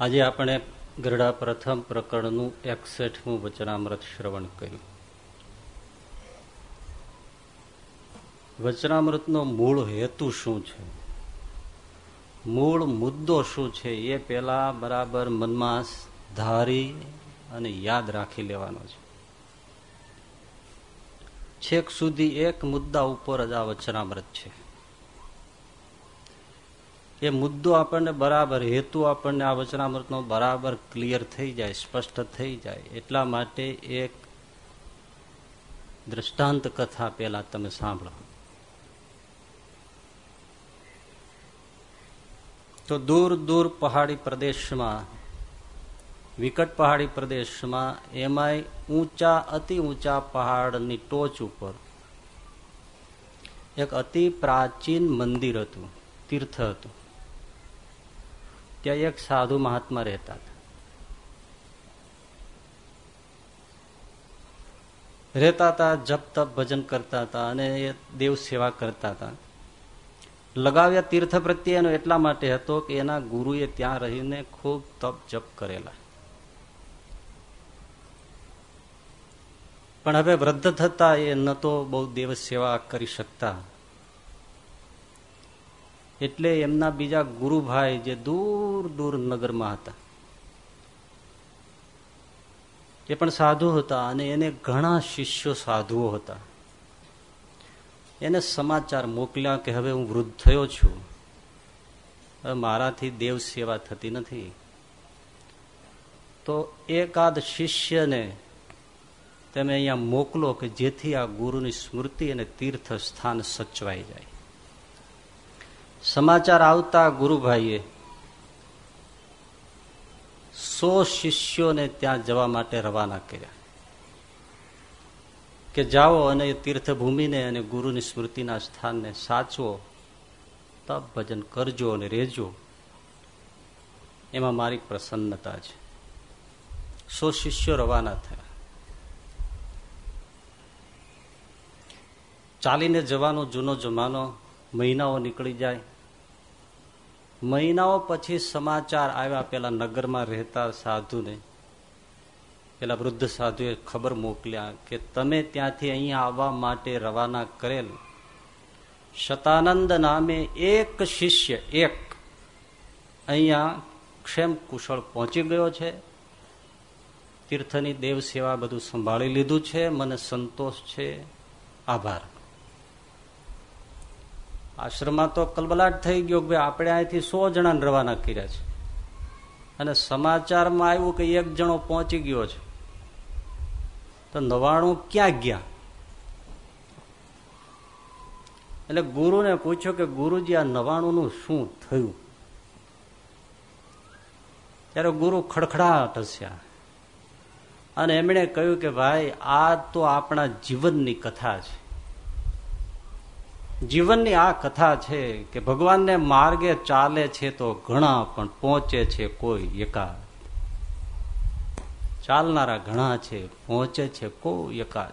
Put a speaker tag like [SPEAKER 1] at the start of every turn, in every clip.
[SPEAKER 1] આજે આપણે ગરડા પ્રથમ પ્રકરણનું એકસઠમું વચનામૃત શ્રવણ કર્યું. વચનામૃતનો મૂળ હેતુ શું છે? મૂળ મુદ્દો શું છે એ પહેલા બરાબર મનમાં ધારી અને યાદ રાખી લેવાનો છે. છેક સુધી એક મુદ્દા ઉપર જ આ વચનામૃત છે. એ મુદ્દો આપણને બરાબર, હેતુ આપણને આ વચનામૃતનો બરાબર ક્લિયર થઈ જાય, સ્પષ્ટ થઈ જાય. એટલા માટે એક દ્રષ્ટાંત કથા પેલા તમે સાંભળો. તો દૂર દૂર પહાડી પ્રદેશમાં, વિકટ પહાડી પ્રદેશમાં એમાંય ઊંચા, અતિ ઊંચા પહાડની ટોચ ઉપર એક અતિ પ્રાચીન મંદિર હતું, તીર્થ હતું. ત્યાં એક સાધુ મહાત્મા રહેતા હતા રહેતા હતા જપ તપ ભજન કરતા હતા અને એ દેવ સેવા કરતા હતા લગાવ્યા તીર્થ પ્રત્યે એનો એટલા માટે હતો કે એના ગુરુએ ત્યાં રહીને ખૂબ તપ જપ કરેલા. પણ હવે વૃદ્ધ થતા એ ન તો બહુ દેવ સેવા કરી શકતા. એટલે એમના બીજા ગુરુભાઈ જે દૂર દૂર નગરમાં હતા. એ પણ સાધુ હતા અને એને ઘણા શિષ્યો સાધુઓ હતા. એને સમાચાર મોકલ્યા કે હવે હું વૃદ્ધ થયો છું. હવે મારાથી દેવ સેવા થતી નથી. તો એકાદ શિષ્યને તમે અહીંયા મોકલો કે જેથી આ ગુરુની સ્મૃતિ અને તીર્થ સ્થાન સચવાઈ જાય. સમાચાર આવતા ગુરુભાઈએ સો શિષ્યોને ત્યાં જવા માટે રવાના કર્યા કે જાઓ અને તીર્થભૂમિને અને ગુરુની સ્મૃતિના સ્થાનને સાચવો, તપ ભજન કરજો અને રહેજો. એમાં મારી પ્રસન્નતા છે. સો શિષ્યો રવાના થયા. ચાલીને જવાનો જૂનો જમાનો, મહિનાઓ નીકળી જાય. મહિનાઓ પછી સમાચાર આવ્યા. પેલા નગરમાં રહેતા સાધુને, પેલા વૃદ્ધ સાધુએ ખબર મોકલ્યા કે તમે ત્યાંથી અહીંયા આવવા માટે રવાના કરેલ. શતાનંદ નામે એક શિષ્ય, એક, અહીંયા ક્ષેમ કુશળ પહોંચી ગયો છે. તીર્થની દેવ સેવા બધું સંભાળી લીધું છે. મને સંતોષ છે. આભાર. આશ્રમમાં તો કલબલાટ થઈ ગયો કે આપણે અહીંથી સો જણાને રવાના કર્યા છે. અને સમાચારમાં આવ્યું કે એક જણો પહોંચી ગયો છે. તો નવાણું ક્યાં ગયા? એટલે ગુરુને પૂછ્યું કે ગુરુજી, આ નવાણુંનું શું થયું? ત્યારે ગુરુ ખડખડાટ હસ્યા. અને એમણે કહ્યું કે ભાઈ, આ તો આપણા જીવનની કથા છે. જીવનની આ કથા છે કે ભગવાનને માર્ગે ચાલે છે તો ઘણા પણ પહોંચે છે કોઈ એકાદ. ચાલનારા ઘણા છે, પહોંચે છે કોઈ એકાદ.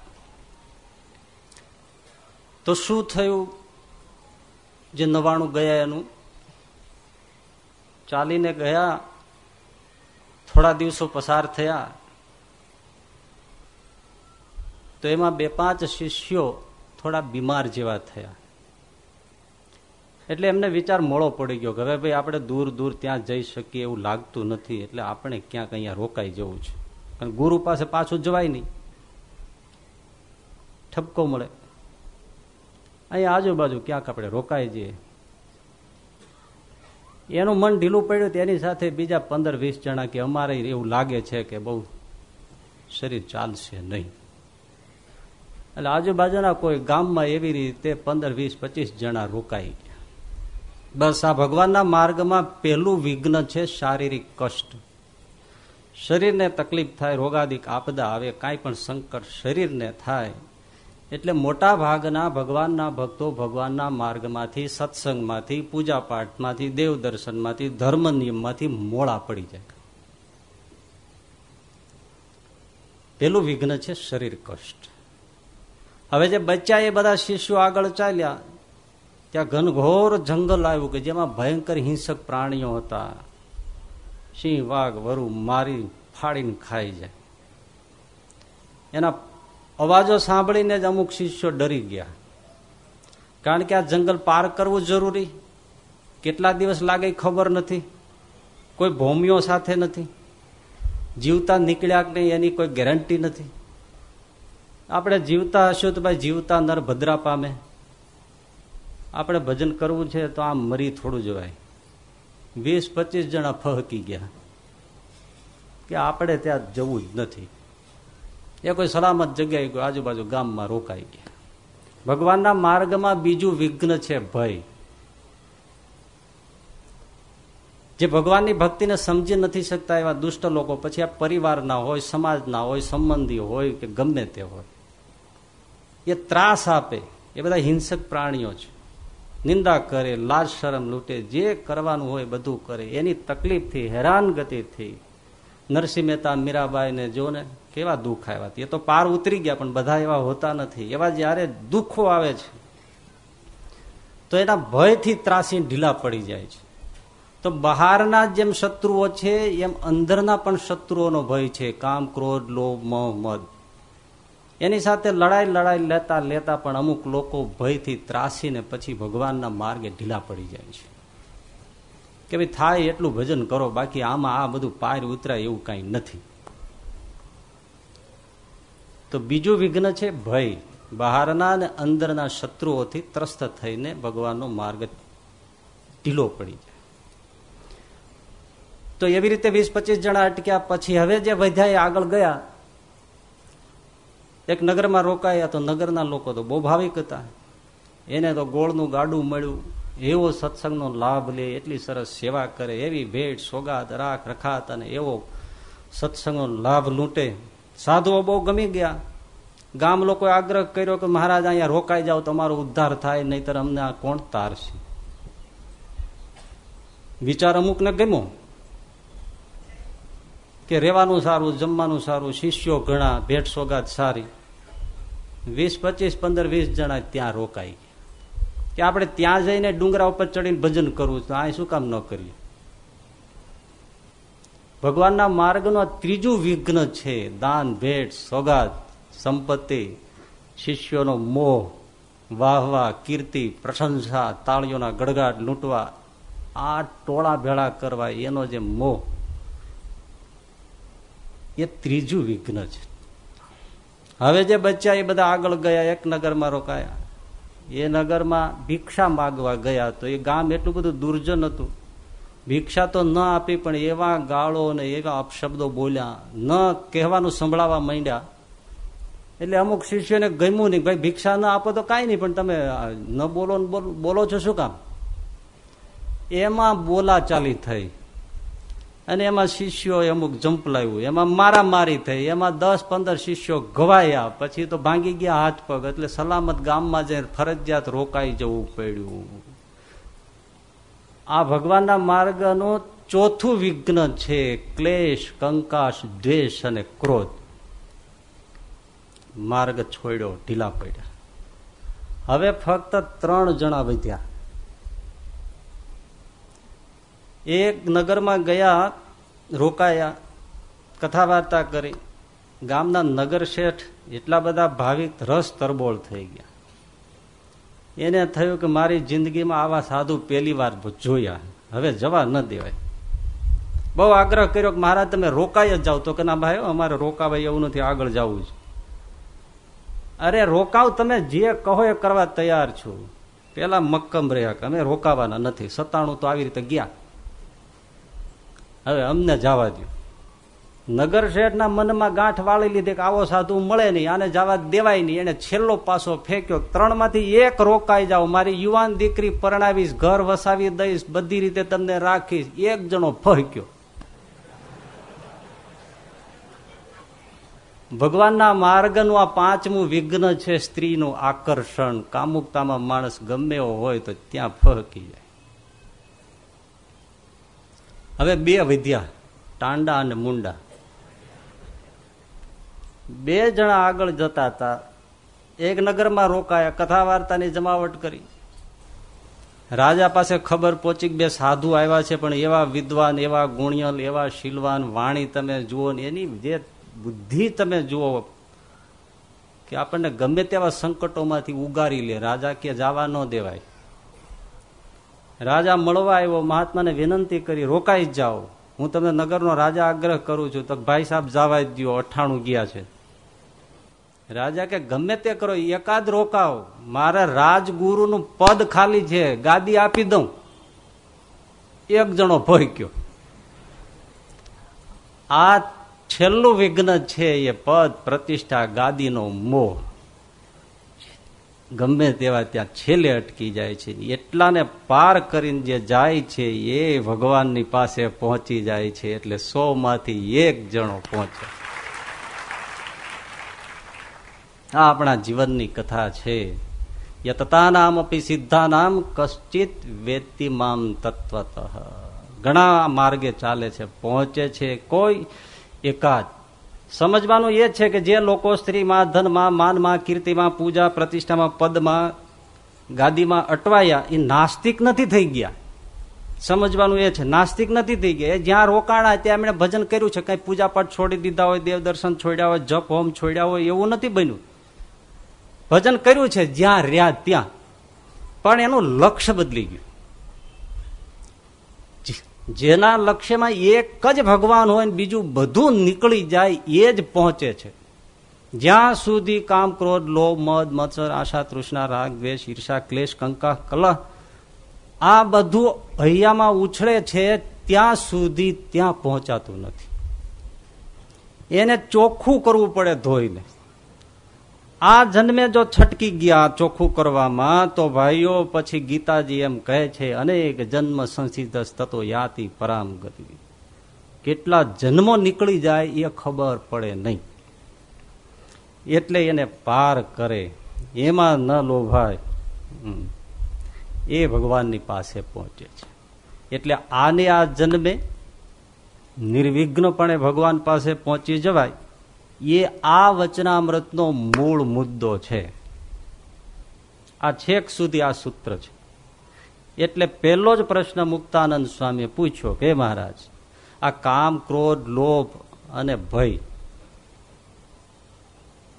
[SPEAKER 1] તો શું થયું? જે નવાણું ગયા એનું? ચાલીને ગયા, થોડા દિવસો પસાર થયા. તો એમાં બે પાંચ શિષ્યો થોડા બીમાર જેવા થયા. એટલે એમને વિચાર મોળો પડી ગયો કે હવે ભાઈ આપણે દૂર દૂર ત્યાં જઈ શકીએ એવું લાગતું નથી, એટલે આપણે ક્યાંક અહીંયા રોકાઈ જવું છે. કારણ ગુરુ પાસે પાછું જવાય નહીં. ઠપકો મળે. અહીંયા આજુબાજુ ક્યાંક આપણે રોકાઈ જઈએ. એનું મન ઢીલું પડ્યું તેની સાથે બીજા પંદર વીસ જણા કે અમારે એવું લાગે છે કે બહુ શરીર ચાલશે નહીં. એટલે આજુબાજુના કોઈ ગામમાં એવી રીતે પંદર વીસ પચીસ જણા રોકાઈ બસ આ ભગવાનના માર્ગમાં પહેલું વિઘ્ન છે શારીરિક કષ્ટ. શરીરને તકલીફ થાય, રોગાદિક આપદા આવે, કાંઈ પણ સંકટ શરીરને થાય, એટલે મોટા ભાગના ભગવાનના ભક્તો ભગવાનના માર્ગમાંથી, સત્સંગમાંથી પૂજા પાઠમાંથી દેવ દર્શનમાંથી, ધર્મ નિયમમાંથી મોળા પડી જાય. પેલું વિઘ્ન છે શરીર કષ્ટ. હવે જે બચ્ચા એ બધા શિષ્યો આગળ ચાલ્યા ત્યાં ઘનઘોર જંગલ આવ્યું કે જેમાં ભયંકર હિંસક પ્રાણીઓ હતા. સિંહ, વાઘ, વરુ મારી ફાડીને ખાઈ જાય. એના અવાજો સાંભળીને જ અમુક શિષ્યો ડરી ગયા. કારણ કે આ જંગલ પાર કરવું જરૂરી? કેટલા દિવસ લાગે ખબર નથી? કોઈ ભૂમિઓ સાથે નથી? જીવતા નીકળ્યા કે નહીં એની કોઈ ગેરંટી નથી? આપણે જીવતા હશું તો ભાઈ જીવતા નર ભદ્રા પામે. આપણે ભજન કરવું છે તો આમ મરી થોડું જવાય. વીસ, પચીસ જણા ફહકી ગયા. કે આપણે ત્યાં જવું જ નથી. એ કોઈ સલામત જગ્યાએ કોઈ આજુબાજુ ગામમાં રોકાઈ ગયા. ભગવાનના માર્ગમાં બીજું વિઘ્ન છે ભય. જે ભગવાનની ભક્તિને સમજી નથી શકતા એવા દુષ્ટ લોકો પછી આ પરિવારના હોય સમાજના હોય, સંબંધી હોય કે ગમે તે હોય. એ ત્રાસ આપે. એ બધા હિંસક પ્રાણીઓ છે. નિંદા કરે, લાજ, શરમ લૂંટે, જે કરવાનું હોય બધું કરે. એની તકલીફથી, હેરાનગતિથી. નરસિંહ મહેતા, મીરાબાઈને જો ને, કેવા દુઃખ આવ્યા એ તો પાર ઉતરી ગયા, પણ બધા એવા હોતા નથી. એવા જ્યારે દુઃખો આવે છે, તો એના ભયથી ત્રાસી ઢીલા પડી જાય છે. તો બહારના જેમ શત્રુઓ છે, એમ અંદરના પણ શત્રુઓનો ભય છે. કામ, ક્રોધ, લોભ, મોહ એની સાથે લડાઈ લડાઈ લેતા લેતા પણ અમુક લોકો ભયથી ત્રાસીને પછી ભગવાનના માર્ગે ઢીલા પડી જાય છે. કે ભાઈ થાય એટલું ભજન કરો, બાકી આમાં આ બધું પાર ઉતરાય એવું કાંઈ નથી. તો બીજું વિઘ્ન છે ભય. બહારના અને અંદરના શત્રુઓથી ત્રસ્ત થઈને ભગવાનનો માર્ગ ઢીલો પડી જાય. તો એવી રીતે વીસ પચીસ જણા અટક્યા, પછી હવે જે વધ્યા આગળ ગયા એક નગરમાં રોકાયા તો નગરના લોકો તો બહુ ભાવિક હતા. એને તો ગોળનું ગાડું મળ્યું. એવો સત્સંગનો લાભ લે, એટલી સરસ સેવા કરે, એવી ભેટ, સોગાત, રાખ, રખાત અને એવો સત્સંગનો લાભ લૂંટે. સાધુઓ બહુ ગમી ગયા. ગામ લોકોએ આગ્રહ કર્યો કે મહારાજ અહીંયા રોકાઈ જાઓ, તમારો ઉદ્ધાર થાય, નહીતર અમને આ કોણ તારશે? વિચાર અમુકને ગમ્યો. કે રહેવાનું સારું, જમવાનું સારું, શિષ્યો ઘણા, ભેટ સોગાદ સારી. વીસ, પચીસ, પંદર, વીસ જણા ત્યાં રોકાઈ કે આપણે ત્યાં જઈને ડુંગરા ઉપર ચડીને ભજન કરવું તો આ શું કામ ન કરીએ? ભગવાનના માર્ગનો ત્રીજું વિઘ્ન છે, દાન, ભેટ, સોગાદ, સંપત્તિ, શિષ્યોનો મોહ, વાહવા, કીર્તિ, પ્રશંસા, તાળીઓના ગડગાટ લૂંટવા, આ ટોળા ભેળા કરવા, એનો જે મોહ એ ત્રીજું વિઘ્ન છે. હવે જે બચ્ચા એ બધા આગળ ગયા, એક નગરમાં રોકાયા. એ નગરમાં ભિક્ષા માગવા ગયા તો એ ગામ એટલું બધું દુર્જન હતું. ભિક્ષા તો ન આપી પણ એવા ગાળો ને એવા અપશબ્દો બોલ્યા, ન કહેવાનું સંભળાવા માંડ્યા. એટલે અમુક શિષ્યોને ગમ્યું નહીં, ભાઈ, ભિક્ષા ન આપો તો કાંઈ નહીં, પણ તમે ન બોલો બોલો છો શું કામ? એમાં બોલા ચાલી થઈ. અને એમાં શિષ્યોએ અમુક જંપલાવ્યું એમાં મારામારી થઈ. એમાં દસ, પંદર શિષ્યો ઘવાયા. પછી તો ભાંગી ગયા હાથ પગ. એટલે સલામત ગામમાં જઈને ફરજિયાત રોકાઈ જવું પડ્યું. આ ભગવાનના માર્ગનું ચોથું વિઘ્ન છે ક્લેશ કંકાશ દ્વેષ અને ક્રોધ. માર્ગ છોડ્યો, ઢીલા પડ્યા. હવે ફક્ત ત્રણ જણા વધ્યા. એક નગરમાં ગયા, રોકાયા કથા વાર્તા કરી. ગામના નગર શેઠ એટલા બધા ભાવિક રસ તરબોળ થઈ ગયા. એને થયું કે મારી જિંદગીમાં આવા સાધુ પહેલી વાર જોયા. હવે જવા ન દેવાય. બહુ આગ્રહ કર્યો કે મહારાજ, તમે રોકાઈ જ જાઓ. તો કે ના ભાઈ અમારે રોકાવાય એવું નથી, આગળ જવું છે. અરે, રોકાવ તમે જે કહો એ કરવા તૈયાર છું. પેલા મક્કમ રહ્યા કે અમે રોકાવાના નથી. સત્તાણું તો આવી રીતે ગયા. હવે અમને જવા દો નગર શેઠના મનમાં ગાંઠ વાળી લીધી કે આવો સાધુ મળે નહીં, આને જવા દેવાય નહીં. એને છેલ્લો પાસો ફેંક્યો ત્રણમાંથી એક રોકાઈ જાઓ, મારી યુવાન દીકરી પરણાવીશ, ઘર વસાવી દઈશ, બધી રીતે તમને રાખીશ. એક જણો ફહક્યો. ભગવાનના માર્ગનું આ પાંચમું વિઘ્ન છે સ્ત્રીનું આકર્ષણ. કામુકતામાં માણસ ગમે હોય તો ત્યાં ફહકી જાય. હવે બે વિદ્યા, ટાંડા અને મુંડા. બે જણા આગળ જતા હતા. એક નગરમાં રોકાયા કથા વાર્તાની જમાવટ કરી. રાજા પાસે ખબર પહોંચી બે સાધુ આવ્યા છે, પણ એવા વિદ્વાન, એવા ગુણિયલ, એવા શીલવાન, વાણી તમે જુઓ ને એની જે બુદ્ધિ તમે જુઓ કે આપણને ગમે તેવા સંકટોમાંથી ઉગારી લે. રાજા કે જવા ન દેવાય. રાજા મળવા આવ્યો, મહાત્માને વિનંતી કરી, રોકાઈ જ જાઓ. હું તમને નગરનો રાજા આગ્રહ કરું છું, તો ભાઈ સાહેબ જવા જ દો અઠાણું ગયા છે. રાજા કે, ગમે તે કરો, એકાદ રોકાવ મારે રાજગુરુનું પદ ખાલી છે, ગાદી આપી દઉં. એક જણો ભોય આ છેલ્લું વિઘ્ન છે એ પદ પ્રતિષ્ઠા, ગાદીનો મોહ. ગમે તેવા ત્યાં છેલ્લે અટકી જાય છે. એટલાને પાર કરીને જે જાય છે, એ ભગવાનની પાસે પહોંચી જાય છે, એટલે સો માંથી એક જણો પહોંચે. આ આપણા જીવનની કથા છે. યતતા નામ અપી સિદ્ધા નામ કશ્ચિત વેતિમામ તત્વત. ઘણા માર્ગે ચાલે છે, પહોંચે છે કોઈ એકાદ સમજવાનું એ છે કે જે લોકો સ્ત્રીમાં, ધનમાં, માનમાં, કીર્તિમાં, પૂજા પ્રતિષ્ઠામાં, પદમાં, ગાદીમાં અટવાયા, એ નાસ્તિક નથી થઈ ગયા. સમજવાનું એ છે, નાસ્તિક નથી થઈ ગયા. જ્યાં રોકાણા, ત્યાં એમણે ભજન કર્યું છે. કઈ પૂજા પાઠ છોડી દીધા હોય, દેવ દર્શન છોડ્યા હોય, જપ હોમ છોડ્યા હોય, એવું નથી બન્યું. ભજન કર્યું છે જ્યાં રહ્યા ત્યાં. પણ એનું લક્ષ્ય બદલી ગયું. જેના લક્ષ્યમાં એક જ ભગવાન હોય ને બીજું બધું નીકળી જાય એ જ પહોંચે છે. જ્યાં સુધી કામ, ક્રોધ, લોભ, મદ, મત્સર, આશા, તૃષ્ણા, રાગ, દ્વેષ, ઈર્ષા, ક્લેશ, કંકા, કલહ આ બધું હૈયામાં ઉછળે છે, ત્યાં સુધી ત્યાં પહોંચાતું નથી. એને ચોખ્ખું કરવું પડે ધોઈને. આ જન્મે જો છટકી ગયા ચોખ્ખું કરવામાં, તો ભાઈઓ પછી ગીતાજી એમ કહે છે, અનેક જન્મ સંસિદ્ધ તત્વો યાતિ પરામ ગતિ કેટલા જન્મો નીકળી જાય એ ખબર પડે નહીં. એટલે એને પાર કરે. એમાં ન લોભાય. એ ભગવાનની પાસે પહોંચે છે. એટલે આને આ જન્મે નિર્વિઘ્નપણે ભગવાન પાસે પહોંચી જવાય. એ આ વચનામૃતનો મૂળ મુદ્દો છે. આ છેક સુધી આ સૂત્ર છે. એટલે પહેલો જ પ્રશ્ન મુક્તાનંદ સ્વામીએ પૂછ્યો કે મહારાજ, આ કામ, ક્રોધ, લોભ અને ભય,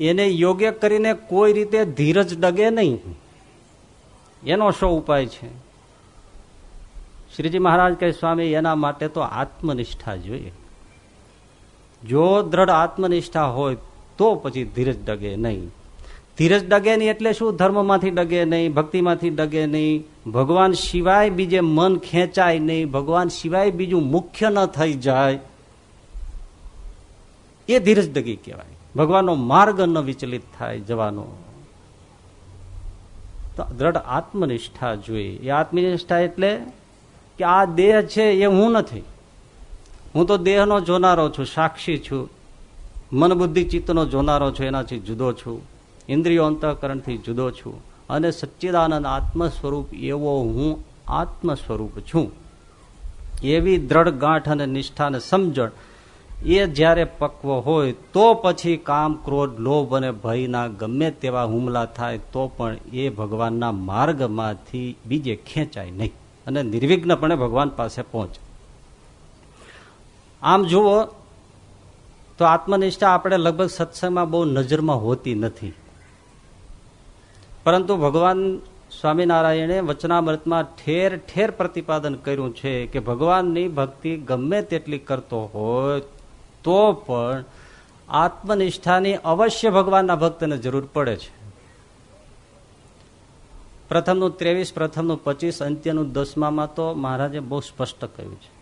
[SPEAKER 1] એને યોગ્ય કરીને કોઈ રીતે ધીરજ ડગે નહીં? એનો શો ઉપાય છે? શ્રીજી મહારાજ કહે, સ્વામી, એના માટે તો આત્મનિષ્ઠા જોઈએ. જો દ્રઢ આત્મનિષ્ઠા હોય, તો પછી ધીરજ ડગે નહીં. ધીરજ ડગે નહીં એટલે શું? ધર્મમાંથી ડગે નહીં, ભક્તિમાંથી ડગે નહીં. ભગવાન સિવાય બીજે મન ખેંચાય નહીં. ભગવાન સિવાય બીજું મુખ્ય ન થઈ જાય. એ ધીરજ ડગી કહેવાય. ભગવાનનો માર્ગ ન વિચલિત થાય જવાનો. તો દ્રઢ આત્મનિષ્ઠા જોઈએ. એ આત્મનિષ્ઠા એટલે કે આ દેહ છે એ હું નથી. હું તો દેહનો જોનારો છું, સાક્ષી છું. મન બુદ્ધિ ચિત્તનો જોનારો છું, એનાથી જુદો છું. ઇન્દ્રિયો અંતઃકરણથી જુદો છું. અને સચ્ચિદાનંદ આત્મ સ્વરૂપ એવો હું આત્મ સ્વરૂપ છું. એવી દ્રઢ ગાંઠ અને નિષ્ઠાને સમજણ એ જ્યારે પક્વ હોય તો પછી કામ, ક્રોધ, લોભ અને ભયના ગમે તેવા હુમલા થાય તો પણ એ ભગવાનના માર્ગમાંથી બીજે ખેંચાય નહીં. અને નિર્વિઘ્નપણે ભગવાન પાસે પહોંચે. આમ જુઓ, તો આત્મનિષ્ઠા આપણે લગભગ સત્સંગમાં બહુ નજરમાં હોતી નથી. પરંતુ ભગવાન સ્વામિનારાયણે વચનામૃતમાં ઠેર ઠેર પ્રતિપાદન કર્યું છે કે ભગવાનની ભક્તિ ગમે તેટલી કરતો હોય, તો પણ આત્મનિષ્ઠાની અવશ્ય ભગવાનના ભક્તને જરૂર પડે છે. પ્રથમનું ત્રેવીસ, પ્રથમનું પચીસ, અંત્યનું દસમામાં તો મહારાજે બહુ સ્પષ્ટ કહ્યું છે.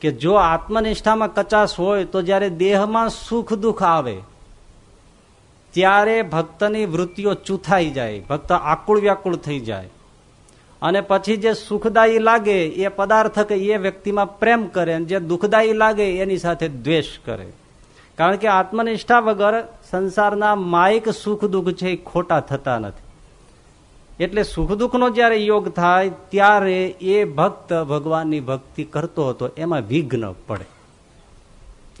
[SPEAKER 1] કે જો આત્મનિષ્ઠામાં કચાશ હોય તો જ્યારે દેહમાં સુખ દુઃખ આવે, ત્યારે ભક્તની વૃત્તિઓ ચૂથાઈ જાય, ભક્ત આકુળ વ્યાકુળ થઈ જાય. અને પછી જે સુખદાયી લાગે, એ પદાર્થ કે એ વ્યક્તિમાં પ્રેમ કરે અને જે દુઃખદાયી લાગે, એની સાથે દ્વેષ કરે. કારણ કે આત્મનિષ્ઠા વગર સંસારના માયિક સુખ દુઃખ છે એ ખોટા થતા નથી. એટલે સુખ દુઃખનો જ્યારે યોગ થાય, ત્યારે એ ભક્ત ભગવાનની ભક્તિ કરતો હતો, એમાં વિઘ્ન પડે.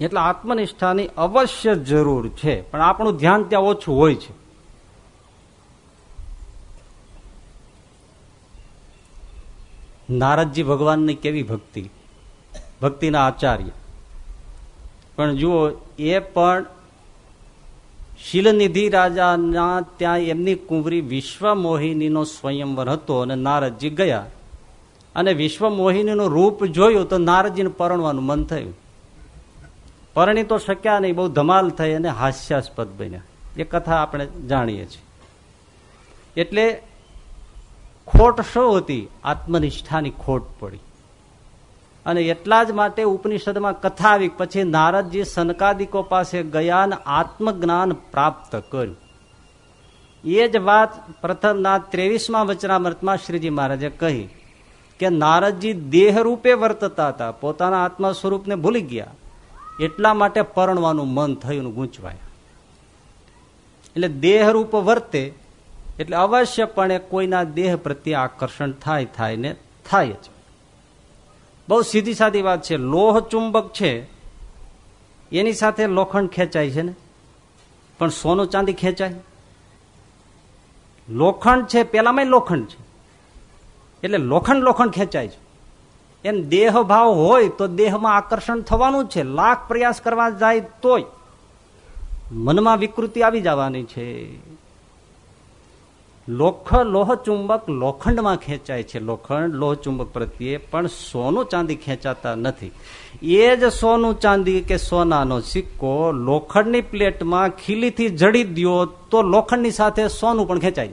[SPEAKER 1] એટલે આત્મનિષ્ઠાની અવશ્ય જરૂર છે, પણ આપણું ધ્યાન ત્યાં ઓછું હોય છે. નારદજી ભગવાનની કેવી ભક્તિ? ભક્તિના આચાર્ય. પણ જુઓ, એ પણ શીલનિધિ રાજાના ત્યાં એમની કુંવરી વિશ્વ મોહિનીનો સ્વયંવર હતો અને નારદજી ગયા. અને વિશ્વ મોહિનીનું રૂપ જોયું તો નારદજીને પરણવાનું મન થયું. પરણી તો શક્યા નહીં, બહુ ધમાલ થઈ અને હાસ્યાસ્પદ બન્યા. એ કથા આપણે જાણીએ છીએ. એટલે ખોટ શું હતી? આત્મનિષ્ઠાની ખોટ પડી. અને એટલા જ માટે ઉપનિષદમાં કથા આવી પછી નારદજી સનકાદિકો પાસે ગયા અને આત્મજ્ઞાન પ્રાપ્ત કર્યું. એ જ વાત પ્રથમના ત્રેવીસમાં વચનામૃતમાં શ્રીજી મહારાજે કહી કે નારદજી દેહ રૂપે વર્તતા હતા, પોતાના આત્મા સ્વરૂપને ભૂલી ગયા. એટલા માટે પરણવાનું મન થયું ગૂંચવાયા. એટલે દેહ રૂપ વર્તે એટલે અવશ્યપણે કોઈના દેહ પ્રત્યે આકર્ષણ થાય થાય ને થાય જ. બહુ સીધી સાદી વાત છે. લોહ ચુંબક છે, એની સાથે લોખંડ ખેંચાય છે ને? પણ સોનું ચાંદી ખેંચાય? લોખંડ છે પેલામાં લોખંડ છે. એટલે લોખંડ લોખંડ ખેંચાય છે. એમ દેહ ભાવ હોય તો દેહમાં આકર્ષણ થવાનું છે. લાખ પ્રયાસ કરવા જાય તોય મનમાં વિકૃતિ આવી જવાની છે. લોખ લોહ ચુંબક લોખંડમાં ખેંચાય છે. લોખંડ લોહ ચુંબક પ્રત્યે પણ સોનું ચાંદી ખેંચાતા નથી. એ જ સોનું ચાંદી કે સોનાનો સિક્કો લોખંડની પ્લેટમાં ખીલીથી જડી દો તો લોખંડની સાથે સોનું પણ ખેંચાય.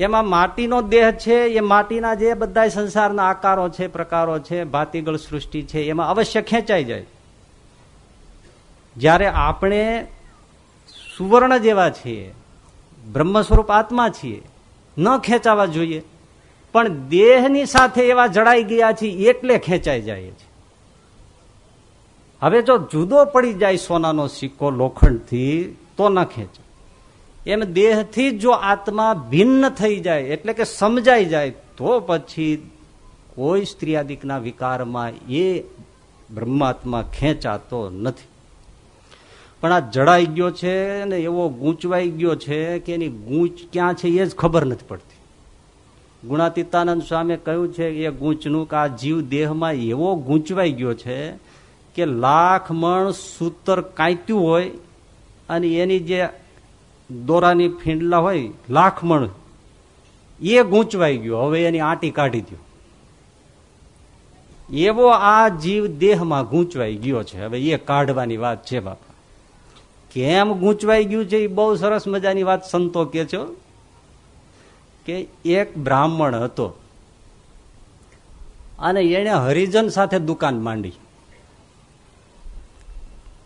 [SPEAKER 1] એમાં માટીનો દેહ છે, એ માટીના જે બધા સંસારના આકારો છે, પ્રકારો છે, ભાતીગળ સૃષ્ટિ છે, એમાં અવશ્ય ખેંચાઈ જાય. જ્યારે આપણે સુવર્ણ જેવા છીએ બ્રહ્મ સ્વરૂપ આત્મા છીએ. ન ખેંચાવા જોઈએ. પણ દેહની સાથે એવા જડાઈ ગયા છે એટલે ખેંચાઈ જાય છે. હવે જો જુદો પડી જાય સોનાનો સિક્કો લોખંડથી, તો ન ખેંચાય એમ દેહથી જો આત્મા ભિન્ન થઈ જાય, એટલે કે સમજાઈ જાય, તો પછી કોઈ સ્ત્રીયાદિકના વિકારમાં એ બ્રહ્માત્મા ખેંચાતો નથી. પણ આ જડાઈ ગયો છે ને એવો ગૂંચવાઈ ગયો છે કે એની ગૂંચ ક્યાં છે એ જ ખબર નથી પડતી. ગુણાતીતાનંદ સ્વામી કહ્યું છે એ ગૂંચનું કે આ જીવ દેહમાં એવો ગૂંચવાઈ ગયો છે કે લાખ મણ સૂતર કાંત્યું હોય અને એની જે દોરાની ફીંડલા હોય, લાખ મણ, એ ગૂંચવાઈ ગયો. હવે એની આંટી કાઢી દો એવો આ જીવ દેહમાં ગૂંચવાઈ ગયો છે. હવે એ કાઢવાની વાત છે બાપા. કેમ ગૂંચવાઈ ગયું છે એ બહુ સરસ મજાની વાત સંતો કે છો કે એક બ્રાહ્મણ હતો અને એને હરિજન સાથે દુકાન માંડી.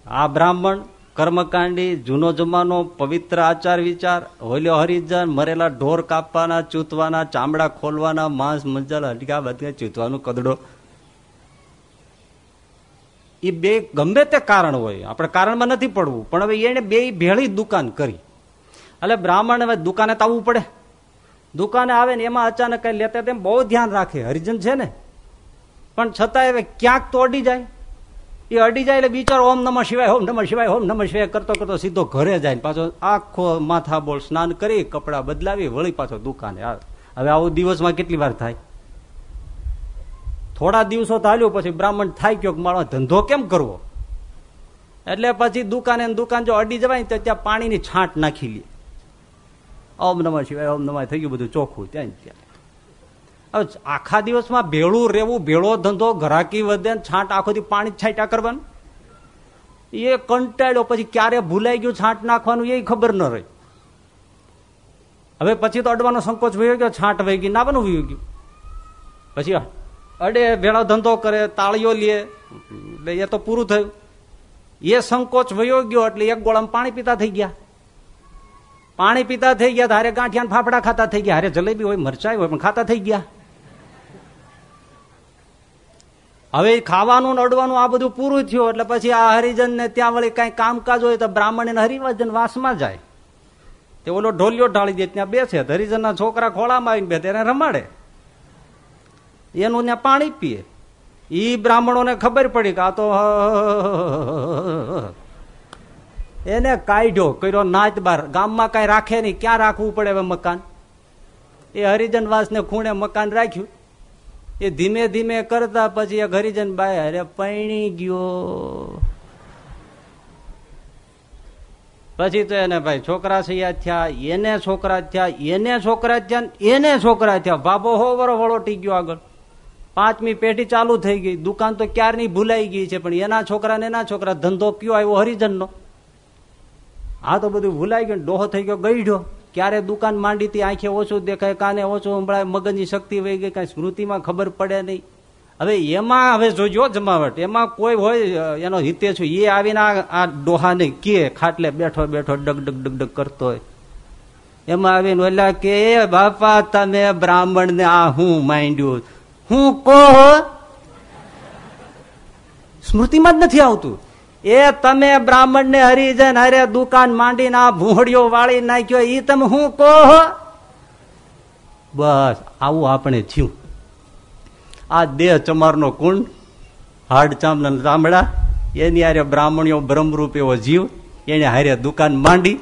[SPEAKER 1] આ બ્રાહ્મણ કર્મકાંડી, જૂનો જમાનો, પવિત્ર આચાર વિચાર, હોલ્યો હરિજન, મરેલા ઢોર કાપવાના ચૂતવાના ચામડા ખોલવાના, માંસ, મંજલ હટકા બધા ચૂતવાનું કદડો એ બે ગમે તે કારણ હોય. આપણે કારણમાં નથી પડવું. પણ હવે એને બે ભેળી દુકાન કરી. એટલે બ્રાહ્મણ હવે દુકાને તો આવવું પડે. દુકાને આવે ને એમાં અચાનક કઈ લેતા તેમ બહુ ધ્યાન રાખે. હરિજન છે ને? પણ છતાં હવે ક્યાંક તો અડી જાય. એ અડી જાય એટલે બિચારો ઓમ નમઃ શિવાય, ઓમ નમઃ શિવાય, ઓમ નમઃ શિવાય કરતો કરતો સીધો ઘરે જાય પાછો આખો માથા બોલ સ્નાન કરી, કપડાં બદલાવી, વળી પાછો દુકાને આવે. હવે આવું દિવસમાં કેટલી વાર થાય? થોડા દિવસો ચાલ્યો પછી બ્રાહ્મણ થાય ગયો મારો ધંધો કેમ કરવો? એટલે પછી દુકાને દુકાન જો અડી જવાય તો ત્યાં પાણીની છાંટ નાખી લે. ઓમ નમઃ શિવાય, ઓમ નમઃ, થઈ ગયું બધું ચોખ્ખું, ત્યાં ત્યાં. હવે આખા દિવસમાં ભેળું રહેવું, ભેળો ધંધો, ઘરાકી વધે છાંટ આખોથી પાણી છાંટા કરવાનું? એ કંટાળ્યો, પછી ક્યારે ભૂલાઈ ગયું છાંટ નાખવાનું એ ખબર ન રહી. હવે પછી તો અડવાનો સંકોચ વયો ગયો, છાંટ વહી ગઈ, નાવાનું વહી ગયું. પછી અડે ભેળો ધંધો કરે, તાળીઓ લે. એટલે એ તો પૂરું થયું. એ સંકોચ વયો ગયો એટલે એક ગોળામાં પાણી પીતા થઈ ગયા. પાણી પીતા થઈ ગયા હારે ગાંઠિયા ફાફડા ખાતા થઈ ગયા. હારે જલેબી હોય મરચાઈ હોય, પણ ખાતા થઈ ગયા. હવે ખાવાનું અડવાનું આ બધું પૂરું થયું એટલે પછી આ હરિજન ને ત્યાં વળી કઈ કામકાજ હોય તો બ્રાહ્મણ હરિવજન વાસમાં જાય. તે ઓલો ઢોલિયો ઢાળી દે, ત્યાં બેસે. હરિજન ના છોકરા ખોળામાં આવીને બે તેને રમાડે. એનું ત્યાં પાણી પીએ. એ બ્રાહ્મણોને ખબર પડી કે આ તો એને કાઢ્યો, કર્યો નાચ બાર. ગામમાં કઈ રાખે નહીં. ક્યાં રાખવું પડે હવે મકાન? એ હરિજનવાસને ખૂણે મકાન રાખ્યું. એ ધીમે ધીમે કરતા પછી એક હરિજન બાય અરે પૈણી ગયો. પછી તો એને ભાઈ છોકરા સૈયા થયા, એને છોકરા થયા, એને છોકરા થયા એને છોકરા થયા. બાબો હો વરો વળોટી ગયો આગળ. પાંચમી પેઢી ચાલુ થઈ ગઈ. દુકાન તો ક્યારની ભૂલાઈ ગઈ છે, પણ એના છોકરા ને એના છોકરા ધંધો કયો આવ્યો હરિજનનો આ તો બધું ભૂલાઈ ગયું ડોહો થઈ ગયો, ગઈઢો. ક્યારે દુકાન માંડી હતી આંખે ઓછું દેખાય, કાને ઓછું સંભળાય, મગજની શક્તિ વહી ગઈ, કઈ સ્મૃતિમાં ખબર પડે નહીં. હવે એમાં, હવે જોજો જમાવટ, એમાં કોઈ હોય, એનો હિતે છું એ આવીને આ ડોહાને કે, ખાટલે બેઠો બેઠો, ડગ ડગ ડગ ડગ કરતો હોય. એમાં આવીને ઓલા કે, બાપા, તમે બ્રાહ્મણ ને આ હું માંડ્યું? હું કોહ? સ્મૃતિમાં જ નથી આવતું. એ તમે બ્રાહ્મણ ને હરિજન હરે દુકાન માંડીને આ ભૂંડિયો વાળી નાખ્યો એ તમે હું કોહ? બસ, આવું આપણે થયું. આ દેહ ચમારનો કુંડ હાડ ચામડા ચામડા એની હારે બ્રાહ્મણીઓ બ્રહ્મરૂપ એવો જીવ, એને હારે દુકાન માંડી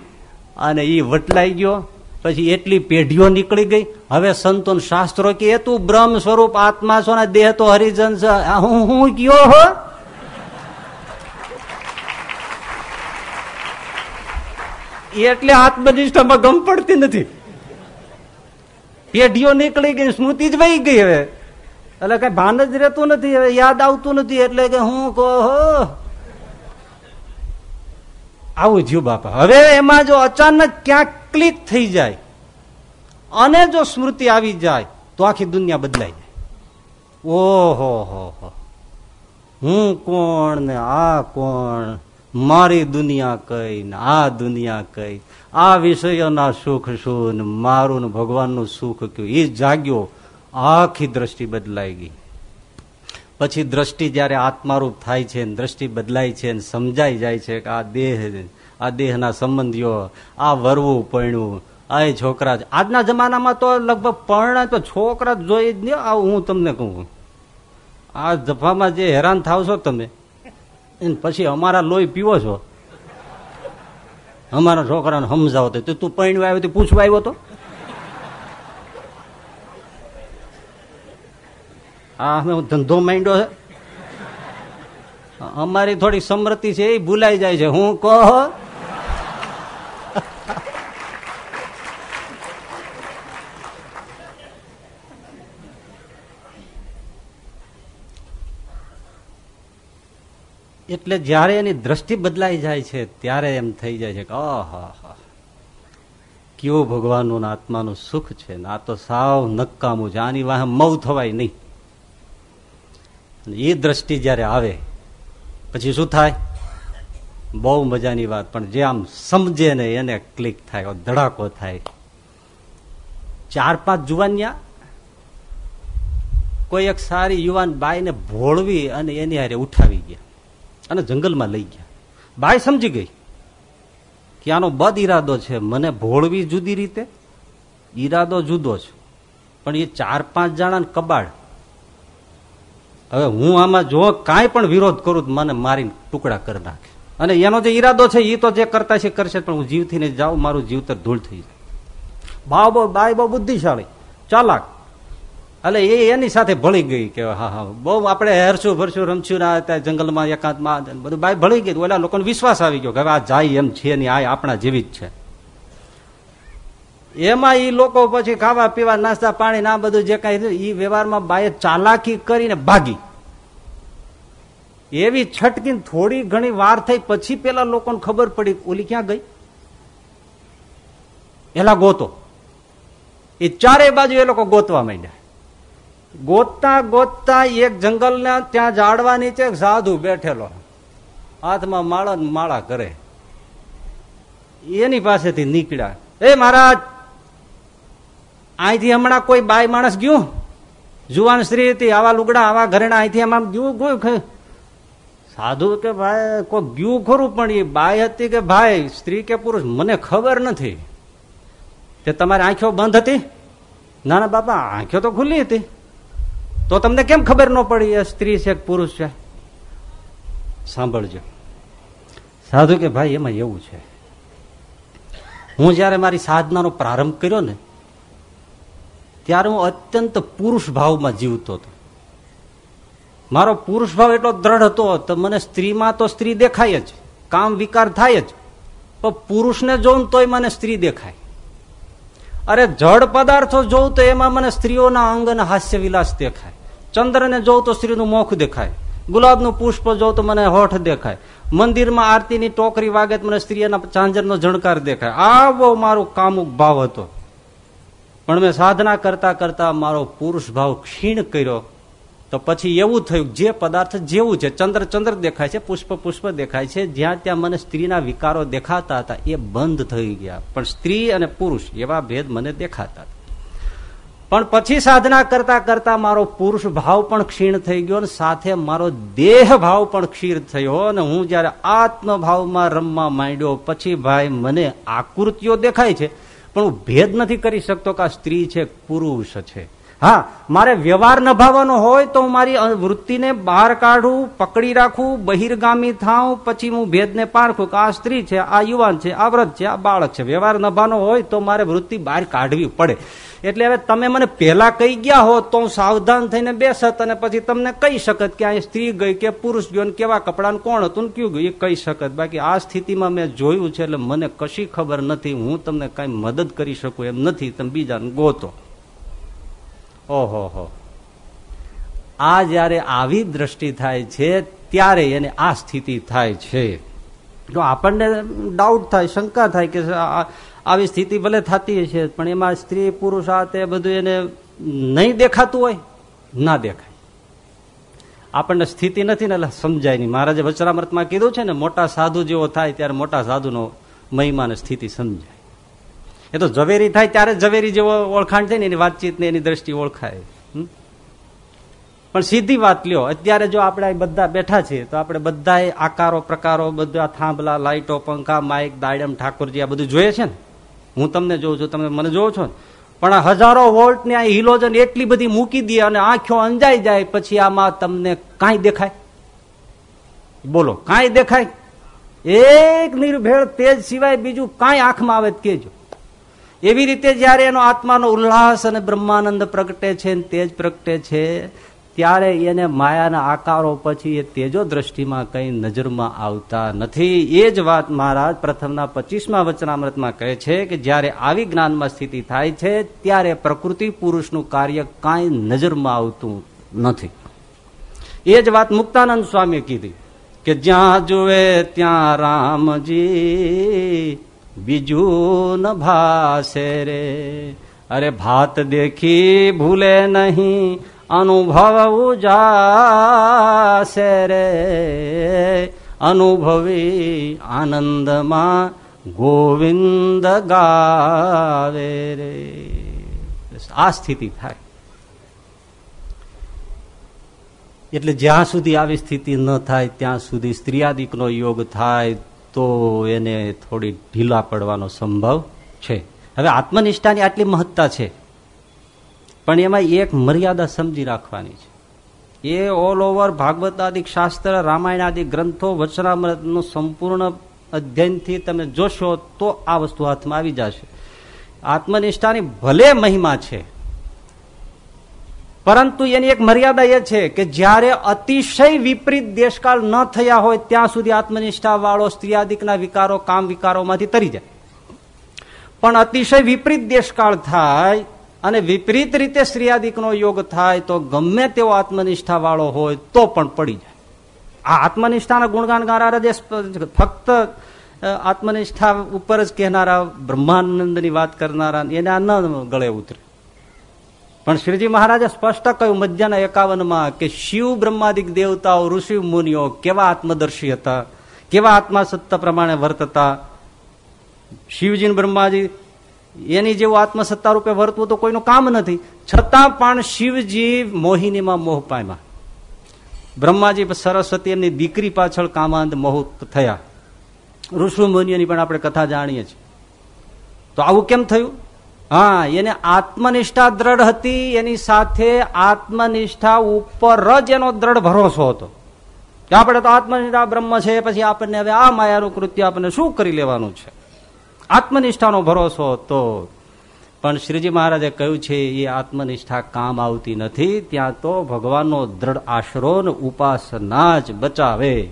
[SPEAKER 1] અને એ વટલાઈ ગયો. પછી એટલી પેઢીઓ નીકળી ગઈ. હવે સંતો શાસ્ત્રો કે તું બ્રહ્મ સ્વરૂપ આત્મા છો ને દેહ તો હરિજન છે. હું હું કયો હો? એટલે આત્મનિષ્ઠામાં ગમ પડતી નથી. પેઢીઓ નીકળી ગઈ, સ્મૃતિ જ વહી ગઈ હવે. એટલે કઈ ભાન જ રહેતું નથી, હવે યાદ આવતું નથી, એટલે કે હું કહો આવું થયું બાપા. હવે એમાં જો અચાનક ક્યાંક ક્લિક થઈ જાય અને જો સ્મૃતિ આવી જાય તો આખી દુનિયા બદલાઈ જાય. ઓહો હો હો. હું કોણ ને આ કોણ? મારી દુનિયા કઈ ને આ દુનિયા કઈ? આ વિષયોના સુખ શું ને મારું ને ભગવાનનું સુખ કયું? એ જાગ્યો, આખી દ્રષ્ટિ બદલાઈ ગઈ. પછી દ્રષ્ટિ જયારે આત્મારૂપ થાય છે દ્રષ્ટિ બદલાય છે સમજાઈ જાય છે કે આ દેહ આ દેહના સંબંધીઓ, આ વરવું પરણવું આ છોકરા આજના જમાનામાં તો લગભગ પરણા તો છોકરા જોઈ જ નહીં આવું હું તમને કહું. આ જફામાં જે હેરાન થાવ છો તમે. પછી અમારા લોહી પીવો છો. અમારા છોકરાને સમજાવો તો તું પરણવા આવ્યો તો પૂછવા આવ્યો તો? આ અમે ધંધો માંડ્યો છે. અમારી થોડી સમૃદ્ધિ છે, એ ભૂલાઈ જાય છે. હું કહો? એટલે જયારે એની દ્રષ્ટિ બદલાઈ જાય છે, ત્યારે એમ થઈ જાય છે કે આહા કયો ભગવાનનું આત્માનું સુખ છે? ને આ તો સાવ નક્કામું છે. આની વાહ મઉ થવાય નહીં. એ દ્રષ્ટિ જયારે આવે, પછી શું થાય? બહુ મજાની વાત, પણ જે આમ સમજે ને એને ક્લિક થાય ધડાકો થાય. ચાર પાંચ જુવાનિયા, કોઈ એક સારી યુવાન બાઈને ભોળવી અને એની હારે ઉઠાવી ગયા અને જંગલમાં લઈ ગયા. બાઈ સમજી ગઈ કે આનો બદ ઈરાદો છે. મને ભોળવી જુદી રીતે, ઈરાદો જુદો છે. પણ એ ચાર પાંચ જણાને કબાડ હવે હું આમાં જો કાંઈ પણ વિરોધ કરું મને મારીને ટુકડા કરી નાખે. અને એનો જે ઈરાદો છે એ તો જે કરતા છે કરશે પણ હું જીવથી ને જાઉં, મારું જીવતર ધૂળ થઈ જાય. બાવ બહુ બાય બહુ બુદ્ધિશાળી, ચાલાક. એટલે એ એની સાથે ભળી ગઈ કે હા હા, બહુ આપણે હેરશું ભરશું રમશું ના જંગલમાં એકાંતમાં બધું. બાય ભળી ગઈ ઓલા લોકોને વિશ્વાસ આવી ગયો કે હવે આ જાય એમ છે ને આ આપણા જેવી જ છે. એમાં એ લોકો પછી ખાવા પીવા, નાસ્તા પાણી ના બધું જે કઈ એ વ્યવહારમાં બાએ ચાલાકી કરીને ભાગી. એવી છટકી થોડી ઘણી વાર થઈ, પછી પેલા લોકોને ખબર પડી ઓલી ક્યાં ગઈ? એલા ગોતો. એ ચારે બાજુ એ લોકો ગોતવા માંડ્યા. ગોતતા ગોતતા એક જંગલના ત્યાં ઝાડવા નીચે સાધુ બેઠેલો. હાથમાં માળા માળા કરે. એની પાસેથી નીકળ્યા. એ મહારાજ અહીંથી હમણાં કોઈ બાય માણસ ગયું? જુવાન સ્ત્રી હતી, આવા લુગડા, આવા ઘરેણા અહીંથી આમ ગયું? ગયું સાધુ કે ભાઈ, કોઈ ગયું ખરું? પણ એ બાય હતી કે ભાઈ, સ્ત્રી કે પુરુષ, મને ખબર નથી. તે તમારી આંખો બંધ હતી? ના ના બાપા, આંખો તો ખુલ્લી હતી. તો તમને કેમ ખબર ન પડી એ સ્ત્રી છે કે પુરુષ છે? સાંભળજો. સાધુ કે ભાઈ, એમાં એવું છે. હું જયારે મારી સાધનાનો પ્રારંભ કર્યો ને ત્યારે હું અત્યંત પુરુષ ભાવમાં જીવતો હતો. મારો પુરુષ ભાવ એટલો દ્રઢ હતો તો મને સ્ત્રીમાં તો સ્ત્રી દેખાય જ, કામ વિકાર થાય જ. પણ પુરુષને જોઉં તોય મને સ્ત્રી દેખાય. અરે જડ પદાર્થો જોઉં તો એમાં મને સ્ત્રીઓના અંગ અને હાસ્ય વિલાસ દેખાય. ચંદ્રને જોઉં તો સ્ત્રીનું મોખ દેખાય. ગુલાબનું પુષ્પ જોઉં તો મને હોઠ દેખાય. મંદિરમાં આરતીની ટોકરી વાગે મને સ્ત્રીઓના ચાંજરનો જણકાર દેખાય. આવો મારો કામુક ભાવ હતો. પણ મેં સાધના કરતા કરતા મારો પુરુષ ભાવ ક્ષીણ કર્યો. તો પછી એવું થયું, જે પદાર્થ જેવું છે, ચંદ્ર ચંદ્ર દેખાય છે, પુષ્પ પુષ્પ દેખાય છે, જ્યાં ત્યાં મને સ્ત્રીના વિકારો દેખાતા હતા, એ બંધ થઈ ગયા. પણ સ્ત્રી અને પુરુષ એવા ભેદ મને દેખાતા પણ પછી સાધના કરતા કરતા મારો પુરુષ ભાવ પણ ક્ષીણ થઈ ગયો અને સાથે મારો દેહ ભાવ પણ ક્ષીર થયો અને હું જયારે આત્મભાવમાં રમવા માંડ્યો, પછી ભાઈ, મને આકૃતિઓ દેખાય છે. પણ હું ભેદ નથી કરી શકતો કે આ સ્ત્રી છે, પુરુષ છે. હા, મારે વ્યવહાર નભાવવાનો હોય તો હું મારી વૃત્તિને બહાર કાઢું, પકડી રાખું, બહિર્ગામી થાઉં, પછી હું ભેદને પારખું કે આ સ્ત્રી છે, આ યુવાન છે, આ વ્રત છે, આ બાળક છે. વ્યવહાર નભાનો હોય તો મારે વૃત્તિ બહાર કાઢવી પડે. એટલે હવે તમે મને પહેલા કહી ગયા હો તો હું સાવધાન થઈને બેસત અને પછી તમને કહી શકત કે અહીં સ્ત્રી ગઈ કે પુરુષ ગયો કેવા કપડાં કોણ હતું ને કયું ગયું, એ કહી શકત. બાકી આ સ્થિતિમાં મેં જોયું છે એટલે મને કશી ખબર નથી. હું તમને કઈ મદદ કરી શકું એમ નથી. તમે બીજાને ગોતો. ઓહો હો. આ જયારે આવી દ્રષ્ટિ થાય છે, ત્યારે એને આ સ્થિતિ થાય છે. જો આપણને ડાઉટ થાય, શંકા થાય કે આવી સ્થિતિ ભલે થતી છે પણ એમાં સ્ત્રી, પુરુષ આ તે બધું એને નહીં દેખાતું હોય, ના દેખાય. આપણને સ્થિતિ નથી ને એટલે સમજાય નહીં. મહારાજે વચરામૃતમાં કીધું છે ને, મોટા સાધુ જેવો થાય ત્યારે મોટા સાધુનો મહિમાને સ્થિતિ સમજાય. એ તો ઝવેરી થાય ત્યારે ઝવેરી જેવો ઓળખાણ થાય ને, એની વાતચીતને એની દ્રષ્ટિ ઓળખાય. પણ સીધી વાત લ્યો, અત્યારે જો આપણે બધા બેઠા છીએ તો આપણે બધા આકારો, પ્રકારો, બધા થાંભલા લાઇટો પંખા, માઇક દાયડમ ઠાકોરજી આ બધું જોઈએ છે ને? હું તમને જોઉં છું, તમે મને જોવો છો પણ હજારો વોલ્ટની આ હિલોજન એટલી બધી મૂકી દે અને આંખો અંજાઈ જાય, પછી આમાં તમને કાંઈ દેખાય? બોલો, કાંઈ દેખાય? એક નિર્ભેળ તેજ સિવાય બીજું કાંઈ આંખમાં આવે કેજો એવી રીતે જયારે એનો આત્માનો ઉલ્લાસ અને બ્રહ્માનંદ પ્રગટે છે તેજ પ્રગટે છે ત્યારે એને માયાના આકારો પછી એ તેજો દ્રષ્ટિમાં કઈ નજરમાં આવતા નથી. એ જ વાત મહારાજ પ્રથમના પચીસમાં વચનામૃતમાં કહે છે કે જ્યારે આવી જ્ઞાનમાં સ્થિતિ થાય છે, ત્યારે પ્રકૃતિ પુરુષનું કાર્ય કાંઈ નજરમાં આવતું નથી. એ જ વાત મુક્તાનંદ સ્વામી કીધી કે જ્યાં જુએ ત્યાં રામજી બીજું ન ભાષે રે. અરે ભાત દેખી ભૂલે નહીં અનુભવ જાશે રે. અનુભવી આનંદમાં ગોવિંદ ગાવે રે. આ સ્થિતિ થાય. એટલે જ્યાં સુધી આવી સ્થિતિ ન થાય, ત્યાં સુધી સ્ત્રીયાદિકનો યોગ થાય, તો એને થોડી ઢીલા પડવાનો સંભવ છે. હવે આત્મનિષ્ઠાની આટલી મહત્તા છે. પણ એમાં એક મર્યાદા સમજી રાખવાની છે. એ ઓલ ઓવર ભાગવત આદિક શાસ્ત્ર, રામાયણ આદિ ગ્રંથો, વચનામૃતનું સંપૂર્ણ અધ્યયનથી તમે જોશો તો આ વસ્તુ હાથમાં આવી જશે. આત્મનિષ્ઠાની ભલે મહિમા છે, પરંતુ એની એક મર્યાદા એ છે કે જ્યારે અતિશય વિપરીત દેશકાળ ન થયા હોય, ત્યાં સુધી આત્મનિષ્ઠા વાળો સ્ત્રીયાદિકના વિકારો, કામ વિકારોમાંથી તરી જાય. પણ અતિશય વિપરીત દેશકાળ થાય અને વિપરીત રીતે સ્ત્રીયાદિકનો યોગ થાય તો ગમે તેવો આત્મનિષ્ઠા વાળો હોય તો પણ પડી જાય. આ આત્મનિષ્ઠાના ગુણગાન ગાનારા જે ફક્ત આત્મનિષ્ઠા ઉપર જ કહેનારા બ્રહ્માનંદની વાત કરનારા એને આ ન ગળે ઉતરે. પણ શ્રીજી મહારાજે સ્પષ્ટ કહ્યું મધ્યના એકાવનમાં કે શિવ બ્રહ્માદિક દેવતાઓ, ઋષિ મુનિઓ કેવા આત્મદર્શી હતા? કેવા આત્મા સત્તા પ્રમાણે વર્તતા? શિવજી બ્રહ્માજી એની જેવું આત્મસત્તા રૂપે વર્તવું તો કોઈનું કામ નથી. છતાં પણ શિવજી મોહિનીમાં મોહ પામ્યા. બ્રહ્માજી સરસ્વતી એમની દીકરી પાછળ કામાંત મોહ થયા. ઋષિમુનિઓની પણ આપણે કથા જાણીએ છીએ. તો આવું કેમ થયું? હા, એને આત્મનિષ્ઠા દ્રઢ હતી, એની સાથે આત્મનિષ્ઠા ઉપર જ એનો દ્રઢ ભરોસો હતો. કે આપણે તો આત્મનિષ્ઠા બ્રહ્મ છે, પછી આપણને હવે આ માયાનું કૃત્ય આપણને શું કરી લેવાનું છે? આત્મનિષ્ઠાનો ભરોસો હતો. પણ શ્રીજી મહારાજે કહ્યું છે એ આત્મનિષ્ઠા કામ આવતી નથી, ત્યાં તો ભગવાનનો દ્રઢ આશરો ને ઉપાસના જ બચાવે.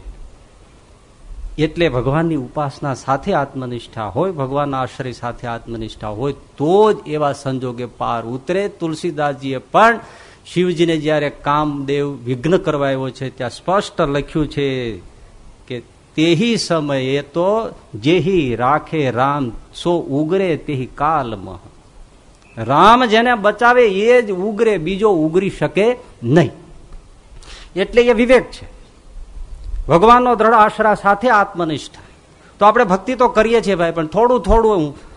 [SPEAKER 1] એટલે ભગવાનની ઉપાસના સાથે આત્મનિષ્ઠા હોય, ભગવાનના આશ્રય સાથે આત્મનિષ્ઠા હોય, તો જ એવા સંજોગે પાર ઉતરે. તુલસીદાસજીએ પણ શિવજીને જ્યારે કામદેવ વિઘ્ન કરવા આવ્યો છે, ત્યાં સ્પષ્ટ લખ્યું છે તેહી સમયે તો જેહી રાખે રામ, સો ઉગરે તેહી કાલમહ રામ જેને બચાવે એ જ ઉગરે બીજો ઉગરી શકે નહીં. એટલે એ વિવેક છે. ભગવાનનો દ્રઢ આશરા સાથે આત્મનિષ્ઠા. તો આપણે ભક્તિ તો કરીએ છીએ ભાઈ, પણ થોડું થોડું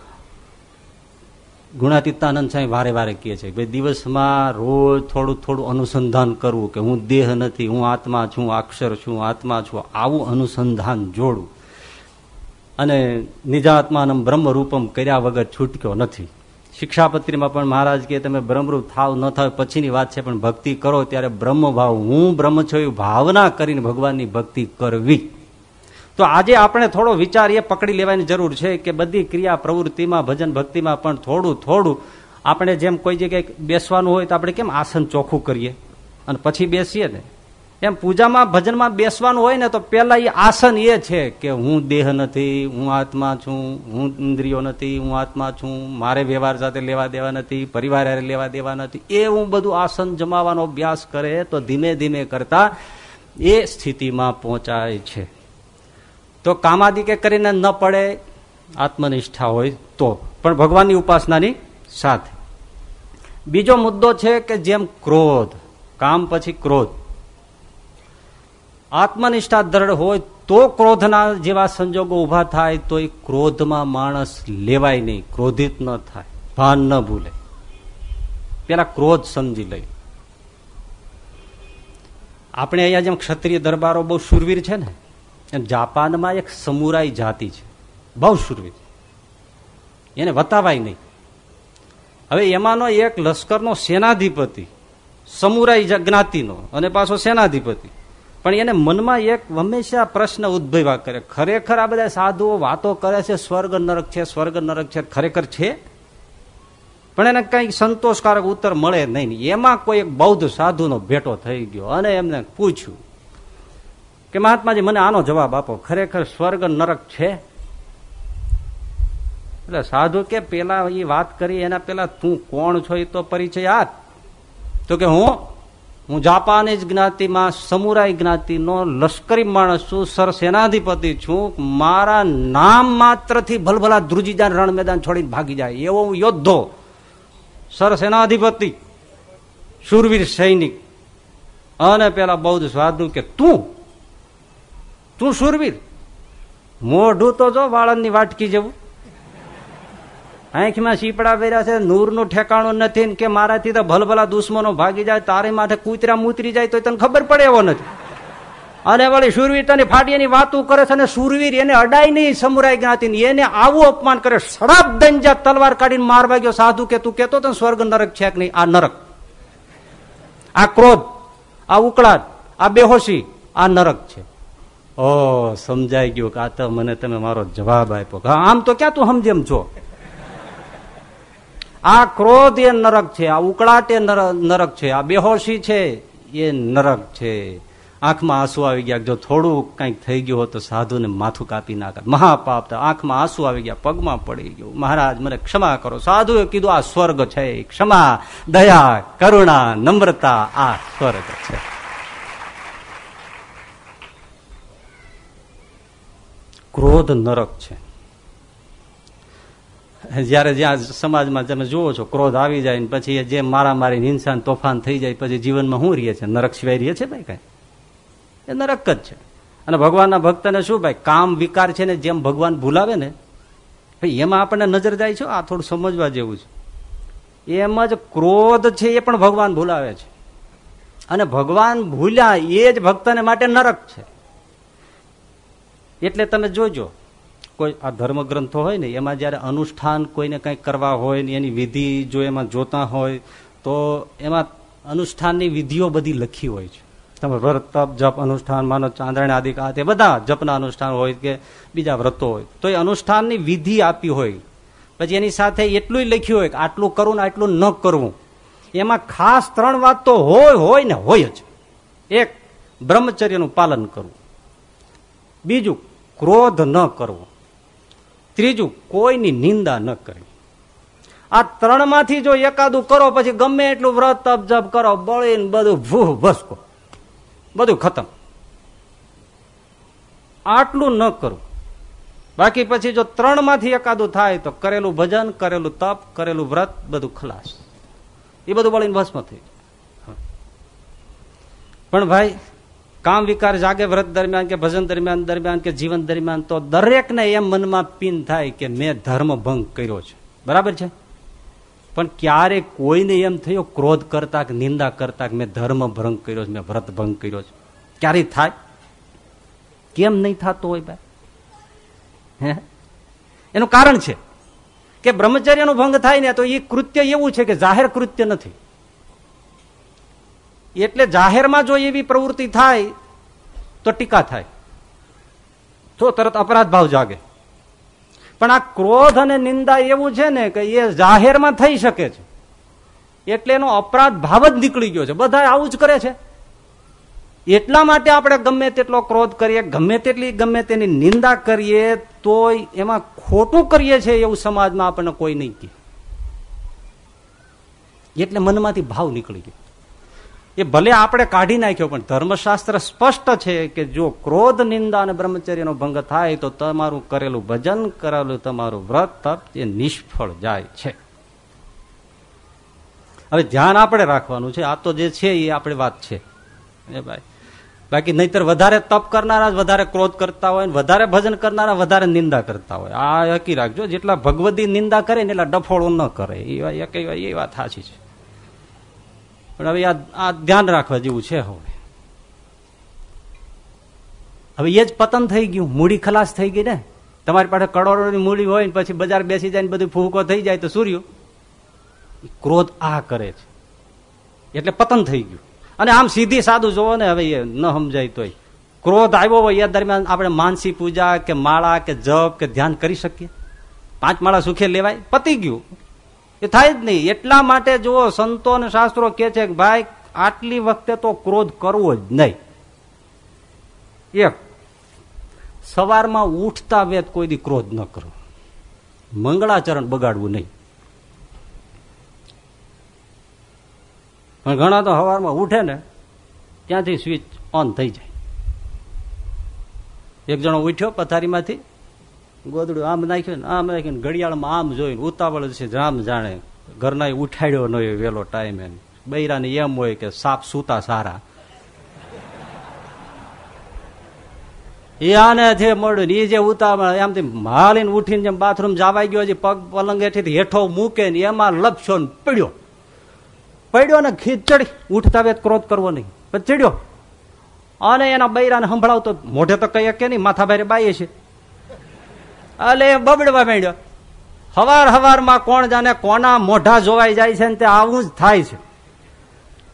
[SPEAKER 1] ગુણાતીતાનંદ સાહેબ વારે વારે કહે છે ભાઈ દિવસમાં રોજ થોડું થોડું અનુસંધાન કરવું કે હું દેહ નથી, હું આત્મા છું અક્ષર છું આત્મા છું, આવું અનુસંધાન જોડું. અને નિજાત્માનમ બ્રહ્મરૂપમ કર્યા વગર છૂટક્યો નથી. શિક્ષાપત્રીમાં પણ મહારાજ કે તમે બ્રહ્મરૂપ થાવ ન થાવ, પછીની વાત છે, પણ ભક્તિ કરો, ત્યારે બ્રહ્મ ભાવ હું બ્રહ્મ છું ભાવના કરીને ભગવાનની ભક્તિ કરવી. તો આજે આપણે થોડો વિચાર એ પકડી લેવાની જરૂર છે કે બધી ક્રિયા પ્રવૃત્તિમાં, ભજન ભક્તિમાં પણ થોડું થોડું આપણે જેમ કોઈ જગ્યાએ બેસવાનું હોય તો આપણે કેમ આસન ચોખ્ખું કરીએ? અને પછી બેસીએ ને? એમ પૂજામાં, ભજનમાં બેસવાનું હોય ને તો પહેલાં એ આસન એ છે કે હું દેહ નથી, હું આત્મા છું, હું ઇન્દ્રિયો નથી, હું આત્મા છું, મારે વ્યવહાર સાથે લેવા દેવા નથી, પરિવાર લેવા દેવા નથી. એ હું બધું આસન જમાવાનો અભ્યાસ કરે તો ધીમે ધીમે કરતા એ સ્થિતિમાં પહોંચાય છે. તો કામાદિકે કરીને ન પડે, આત્મનિષ્ઠા હોય તો. પણ ભગવાનની ઉપાસનાની સાથે. બીજો મુદ્દો છે કે જેમ ક્રોધ, કામ પછી ક્રોધ. આત્મનિષ્ઠા દ્રઢ હોય તો ક્રોધના જેવા સંજોગો ઊભા થાય તો એ ક્રોધમાં માણસ લેવાય નહીં, ક્રોધિત ન થાય, ભાન ન ભૂલે. પેલા ક્રોધ સમજી લઈ આપણે અહીંયા જેમ ક્ષત્રિય દરબારો બહુ શુરવીર છે ને એમ જાપાનમાં એક સમુરાઈ જાતિ છે. બહુ શુરવીર એને વતાવાય નહીં. હવે એમાંનો એક લશ્કરનો સેનાધિપતિ, સમુરાઈ જ્ઞાતિનો અને પાછો સેનાધિપતિ. પણ એને મનમાં એક હંમેશા પ્રશ્ન ઉદ્ભવ્યા કરે, ખરેખર આ બધા સાધુઓ વાતો કરે છે, સ્વર્ગ નરક છે, સ્વર્ગ નરક છે, ખરેખર છે? પણ એને કઈ સંતોષકારક ઉત્તર મળે નહીં. એમાં કોઈ એક બૌદ્ધ સાધુનો ભેટો થઈ ગયો અને એમને પૂછ્યું કે મહાત્માજી, મને આનો જવાબ આપો. ખરેખર સ્વર્ગ નરક છે? એટલે સાધુ કે પેલા એ વાત કરી, એના પેલા તું કોણ છો એ તો પરિચય આજ તો કે હું? હું જાપાનીજ જ્ઞાતિમાં, સમુરાઈ જ્ઞાતિનો લશ્કરી માણસ છું સર સેનાધિપતિ છું. મારા નામ માત્રથી ભલભલા ધ્રુજી જાય રણ મેદાન છોડીને ભાગી જાય. એવો હું યોદ્ધો. સર સેનાધિપતિ શુરવીર સૈનિક. અને પેલા બૌદ્ધ સાધુ કે તું? તું સુરવીર મોઢું તો જો વાળંદની વાટકી જેવું. આંખમાં સીપડા પહેર્યા છે, નૂરનું ઠેકાણું નથી કે મારાથી તો ભલભલા દુશ્મનો ભાગી જાય, તારે માથે કૂતરા મૂતરી જાય તો તને ખબર પડે એવો નથી. અને વળી સુરવીર તને ફાટીની વાતું કરે છે અને સુરવીર એને અડાય નહીં, સમુરાઈ જ્ઞાતિ એને આવું અપમાન કરે, શરાબ દંજા તલવાર કાઢીને મારવા ગયો સાધુ કે તું કેતો તો સ્વર્ગ નરક છે કે નહીં? આ નરક. આ ક્રોધ, આ ઉકળાટ, આ બેહોશી, આ નરક છે. ઓ, સમજાઈ ગયું કે આ તો મને તમે મારો જવાબ આપ્યો. આમ તો ક્યાં તું સમજેમ છો? આ ક્રોધ એ નરક છે, આ ઉકળાટ એ નરક છે, આ બેહોશી છે એ નરક છે. આંખમાં આંસુ આવી ગયા જો થોડું કંઈક થઈ ગયું હોત તો સાધુને માથું કાપી નાખે મહાપાપ આંખમાં આંસુ આવી ગયા, પગમાં પડી ગયું. મહારાજ મને ક્ષમા કરો. સાધુએ કીધું, આ સ્વર્ગ છે, ક્ષમા, દયા, કરુણા, નમ્રતા, આ સ્વર્ગ છે. ક્રોધ નરક છે. જયારે જ્યાં સમાજમાં તમે જુઓ છો, ક્રોધ આવી જાય ને પછી જે મારામારી હિંસા તોફાન થઈ જાય, પછી જીવનમાં શું રહીએ છે નરક સિવાય રહીએ છે ભાઈ કઈ? એ નરક જ છે. અને ભગવાનના ભક્તને શું ભાઈ, કામ વિકાર છે ને જેમ ભગવાન ભૂલાવે ને, ભાઈ એમાં આપણને નજર જાય છે, આ થોડું સમજવા જેવું છે. એમ જ ક્રોધ છે એ પણ ભગવાન ભૂલાવે છે. અને ભગવાન ભૂલ્યા એ જ ભક્તને માટે નરક છે. એટલે તમે જોજો, કોઈ આ ધર્મ ગ્રંથો હોય ને, એમાં જયારે અનુષ્ઠાન કોઈને કંઈક કરવા હોય ને, એની વિધિ જો એમાં જોતા હોય, તો એમાં અનુષ્ઠાનની વિધિઓ બધી લખી હોય છે. તમે વ્રત, તપ, જપ, અનુષ્ઠાન, માનો ચાંદ્રાયણ આદિ, આ તે બધા જપના અનુષ્ઠાન હોય કે બીજા વ્રતો હોય. તો એ અનુષ્ઠાનની વિધિ આપી હોય. પછી એની સાથે એટલું લખ્યું હોય કે આટલું કરવું ને આટલું ન કરવું. એમાં ખાસ ત્રણ વાત તો હોય હોય ને, હોય જ. એક, બ્રહ્મચર્યનું પાલન કરવું. બીજું, ક્રોધ ન કરવો. ત્રીજું, કોઈની નિંદા ન કરવી. આ ત્રણમાંથી જો એકાદું કરો, પછી ગમે એટલું વ્રત, તપ, જપ કરો, બળીને બધું ભૂ ભસકો. બધું ખતમ. આટલું ન કરવું બાકી પછી જો ત્રણમાંથી એકાદું થાય, તો કરેલું ભજન, કરેલું તપ, કરેલું વ્રત, બધું ખલાસ. એ બધું બળીને ભસ્મ થઈ પણ ભાઈ કામ વિકાર જાગે વ્રત દરમિયાન કે ભજન દરમિયાન દરમિયાન કે જીવન દરમિયાન, તો દરેકને એમ મનમાં પીન થાય કે મેં ધર્મ ભંગ કર્યો છે. બરાબર છે? પણ ક્યારે કોઈને એમ થયો, ક્રોધ કરતા કે નિંદા કરતા કે મેં ધર્મ ભંગ કર્યો છે, મેં વ્રત ભંગ કર્યો છે? ક્યારે થાય? કેમ નહીં થતો હોય ભાઈ? હે? એનું કારણ છે કે બ્રહ્મચર્યનો ભંગ થાય ને તો એ કૃત્ય એવું છે કે જાહેર કૃત્ય નથી. એટલે જાહેરમાં જો એવી પ્રવૃત્તિ થાય, તો ટીકા થાય. તો તરત અપરાધ ભાવ જાગે. પણ આ ક્રોધ અને નિંદા એવું છે ને કે એ જાહેરમાં થઈ શકે છે. એટલે એનો અપરાધ ભાવ જ નીકળી ગયો છે. બધા આવું જ કરે છે. એટલા માટે આપણે ગમે તેટલો ક્રોધ કરીએ, ગમે તેટલી, ગમે તેની નિંદા કરીએ, તોય એમાં ખોટું કરીએ છીએ એવું સમાજમાં આપણને કોઈ નહીં કહે. એટલે મનમાંથી ભાવ નીકળી ગયો. એ ભલે આપણે કાઢી નાખ્યો, પણ ધર્મશાસ્ત્ર સ્પષ્ટ છે કે જો ક્રોધ, નિંદા અને બ્રહ્મચર્યનો ભંગ થાય, તો તમારું કરેલું ભજન, કરેલું તમારું વ્રત તપ, એ નિષ્ફળ જાય છે. હવે ધ્યાન આપણે રાખવાનું છે. આ તો જે છે, એ આપણી વાત છે. એ ભાઈ. બાકી નહીતર વધારે તપ કરનારા, વધારે ક્રોધ કરતા હોય, વધારે ભજન કરનારા, વધારે નિંદા કરતા હોય. આ યકી રાખજો. જેટલા ભગવદી નિંદા કરે ને એટલા ડફોળો ન કરે. એ વાત સાચી છે. પણ હવે આ ધ્યાન રાખવા જેવું છે હવે. હવે એ જ પતન થઈ ગયું. મૂડી ખલાસ થઈ ગઈ ને. તમારી પાસે કરોડોની મૂડી હોય ને પછી બજાર બેસી જાય ને બધું ફૂકો થઈ જાય તો સૂર્ય. ક્રોધ આ કરે છે. એટલે પતન થઈ ગયું. અને આમ સીધી સાદું જોવો ને, હવે એ ન સમજાય તોય. ક્રોધ આવ્યો હોય એ દરમિયાન આપણે માનસી પૂજા કે માળા કે જપ કે ધ્યાન કરી શકીએ. પાંચ માળા સુખે લેવાય, પતી ગયું. એ થાય જ નહીં. એટલા માટે જુઓ, સંતો શાસ્ત્રો કે છે કે ભાઈ, આટલી વખતે તો ક્રોધ કરવો જ નહીં. એક, સવારમાં ઉઠતા વેત કોઈ દી ક્રોધ ન કરો. મંગળાચરણ બગાડવું નહીં. પણ ઘણા તો સવારમાં ઉઠે ને, ત્યાંથી સ્વિચ ઓન થઈ જાય. એક જણો ઉઠ્યો પથારીમાંથી ગોદડું આમ નાખ્યું ને આમ નાખ્યું ઘડિયાળમાં આમ જોઈને ઉતાવળ છે આમ જાણે. ઘરના ઉઠાડ્યો ન વહેલો ટાઈમ એને બૈરાને એમ હોય કે સાપ સૂતા સારા. એ આને છે મળ્યું એ જે ઉતાવળ એમથી માલીને ઉઠીને જેમ બાથરૂમ જવાઈ ગયો છે પગ પલંગ હેઠી હેઠો મૂકે ને એમાં લપશો ને પડ્યો. પડ્યો ને ખીચડી. ઉઠતા વેત ક્રોધ કરવો નહીં. ચડ્યો. અને એના બૈરાને સંભળાવતો, મોઢે તો કઈ કે નહીં, માથા ભારે બાઈએ છે. એટલે બબડવા માંડ્યો. હવાર હવારમાં કોણ જાણે કોના મોઢા જોવાઈ જાય છે ને તે આવું જ થાય છે.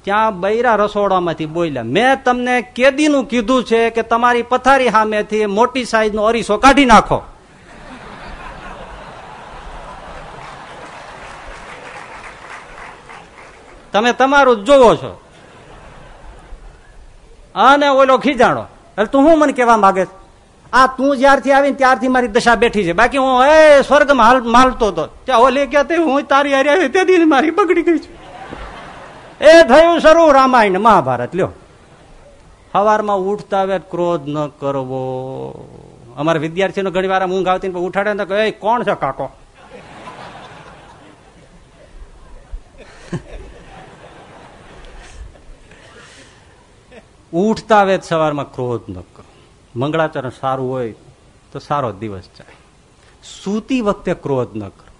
[SPEAKER 1] ત્યાં બૈરા રસોડામાંથી બોલ્યા, મેં તમને કેદીનું કીધું છે કે તમારી પથારી સામેથી મોટી સાઈઝનો અરીસો કાઢી નાખો. તમે તમારું જોવો છો. અને ઓલો ખીજાણો. એટલે તું હું મને કેવા માંગે આ તું જ્યારથી આવીને ત્યારથી મારી દશા બેઠી છે. બાકી હું, એ, સ્વર્ગમાં માલતો હતો ત્યાં ઓલે કે હું તારી હારી આવી તેથી મારી બગડી ગઈ છે. એ થયું શરૂ રામાયણ, મહાભારત. લ્યો. સવારમાં ઉઠતા આવે ક્રોધ ન કરવો. અમારા વિદ્યાર્થીનો ઘણી વાર ઊંઘ આવતી ઉઠાડે ને એ, કોણ છે કાકો? ઉઠતા વેત સવારમાં ક્રોધ ન કરો મંગળાચરણ સારું હોય તો સારો દિવસ જાય. સૂતી વખતે ક્રોધ ન કરો.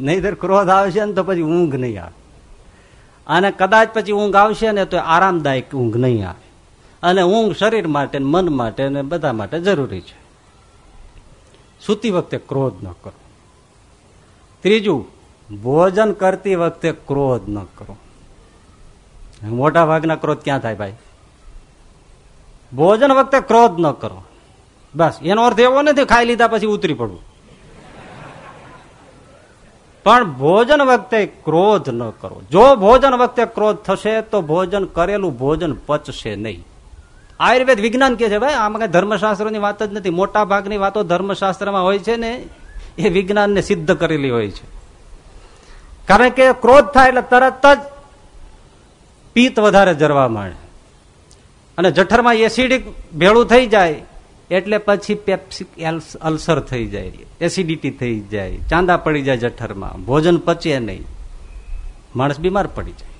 [SPEAKER 1] નહીતર ક્રોધ આવશે ને તો પછી ઊંઘ નહીં આવે. અને કદાચ પછી ઊંઘ આવશે ને તો આરામદાયક ઊંઘ નહીં આવે. અને ઊંઘ શરીર માટે મન માટે ને બધા માટે જરૂરી છે. સૂતી વખતે ક્રોધ ન કરો. ત્રીજું, ભોજન કરતી વખતે ક્રોધ ન કરો. મોટા ભાગના ક્રોધ ક્યાં થાય ભાઈ? ભોજન વખતે ક્રોધ ન કરો. બસ, એનો અર્થ એવો નથી, ખાઈ લીધા પછી ઉતરી પડવું. પણ ભોજન વખતે ક્રોધ ન કરો. જો ભોજન વખતે ક્રોધ થશે, તો ભોજન કરેલું ભોજન પચશે નહીં. આયુર્વેદ વિજ્ઞાન કે છે, ભાઈ, આમાં કઈ ધર્મશાસ્ત્રની વાત જ નથી. મોટા ભાગની વાતો ધર્મશાસ્ત્રમાં હોય છે ને, એ વિજ્ઞાનને સિદ્ધ કરેલી હોય છે. કારણ કે ક્રોધ થાય એટલે તરત જ પિત્ત વધારે જરવા માંડે. અને જઠરમાં એસિડિક ભેળું થઈ જાય, એટલે પછી પેપ્સિક અલ્સર થઈ જાય, એસિડિટી થઈ જાય, ચાંદા પડી જાય જઠરમાં, ભોજન પચે નહીં. માણસ બીમાર પડી જાય.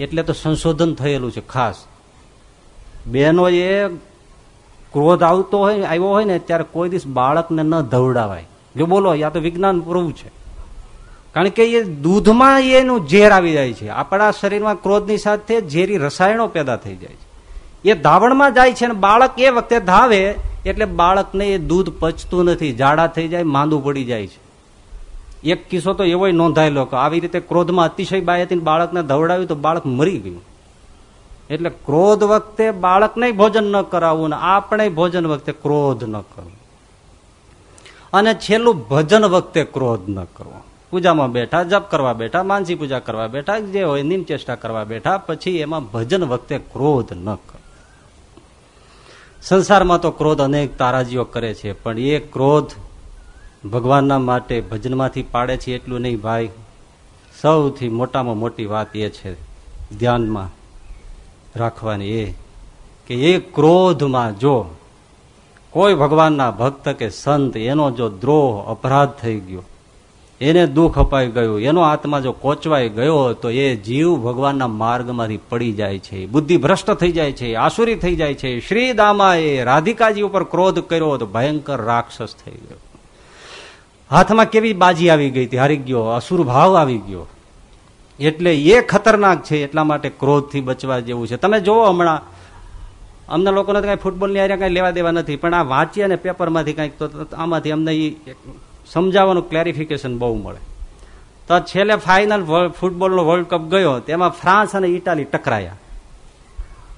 [SPEAKER 1] એટલે તો સંશોધન થયેલું છે ખાસ. બહેનો એ ક્રોધ આવતો હોય, આવ્યો હોય ને, ત્યારે કોઈ દિવસ બાળકને ન ધવડાવાય. જો બોલો, યા તો વિજ્ઞાન પૂરવું છે. કારણ કે એ દૂધમાં એનું ઝેર આવી જાય છે. આપણા શરીરમાં ક્રોધની સાથે ઝેરી રસાયણો પેદા થઈ જાય છે. એ ધાવણમાં જાય છે અને બાળક એ વખતે ધાવે એટલે બાળકને એ દૂધ પચતું નથી. જાડા થઈ જાય, માંદું પડી જાય છે. એક કિસ્સો તો એવો નોંધાયેલો કે આવી રીતે ક્રોધમાં અતિશય બાયતી બાળકને ધવડાવ્યું તો બાળક મરી ગયું. એટલે ક્રોધ વખતે બાળકને ભોજન ન કરાવવું ને આપણે ભોજન વખતે ક્રોધ ન કરવું. અને છેલ્લું ભજન વખતે ક્રોધ ન કરવો. પૂજામાં બેઠા, જપ કરવા બેઠા, માનસી પૂજા કરવા બેઠા, જે હોય નિમચેષ્ટા કરવા બેઠા, પછી એમાં ભજન વખતે ક્રોધ ન કરો. સંસારમાં તો ક્રોધ અનેક તારાજીઓ કરે છે, પણ એ ક્રોધ ભગવાનના માટે ભજનમાંથી પાડે છે એટલું નહીં ભાઈ. સૌથી મોટામાં મોટી વાત એ છે, ધ્યાનમાં રાખવાની એ કે એ ક્રોધમાં જો કોઈ ભગવાનના ભક્ત કે સંત એનો જો દ્રોહ અપરાધ થઈ ગયો એને દુઃખ અપાઈ ગયું. એનો આત્મા જો કોચવાઈ ગયો તો એ જીવ ભગવાનના માર્ગમાંથી પડી જાય છે. બુદ્ધિ ભ્રષ્ટ થઈ જાય છે, આસુરી થઈ જાય છે. શ્રી દામાએ રાધિકાજી ઉપર ક્રોધ કર્યો તો ભયંકર રાક્ષસ થઈ ગયો. હાથમાં કેવી બાજી આવી ગઈ હતી? હારી ગયો. અસુર ભાવ આવી ગયો. એટલે એ ખતરનાક છે, એટલા માટે ક્રોધથી બચવા જેવું છે. તમે જુઓ હમણાં, અમને લોકોને કઈ ફૂટબોલની આરે કઈ લેવા દેવા નથી, પણ આ વાંચીએ ને પેપરમાંથી કાંઈક તો આમાંથી અમને સમજાવવાનું ક્લેરિફિકેશન બહુ મળે. તો છેલ્લે ફાઇનલ ફૂટબોલનો વર્લ્ડ કપ ગયો, તેમાં ફ્રાન્સ અને ઇટાલી ટકરાયા.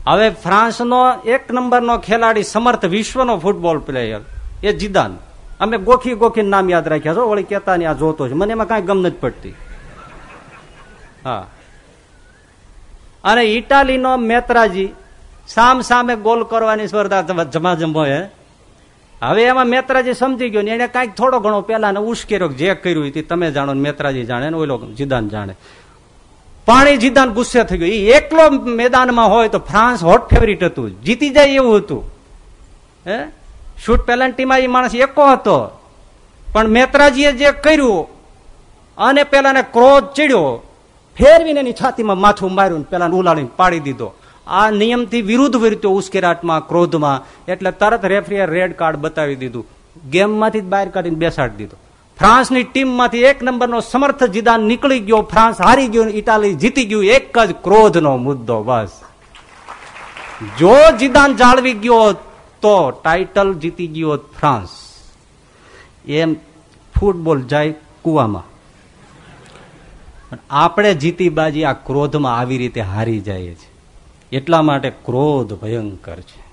[SPEAKER 1] હવે ફ્રાન્સનો એક નંબરનો ખેલાડી સમર્થ વિશ્વનો ફૂટબોલ પ્લેયર એ જીદાન. અમે ગોખી ગોખી નામ યાદ રાખ્યા છો, વળી કેતા આ જોતો છે. મને એમાં કઈ ગમ નથી પડતી. હા. અને ઇટાલીનો મેત્રાજી સામ સામે ગોલ કરવાની સ્પર્ધા જમાજમો હે હવે એમાં મેત્રાજી સમજી ગયો ને એને કાંઈક થોડો ઘણો પેલા ને ઉશ્કેર્યો જે કર્યું તે તમે જાણો મેત્રાજી જાણે ને ઓલો જીદાન જાણે. પાણી જીદાન ગુસ્સે થઈ ગયો. એ એકલો મેદાનમાં હોય તો ફ્રાન્સ હોટ ફેવરિટ હતું. જીતી જાય એવું હતું. હે? શૂટ પેનલ્ટીમાં એ માણસ એકો હતો. પણ મેત્રાજીએ જે કર્યું અને પેલાને ક્રોધ ચીડ્યો. ફેરવીને એની છાતીમાં માથું માર્યું પેલા ઉલાળીને પાડી દીધો. આ નિયમથી વિરુદ્ધ વર્ત્યો ઉશ્કેરાટમાં, ક્રોધમાં. એટલે તરત રેફરીએ રેડ કાર્ડ બતાવી દીધું. ગેમમાંથી જ બહાર કાઢીને બેસાડી દીધો. ફ્રાન્સની ટીમમાંથી એક નંબરનો સમર્થ જીદાન નીકળી ગયો. ફ્રાન્સ હારી ગયો ઇટાલી જીતી ગયું. એક જ ક્રોધનો મુદ્દો બસ. જો જીદાન જાળવી ગયો તો ટાઇટલ જીતી ગયો ફ્રાન્સ. એમ ફૂટબોલ જાય કુવામાં. આપણે જીતી બાજી આ ક્રોધમાં આવી રીતે હારી જઈએ છીએ. એટલા માટે ક્રોધ ભયંકર છે.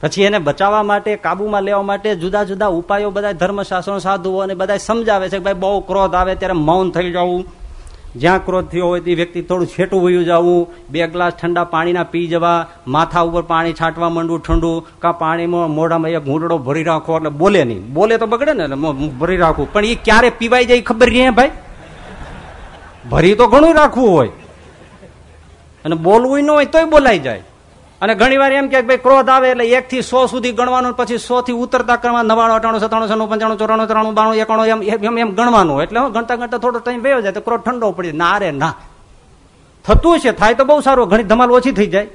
[SPEAKER 1] પછી એને બચાવવા માટે, કાબુમાં લેવા માટે જુદા જુદા ઉપાયો બધા ધર્મશાસ્ત્રો, સાધુઓ અને બધા સમજાવે છે કે ભાઈ બહુ ક્રોધ આવે ત્યારે મૌન થઈ જવું. જ્યાં ક્રોધ થયો હોય તે વ્યક્તિ થોડું છેટું વયું જવું. બે ગ્લાસ ઠંડા પાણીના પી જવા, માથા ઉપર પાણી છાંટવા માંડવું ઠંડુ, કા પાણીમાં મોઢામાં એક ઘૂંટડો ભરી રાખો એટલે બોલે નહીં. બોલે તો બગડે ને ભરી રાખવું. પણ એ ક્યારે પીવાઈ જાય ખબર રહે ભાઈ? ભરી તો ઘણું રાખવું હોય. અને બોલવું ન હોય તોય બોલાઈ જાય. અને ઘણી વાર એમ કે ભાઈ ક્રોધ આવે એટલે એક થી સો સુધી ગણવાનું પછી સો થી ઉતરતા કરવા નવાણું અટાણું સત્તાણું સનું પંચાણું, ચોરાણું, ત્રાણું, બાણું, એકાણું, એમ એમ એમ ગણવાનું. એટલે ગણતા ગણતા થોડો ટાઈમ ભયો જાય તો ક્રોધ ઠંડો પડી ના રે, ના. થતું છે, થાય તો બહુ સારું. ઘણી ધમાલ ઓછી થઈ જાય.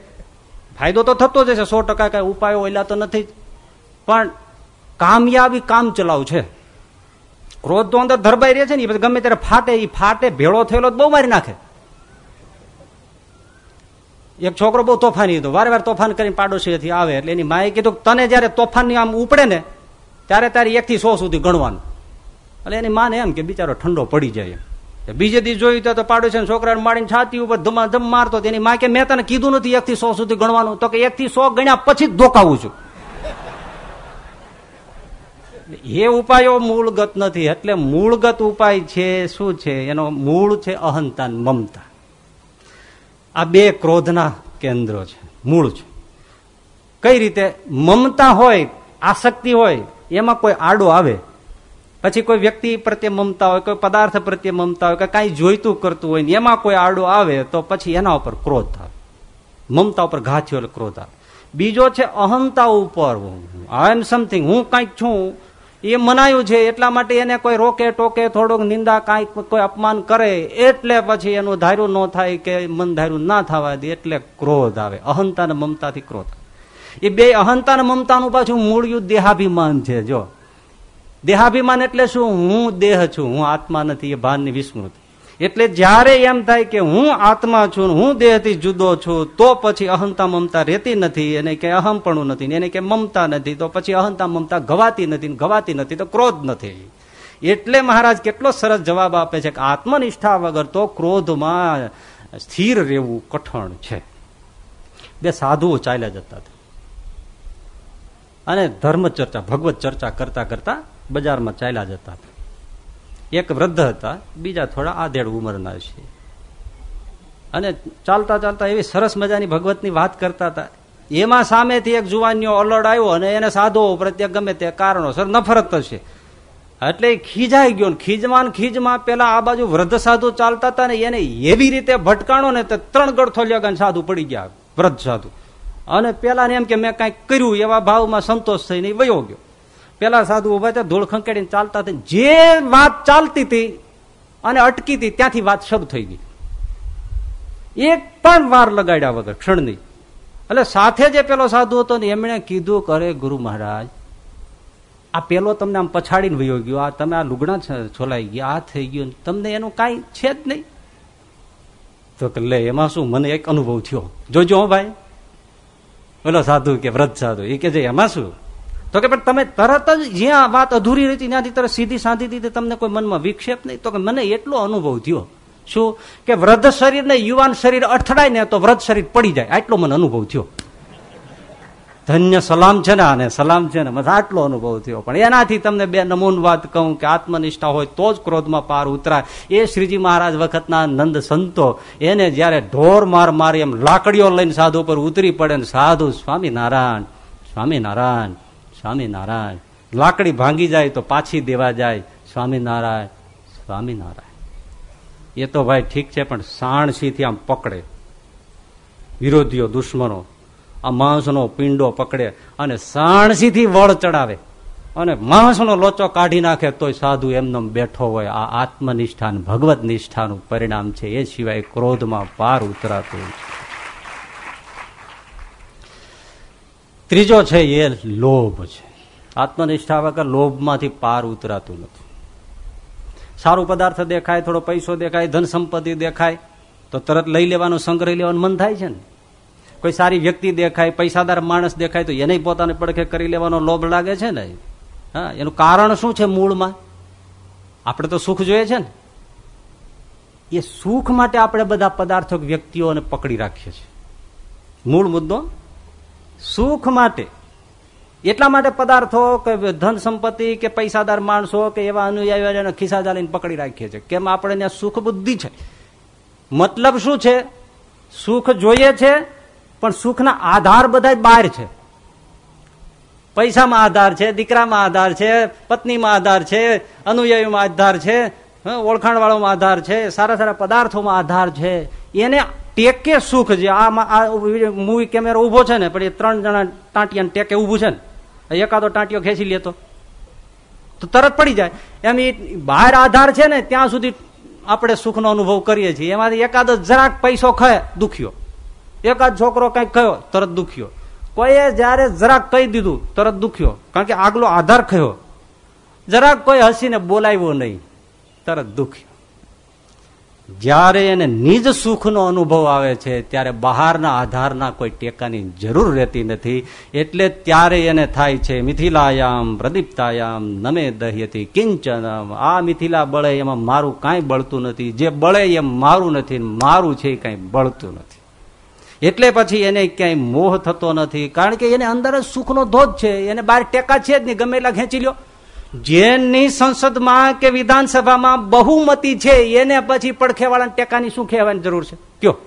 [SPEAKER 1] ફાયદો તો થતો જ છે સો ટકા કઈ ઉપાયો એલા તો નથી પણ કામયાબી કામ ચલાવ છે. ક્રોધ તો અંદર ધરબાઈ રહે છે ને ગમે ત્યારે ફાટે એ ફાટે, ભેળો થયેલો બહુ મારી નાખે. એક છોકરો બહુ તોફાની હતો. વારે વાર તોફાન કરીને પાડોશીથી આવે એટલે એની માએ કીધું તને જયારે તોફાનની આમ ઉપડે ને, ત્યારે તારે એક થી સો સુધી ગણવાનું. એટલે એની માને એમ કે બિચારો ઠંડો પડી જાય બીજે દી જોયું તો પાડોશી છોકરાને માડીને છાતી ઉપર ધમાધમ મારતો. તેની મા કે મેં તને કીધું નથી એક થી સો સુધી ગણવાનું. તો કે એક થી સો ગણ્યા પછી જ ધોકાવું છું. એ ઉપાયો મૂળગત નથી. એટલે મૂળગત ઉપાય છે શું છે? એનો મૂળ છે અહંતા મમતા. આ બે ક્રોધના કેન્દ્રો છે, મૂળ છે. કઈ રીતે મમતા હોય, આસક્તિ હોય, એમાં કોઈ આડો આવે? પછી કોઈ વ્યક્તિ પ્રત્યે મમતા હોય, કોઈ પદાર્થ પ્રત્યે મમતા હોય, કે કાંઈ જોઈતું કરતું હોય ને એમાં કોઈ આડો આવે, તો પછી એના ઉપર ક્રોધ થાય મમતા ઉપર ઘા એટલે ક્રોધ આવે. બીજો છે અહંતા ઉપર. આઈ એમ સમથિંગ હું કંઈક છું એ મનાયું છે, એટલા માટે એને કોઈ રોકે ટોકે, થોડુંક નિંદા કાંઈક કોઈ અપમાન કરે, એટલે પછી એનું ધાર્યું ન થાય કે મન ધાર્યું ના થવા દે, એટલે ક્રોધ આવે, અહંતા ને મમતાથી ક્રોધ. એ બે અહંતા ને મમતાનું પાછું મૂળ્યું દેહાભિમાન છે, જો. દેહાભિમાન એટલે શું? હું દેહ છું, હું આત્મા નથી, એ ભાનની વિસ્મૃતિ. એટલે જ્યારે એમ થાય કે હું આત્મા છું હું દેહથી જુદો છું, તો પછી અહંતા મમતા રહેતી નથી, એને કે અહમપણું નથી એને કે મમતા નથી, તો પછી અહંતા મમતા ગવાતી નથી ગવાતી નથી, તો ક્રોધ નથી. એટલે મહારાજ કેટલો સરસ જવાબ આપે છે કે આત્મનિષ્ઠા વગર તો ક્રોધમાં સ્થિર રહેવું કઠણ છે. બે સાધુઓ ચાલ્યા જતા અને ધર્મ ચર્ચા, ભગવત ચર્ચા કરતા કરતા બજારમાં ચાલ્યા જતા હતા. એક વૃદ્ધ હતા, બીજા થોડા આધેડ ઉંમરના છે. અને ચાલતા ચાલતા એવી સરસ મજાની ભગવતની વાત કરતા હતા. એમાં સામેથી એક જુવાનીઓ અલર્ટ આવ્યો અને એને સાધો પ્રત્યે ગમે તે કારણોસર નફરત છે એટલે ખીજાઈ ગયો ખીજમાં ખીજમાં પેલા આ બાજુ વૃદ્ધ સાધુ ચાલતા હતા ને એને એવી રીતે ભટકાણો ને ત્રણ ગળથો લેગા સાધુ પડી ગયા, વૃદ્ધ સાધુ. અને પેલા એમ કે મેં કંઈક કર્યું, એવા ભાવમાં સંતોષ થઈને વયો ગયો. પેલા સાધુ ઊભા હતા, ધૂળ ખંકેડીને ચાલતા હતા. જે વાત ચાલતી હતી અને અટકી હતી, ત્યાંથી વાત શરૂ થઈ ગઈ. એક પણ વાર લગાડ્યા વગર ક્ષણની એટલે સાથે જે પેલો સાધુ હતો ને, એમણે કીધું કરે ગુરુ મહારાજ, આ પેલો તમને આમ પછાડીને વયો ગયો, આ તમે આ લુગડા છોલાઈ ગયા, આ થઈ ગયું તમને એનું કાંઈ છે જ નહીં. તો લે, એમાં શું મને એક અનુભવ થયો? જોજો ભાઈ. પેલો સાધુ કે, વ્રત સાધુ. એ કે એમાં શું? તો કે પણ તમે તરત જ જ્યાં વાત અધૂરી રહી ત્યાંથી તરત સીધી સાંધી દીધી તમને કોઈ મનમાં વિક્ષેપ નહીં. તો કે મને એટલો અનુભવ થયો. શું? કે વૃદ્ધ શરીર ને યુવાન શરીર અથડાય ને તો વૃદ્ધ શરીર પડી જાય. આટલો મને અનુભવ થયો. ધન્ય સલામ છે ને આને, સલામ છે ને. મને આટલો અનુભવ થયો. પણ એનાથી તમને બે નમૂન વાત કહું કે આત્મનિષ્ઠા હોય તો જ ક્રોધમાં પાર ઉતરાય. એ શ્રીજી મહારાજ વખતના નંદ સંતો, એને જયારે ઢોર માર મારી એમ લાકડીઓ લઈને સાધુ પર ઉતરી પડે ને, સાધુ સ્વામી નારાયણ સ્વામી નારાયણ સ્વામિનારાયણ લાકડી ભાંગી જાય તો પાછી દેવા જાય. સ્વામિનારાયણ સ્વામિનારાયણ એ તો ભાઈ ઠીક છે, પણ સાણસીથી આમ પકડે. વિરોધીઓ, દુશ્મનો. આ માણસનો પિંડો પકડે અને સાણસીથી વળ ચડાવે. અને માણસનો લોચો કાઢી નાખે તોય સાધુ એમને બેઠો હોય. આ આત્મનિષ્ઠા ભગવત નિષ્ઠાનું પરિણામ છે. એ સિવાય ક્રોધમાં પાર ઉતરાતું ત્રીજો છે એ લોભ છે. આત્મનિષ્ઠા વગર લોભમાંથી પાર ઉતરાતું નથી. સારું પદાર્થ દેખાય, થોડો પૈસો દેખાય, ધન સંપત્તિ દેખાય, તો તરત લઈ લેવાનું, સંગ્રહ લેવાનું મન થાય છે ને? કોઈ સારી વ્યક્તિ દેખાય, પૈસાદાર માણસ દેખાય, તો એને પોતાને પડખે કરી લેવાનો લોભ લાગે છે ને? હા, એનું કારણ શું છે મૂળમાં? આપણે તો સુખ જોઈએ છે ને? એ સુખ માટે આપણે બધા પદાર્થો વ્યક્તિઓને પકડી રાખીએ છીએ. મૂળ મુદ્દો સુખ માટે. એટલા માટે પદાર્થો કે ધન સંપત્તિ કે પૈસાદાર માણસો કે એવા અનુયાયીઓને ખિસ્સા ચાલીને પકડી રાખીએ છીએ. કેમ આપણે સુખ બુદ્ધિ છે? મતલબ શું છે? સુખ જોઈએ છે, પણ સુખના આધાર બધા બહાર છે. પૈસામાં આધાર છે, દીકરામાં આધાર છે, પત્નીમાં આધાર છે અનુયાયીમાં આધાર છે ઓળખાણ વાળોમાં આધાર છે, સારા સારા પદાર્થોમાં આધાર છે. એને ટેકે સુખ જે આ મૂવી કેમેરો ઊભો છે ને, પણ એ ત્રણ જણા ટાંટિયા ટેકે ઉભું છે ને. એકાદો ટાંટિયો ખેંચી લેતો તો. તરત પડી જાય. એમ એ બહાર આધાર છે ને, ત્યાં સુધી આપણે સુખનો અનુભવ કરીએ છીએ. એમાંથી એકાદ જરાક પૈસો ખે દુખ્યો. એકાદ છોકરો કંઈક કયો તરત દુખ્યો. કોઈએ જયારે જરાક કહી દીધું, તરત દુખ્યો. કારણ કે આગલો આધાર ખયો. જરાક કોઈ હસીને બોલાવ્યો નહીં, તરત દુખ્યો. જ્યારે એને નિજ સુખનો અનુભવ આવે છે, ત્યારે બહારના આધારના કોઈ ટેકાની જરૂર રહેતી નથી. એટલે ત્યારે એને થાય છે, મિથિલાયામ પ્રદીપ્તાયામ નમે દહ્યથી કિંચન આ મિથિલા બળે એમાં મારું કાંઈ બળતું નથી. જે બળે એમ મારું નથી, મારું છે એ કાંઈ બળતું નથી. એટલે પછી એને ક્યાંય મોહ થતો નથી. કારણ કે એને અંદર જ સુખનો ધોધ છે. એને બહાર ટેકા છે જ નહીં. ગમે એટલા ખેંચી લ્યો. જેની સંસદમાં કે વિધાનસભામાં બહુમતી છે, એને પછી પડખેવાળા ટેકાની શું કહેવાની જરૂર છે? કયો?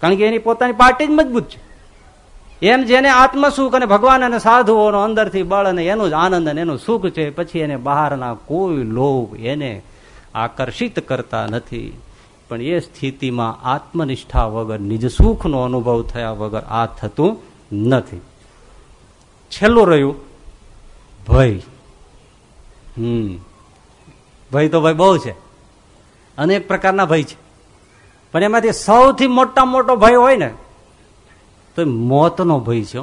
[SPEAKER 1] કારણ કે એની પોતાની પાર્ટી જ મજબૂત છે. એમ જેને આત્મસુખ અને ભગવાન અને સાધુઓનો અંદરથી બળ અને એનું જ આનંદ અને એનું સુખ છે, પછી એને બહારના કોઈ લોભ એને આકર્ષિત કરતા નથી. પણ એ સ્થિતિમાં આત્મનિષ્ઠા વગર, નિજ સુખનો અનુભવ થયા વગર આ થતું નથી. છેલ્લું રહ્યું ભય. હમ. ભય તો ભાઈ બહુ છે. અનેક પ્રકારના ભય છે. પણ એમાંથી સૌથી મોટા મોટો ભય હોય ને, તો મોતનો ભય છે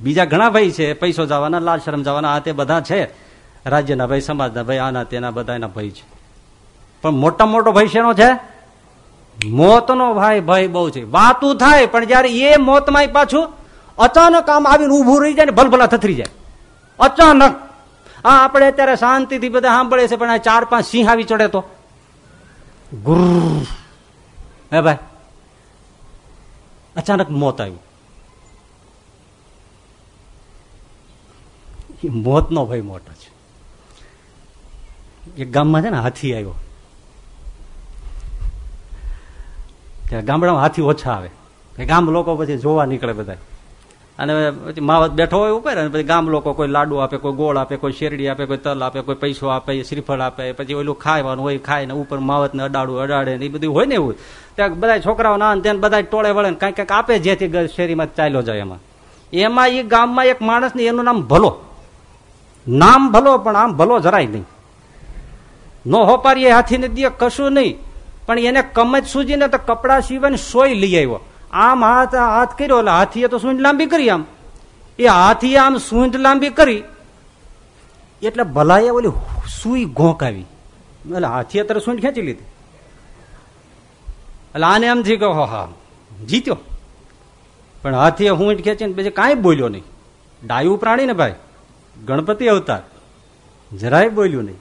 [SPEAKER 1] બીજા ઘણા ભય છે. પૈસો જવાના, લાલ શરમ જવાના, આ તે બધા છે. રાજ્યના ભય, સમાજના ભય, આના તેના બધા એના ભય છે. પણ મોટા મોટો ભય શેનો છે? મોતનો ભાઈ ભય બહુ છે. વાતું થાય, પણ જયારે એ મોતમાં પાછું અચાનક આમ આવીને ઉભું રહી જાય ને ભલભલા થથરી જાય. અચાનક. હા, આપણે અત્યારે શાંતિથી બધા સાંભળે છે, પણ આ ચાર પાંચ સિંહ આવી ચડે તો. ગુર. હે ભાઈ? અચાનક મોત આવ્યું. એ મોતનો ભય મોટો છે. એક ગામમાં છે ને હાથી આવ્યો. ગામડામાં હાથી ઓછા આવે. ગામ લોકો પછી જોવા નીકળે બધા અને માવત બેઠો હોય ઉપર અને પછી ગામ લોકો કોઈ લાડુ આપે, કોઈ ગોળ આપે, કોઈ શેરડી આપે, કોઈ તલ આપે, કોઈ પૈસો આપે શ્રીફળ આપે, પછી ઓલું ખાવાનું હોય ખાય ને ઉપર માવતને અડાડું, અડાડે ને એ બધું હોય ને એવું. ત્યાં બધા છોકરાઓ ના ત્યાં બધા ટોળે વળે ને કાંઈક કાંઈક આપે જેથી શેરીમાં ચાલ્યો જાય એમાં. એમાં એ ગામમાં એક માણસ ને એનું નામ ભલો. નામ ભલો, પણ આમ ભલો જરાય નહીં. નો હોપારીએ હાથીને દે, કશું નહીં. પણ એને કમજ સૂજીને તો કપડા સિવાય સોય લઈ આવ્યો. આમ હાથ હાથ કર્યો એટલે હાથીએ તો સૂંઢ લાંબી કરી આમ. એ હાથીએ આમ સૂંઢ લાંબી કરી. એટલે ભલાએ ઓલી સુઈ ઘોંકાવી એટલે હાથીએ અત્યારે સૂંઢ ખેંચી લીધી. એટલે આને એમ થી કહો હા, જીત્યો. પણ હાથીએ સૂંઢ ખેંચીને પછી કાંઈ બોલ્યો નહીં. ડાયું પ્રાણી ને ભાઈ, ગણપતિ અવતાર. જરાય બોલ્યું નહીં.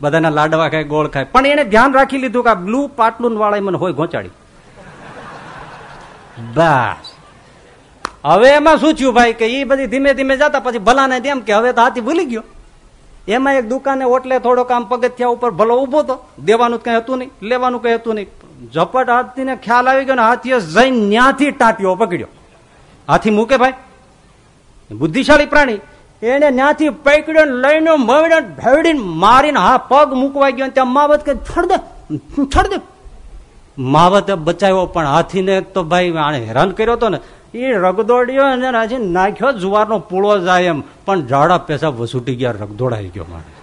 [SPEAKER 1] બધાના લાડવા ખાય, ગોળ ખાય. પણ એને ધ્યાન રાખી લીધું કે આ બ્લુ પાટલુન વાળા મને હોય ઘોંચાડી. બસ. હવે એમાં થયું ભાઈ કે એ બધી ધીમે ધીમે જતા, પછી ભલાને તેમ કે હવે તો હાથી ભૂલી ગયો. એમાં એક દુકાને ઓટલે થોડોક આમ પગથિયા ઉપર ભલો ઊભો હતો દેવાનું કઈ હતું નહીં, લેવાનું કઈ હતું નહીં. ઝપટ હાથીને ખ્યાલ આવી ગયો ને હાથીએ જઈને ન્યાથી ટાંટ્યો પકડ્યો. હાથી મૂકે ભાઈ. બુદ્ધિશાળી પ્રાણી. એને ત્યાંથી પકડ્યો લઈને મવડે ભેડીને મારીને હા પગ મૂકવા ગયો ત્યાં માવત કે છોડ દે છોડ દે. માવતે બચાવ્યો, પણ હાથીને તો ભાઈ આને હેરાન કર્યો હતો ને, એ રગદોડ્યો અને હજી નાખ્યો, જુવારનો પૂળો જાય એમ. પણ ઝાડા પેસા વસૂટી ગયા, રગદોડાઈ ગયો મારે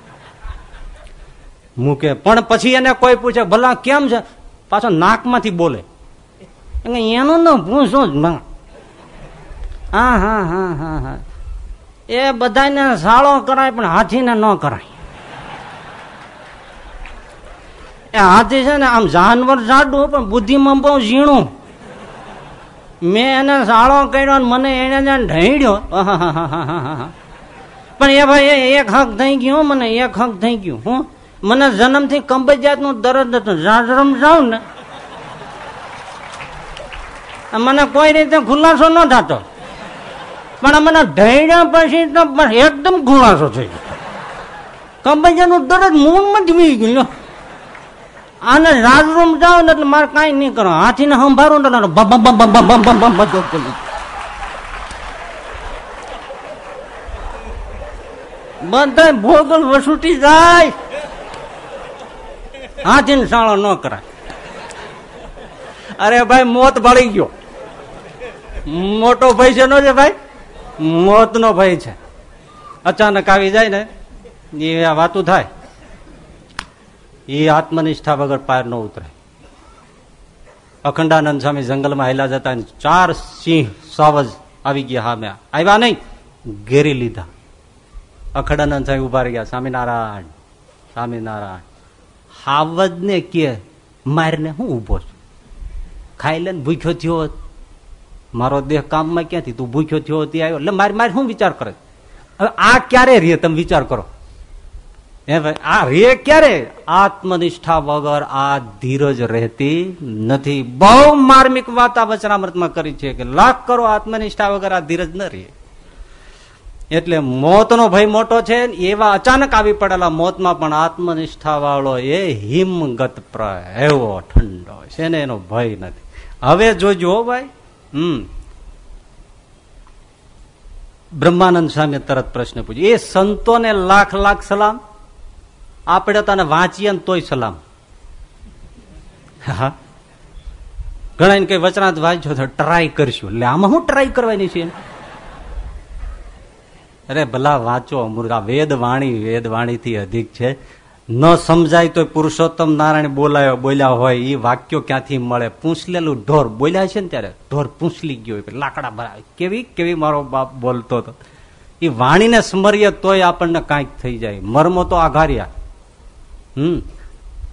[SPEAKER 1] મૂકે. પણ પછી એને કોઈ પૂછે, ભલા કેમ છે? પાછો નાકમાંથી બોલે. એનું ન પૂછો જ ના. હા હા હા હા હા. એ બધાને સાળો કરાય, પણ હાથીને ન કરાય. એ હાથી છે ને, આમ જાનવર જાડું પણ બુદ્ધિમાં બહુ ઝીણું. મેં એને સાળો કર્યો ને મને એને ઢેડ્યો પણ એ ભાઈ એક હક થઈ ગયો મને એક હક થઈ ગયું, હું. મને જન્મથી કંબજિયાતનું દરદ હતું. જાજરમ જાઉં ને. મને કોઈ રીતે ખુલાસો ન થતો. પણ મને ઢળ્યા પછી તો એકદમ ખુલાસો થઈ ગયો. કંબજાનું દરદ મૂળમાં જ મી ગયું આને રાજરૂમ જાવ ને એટલે મારે કાંઈ નહીં કરો હાથી ને સંભાળું ને એટલે બમ બમ બમ બમ બમ બમ બધા ભોગલ વસૂટી જાય. હાથી ને સાળો ન કરાય. અરે ભાઈ, મોત ભળી ગયો. મોટો ભય છે નો છે ભાઈ? મોત નો ભાઈ છે. અચાનક આવી જાય ને, એ આ વાતું થાય. એ આત્મનિષ્ઠા વગર પાર ન ઉતરે. અખંડાનંદ સ્વામી જંગલમાં હેલા જતા ચાર સિંહ સાવજ આવી ગયા હા મેં આવ્યા નહીં, ઘેરી લીધા. અખંડાનંદ સ્વામી ઊભા રહ્યા. સ્વામિનારાયણ સ્વામિનારાયણ. હાવજ ને કે, મારને હું ઊભો છું? ખાઈ લે ભૂખ્યો થયો મારો દેહ કામમાં ક્યાંથી? તું ભૂખ્યો થયો તે આવ્યો. એટલે મારી મારી શું વિચાર કરે? હવે આ ક્યારે રે તમે વિચાર કરો. હે ભાઈ, આ રે ક્યારે? આત્મનિષ્ઠા વગર આ ધીરજ રહેતી નથી. બહુ માર્મિક વાત આ વચનામૃતમાં કરી છે કે લાખ કરો આત્મનિષ્ઠા વગર આ ધીરજ ન રહે. એટલે મોતનો ભય મોટો છે એવા અચાનક આવી પડેલા મોતમાં પણ આત્મનિષ્ઠા વાળો એ હિમગત એવો ઠંડો છે ને એનો ભય નથી. હવે જોજો ભાઈ, હમ. બ્રહ્માનંદ સ્વામી તરત પ્રશ્ન પૂછ્યો, એ સંતોને લાખ લાખ સલામ? આપણે તને વાંચીએ ને તોય સલામ. હા. ઘણા કઈ વચનાથ વાંચો તો ટ્રાય કરશું. એટલે આમાં હું ટ્રાય કરવાની છે અરે ભલા વાંચો અમૃત આ વેદથી અધિક છે. ન સમજાય તો પુરુષોત્તમ નારાયણ બોલાયો, બોલ્યા હોય એ વાક્યો ક્યાંથી મળે? પૂંછલેલું ઢોર બોલ્યા છે ને ત્યારે? ઢોર પૂંછલી ગયો લાકડા ભરાય કેવી કેવી મારો બાપ બોલતો હતો? એ વાણીને સ્મરીએ તોય આપણને કાંઈક થઈ જાય. મર્મો તો આઘાર્યા હમ.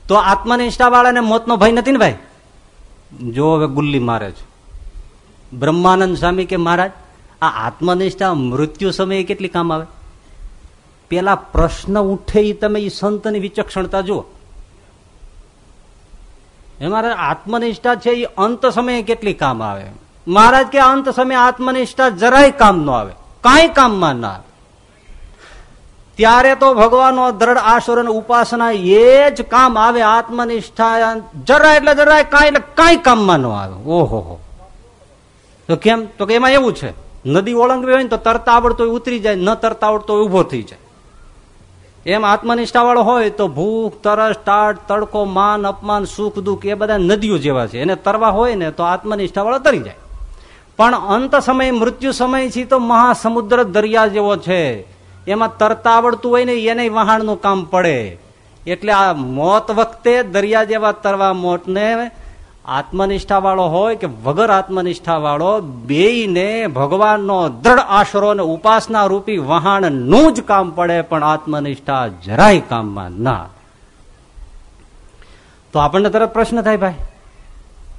[SPEAKER 1] તો આત્મનિષ્ઠા વાળાને મોતનો ભય નથી ને ભાઈ? જો હવે ગુલ્લી મારે છે. બ્રહ્માનંદ સ્વામી કે મહારાજ, આ આત્મનિષ્ઠા મૃત્યુ સમયે કેટલી કામ આવે? પેલા પ્રશ્ન ઉઠે એ તમે એ સંતની વિચક્ષણતા જુઓ. મારે આત્મનિષ્ઠા છે એ અંત સમયે કેટલી કામ આવે? મહારાજ કે અંત સમયે આત્મનિષ્ઠા જરાય કામ ન આવે. કાંઈ કામમાં ના આવે. ત્યારે તો ભગવાનનો દ્રઢ આશ્વર ઉપાસના એ જ કામ આવે, આત્મનિષ્ઠા જરા એટલે જરાય કાંઈ એટલે કાંઈ કામમાં ન આવે. ઓહો તો કેમ? તો કે એમાં એવું છે, નદી ઓળંગવી હોય ને તો તરતા આવડતો ઉતરી જાય, ન તરતા આવડતો ઊભો થઈ જાય. એમ આત્મનિષ્ઠા વાળો હોય તો ભૂખ, તરસ ટાટ તડકો, માન, અપમાન, સુખ, દુઃખ એ બધા નદીઓ જેવા છે. એને તરવા હોય ને તો આત્મનિષ્ઠા વાળો તરી જાય. પણ અંત સમય, મૃત્યુ સમય છે તો મહાસમુદ્ર દરિયા જેવો છે. એમાં તરતા આવડતું હોય ને એને વહાણનું કામ પડે. એટલે આ મોત વખતે દરિયા જેવા તરવા મોતને આત્મનિષ્ઠા વાળો હોય કે વગર આત્મનિષ્ઠા વાળો બેયને ભગવાનનો દ્રઢ આશરો ને ઉપાસના રૂપી વહાણનું જ કામ પડે, પણ આત્મનિષ્ઠા જરાય કામમાં ના તો આપણને તરત પ્રશ્ન થાય ભાઈ,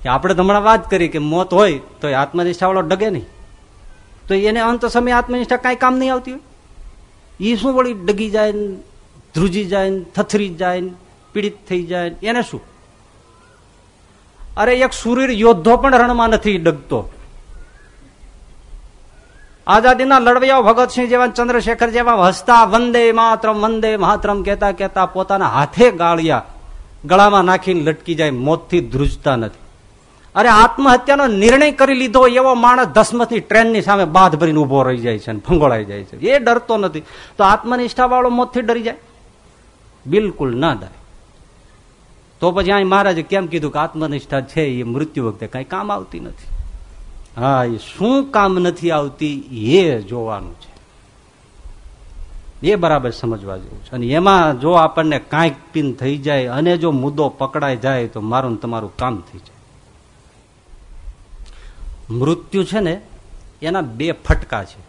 [SPEAKER 1] કે આપણે હમણાં વાત કરી કે મોત હોય તો આત્મનિષ્ઠા વાળો ડગે નહીં. તો એને અંત સમય આત્મનિષ્ઠા કઈ કામ નહીં આવતી હોય? એ શું વળી ડગી જાય ધ્રુજી જાય થથરી જાય પીડિત થઈ જાય એને શું? અરે એક સુરીર યોદ્ધો પણ રણમાં નથી ડગતો. આઝાદીના લડવૈયાઓ ભગતસિંહ જેવા, ચંદ્રશેખર જેવા હસતા, વંદે માત્રમ વંદે માત્રમ કહેતા કેતા પોતાના હાથે ગાળિયા ગળામાં નાખીને લટકી જાય, મોતથી ધ્રુજતા નથી. અરે આત્મહત્યાનો નિર્ણય કરી લીધો એવો માણસ દસમતની ટ્રેનની સામે બાધ ભરીને ઊભો રહી જાય છે ફંગોળાઈ જાય છે. એ ડરતો નથી. તો આત્મનિષ્ઠા વાળો મોતથી ડરી જાય? બિલકુલ ના ડરે. તો પછી અહીં મહારાજે કેમ કીધું કે આત્મનિષ્ઠા છે એ મૃત્યુ વખતે કઈ કામ આવતી નથી. હા, એ શું કામ નથી આવતી એ જોવાનું છે. એ બરાબર સમજવા જેવું છે. અને એમાં જો આપણને કાંઈક પીન થઈ જાય અને જો મુદ્દો પકડાઈ જાય તો મારું તમારું કામ થઈ જાય. મૃત્યુ છે ને, એના બે ફટકા છે.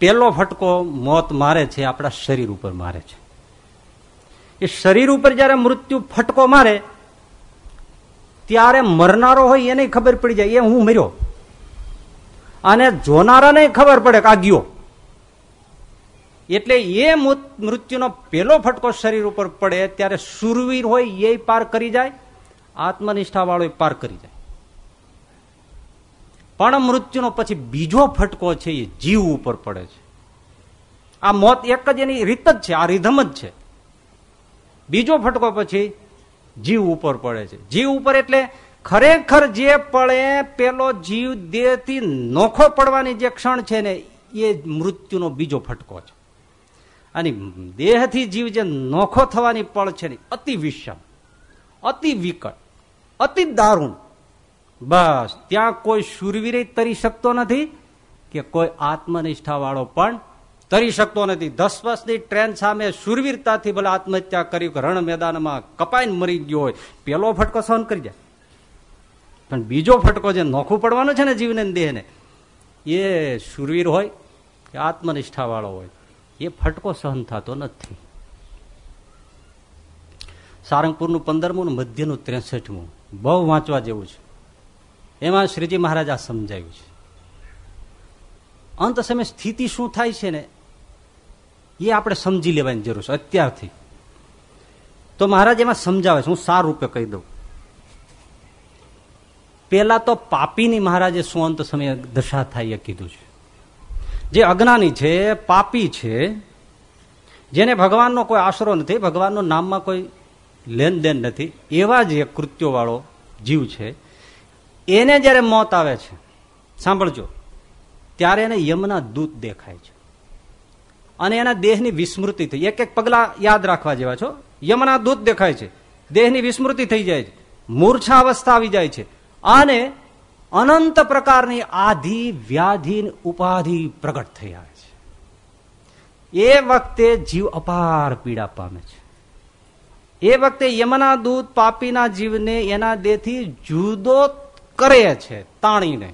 [SPEAKER 1] પેલો ફટકો મોત મારે છે, આપણા શરીર ઉપર મારે છે. એ શરીર ઉપર જયારે મૃત્યુ ફટકો મારે, ત્યારે મરનારો હોય એને ખબર પડી જાય, એ હું મર્યો. અને જોનારાને ખબર પડે કે આ ગયો. એટલે એ મૃત્યુનો પેલો ફટકો શરીર ઉપર પડે, ત્યારે સુરવીર હોય એ પાર કરી જાય આત્મનિષ્ઠા વાળો પાર કરી જાય. પણ મૃત્યુનો પછી બીજો ફટકો છે એ જીવ ઉપર પડે છે. આ મોત એક જ એની રીત જ છે, આ રીધમ જ છે. બીજો ફટકો પછી જીવ ઉપર પડે છે. જીવ ઉપર એટલે ખરેખર જે પડે, પેલો જીવ દેહથી નોખો પડવાની જે ક્ષણ છે ને, એ મૃત્યુનો બીજો ફટકો છે. અને દેહથી જીવ જે નોખો થવાની પળ છે ને, અતિ વિષમ, અતિ વિકટ, અતિ દારૂણ બસ. ત્યાં કોઈ શુરવીરે તરી શકતો નથી કે કોઈ આત્મનિષ્ઠા વાળો પણ તરી શકતો નથી. દસ વર્ષની ટ્રેન સામે સુરવીરતાથી ભલે આત્મહત્યા કરી રણ મેદાનમાં કપાઈને મરી ગયો હોય, પેલો ફટકો સહન કરી જાય. પણ બીજો ફટકો જે નોખું પડવાનો છે ને જીવને દેહને, એ સુરવીર હોય કે આત્મનિષ્ઠા વાળો હોય, એ ફટકો સહન થતો નથી. સારંગપુરનું પંદરમું મધ્યનું ત્રેસઠમું, બહુ વાંચવા જેવું છે. એમાં શ્રીજી મહારાજ આ સમજાયું છે. અંત સમય સ્થિતિ શું થાય છે ને, એ આપણે સમજી લેવાની જરૂર છે, અત્યારથી. તો મહારાજ એમાં સમજાવે છે, હું સાર રૂપે કહી દઉં. પેલા તો પાપીની મહારાજે શું અંત સમયે દશા થાય એ કીધું છે. જે અજ્ઞાની છે, પાપી છે, જેને ભગવાનનો કોઈ આશરો નથી, ભગવાનનું નામમાં કોઈ લેનદેન નથી, એવા જે કૃત્યો વાળો જીવ છે એને જયારે મોત આવે છે, સાંભળજો, ત્યારે એને યમના દૂત દેખાય છે. અને એના દેહની વિસ્મૃતિ થઈ, એક એક પગલા યાદ રાખવા જેવા છો, યમના દૂત દેખાય છે, દેહની વિસ્મૃતિ થઈ જાય છે મૂર્છા અવસ્થા આવી જાય છે અને અનંત પ્રકારની આધિ, વ્યાધિ ઉપાધિ પ્રગટ થઈ આવે છે. એ વખતે જીવ અપાર પીડા પામે છે. એ વખતે યમના દૂત પાપીના જીવને એના દેહથી જુદો કરે છે, તાણીને.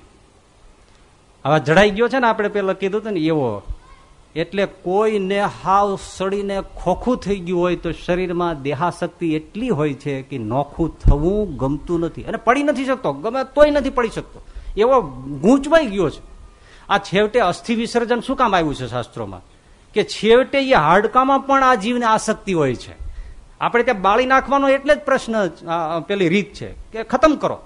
[SPEAKER 1] હવે જડાઈ ગયો છે ને આપણે પેલા કીધું હતું ને, એવો. એટલે કોઈને હાવ સડીને ખોખું થઈ ગયું હોય તો શરીરમાં દેહાશક્તિ એટલી હોય છે કે નોખું થવું ગમતું નથી. અને પડી નથી શકતો, ગમે તોય નથી પડી શકતો. એવો ગૂંચવાઈ ગયો છે. આ છેવટે અસ્થિ વિસર્જન શું કામ આવ્યું છે શાસ્ત્રોમાં? કે છેવટે એ હાડકામાં પણ આ જીવને આસક્તિ હોય છે. આપણે ત્યાં બાળી નાખવાનો એટલે જ પ્રશ્ન પેલી રીત છે. કે ખતમ કરો.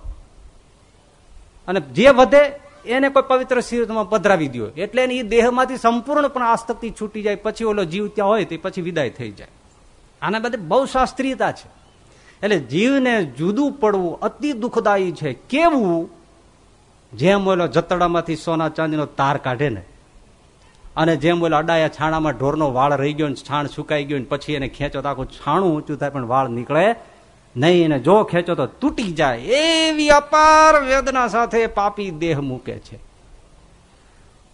[SPEAKER 1] અને જે વધે એને કોઈ પવિત્ર શિરમાં પધરાવી દો એટલે એ દેહમાંથી સંપૂર્ણપણે આસક્તિ છૂટી જાય, પછી ઓલો જીવ ત્યાં હોય તે પછી વિદાય થઈ જાય. આના બધે બહુ શાસ્ત્રીયતા છે. એટલે જીવને જુદું પડવું અતિ દુઃખદાયી છે. કેવું? જેમ ઓલો જતડામાંથી સોના ચાંદીનો તાર કાઢે ને, અને જેમ ઓલો અડાયા છાણામાં ઢોરનો વાળ રહી ગયો છાણ સુકાઈ ગયો પછી એને ખેંચો તો આખું છાણું ઊંચું થાય પણ વાળ નીકળે નહીં એને જો ખેંચો તો તૂટી જાય. એવી અપાર વેદના સાથે પાપી દેહ મૂકે છે.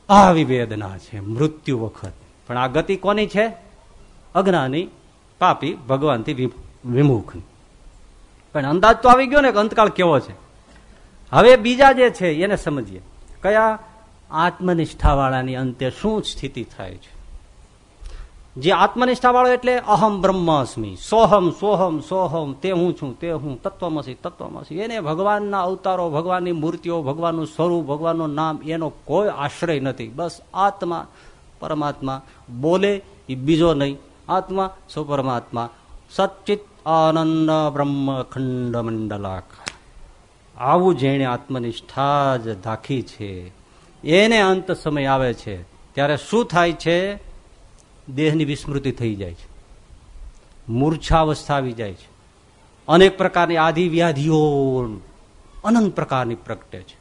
[SPEAKER 1] આવી વેદના છે, મૃત્યુ વખત. પણ આ ગતિ કોની છે? અજ્ઞાની, પાપી, ભગવાનથી વિમુખ. પણ અંદાજ તો આવી ગયો ને કે અંતકાળ કેવો છે? હવે બીજા જે છે, એને સમજીએ. કયા આત્મનિષ્ઠા વાળાની અંતે શું સ્થિતિ થાય છે? જે આત્મનિષ્ઠા વાળો એટલે અહમ બ્રહ્માસ્મી, સોહમ સોહમ સોહમ, તે હું છું, તે હું, તત્વમસી તત્વમસી. એને ભગવાનના અવતારો, ભગવાનની મૂર્તિઓ, ભગવાનનું સ્વરૂપ, ભગવાનનું નામ, એનો કોઈ આશ્રય નથી. બસ આત્મા, પરમાત્મા, બોલે એ બીજો નહીં. આત્મા, સુપરમાત્મા. સચિત આનંદ બ્રહ્મ ખંડ મંડલાક આવું જેણે આત્મનિષ્ઠા જ દાખી છે, એને અંત સમય આવે છે. ત્યારે શું થાય છે? દેહની વિસ્મૃતિ થઈ જાય છે. મૂર્છાવસ્થા આવી જાય છે. અનેક પ્રકારની આધિ વ્યાધિઓ અનંત પ્રકારની પ્રગટે છે.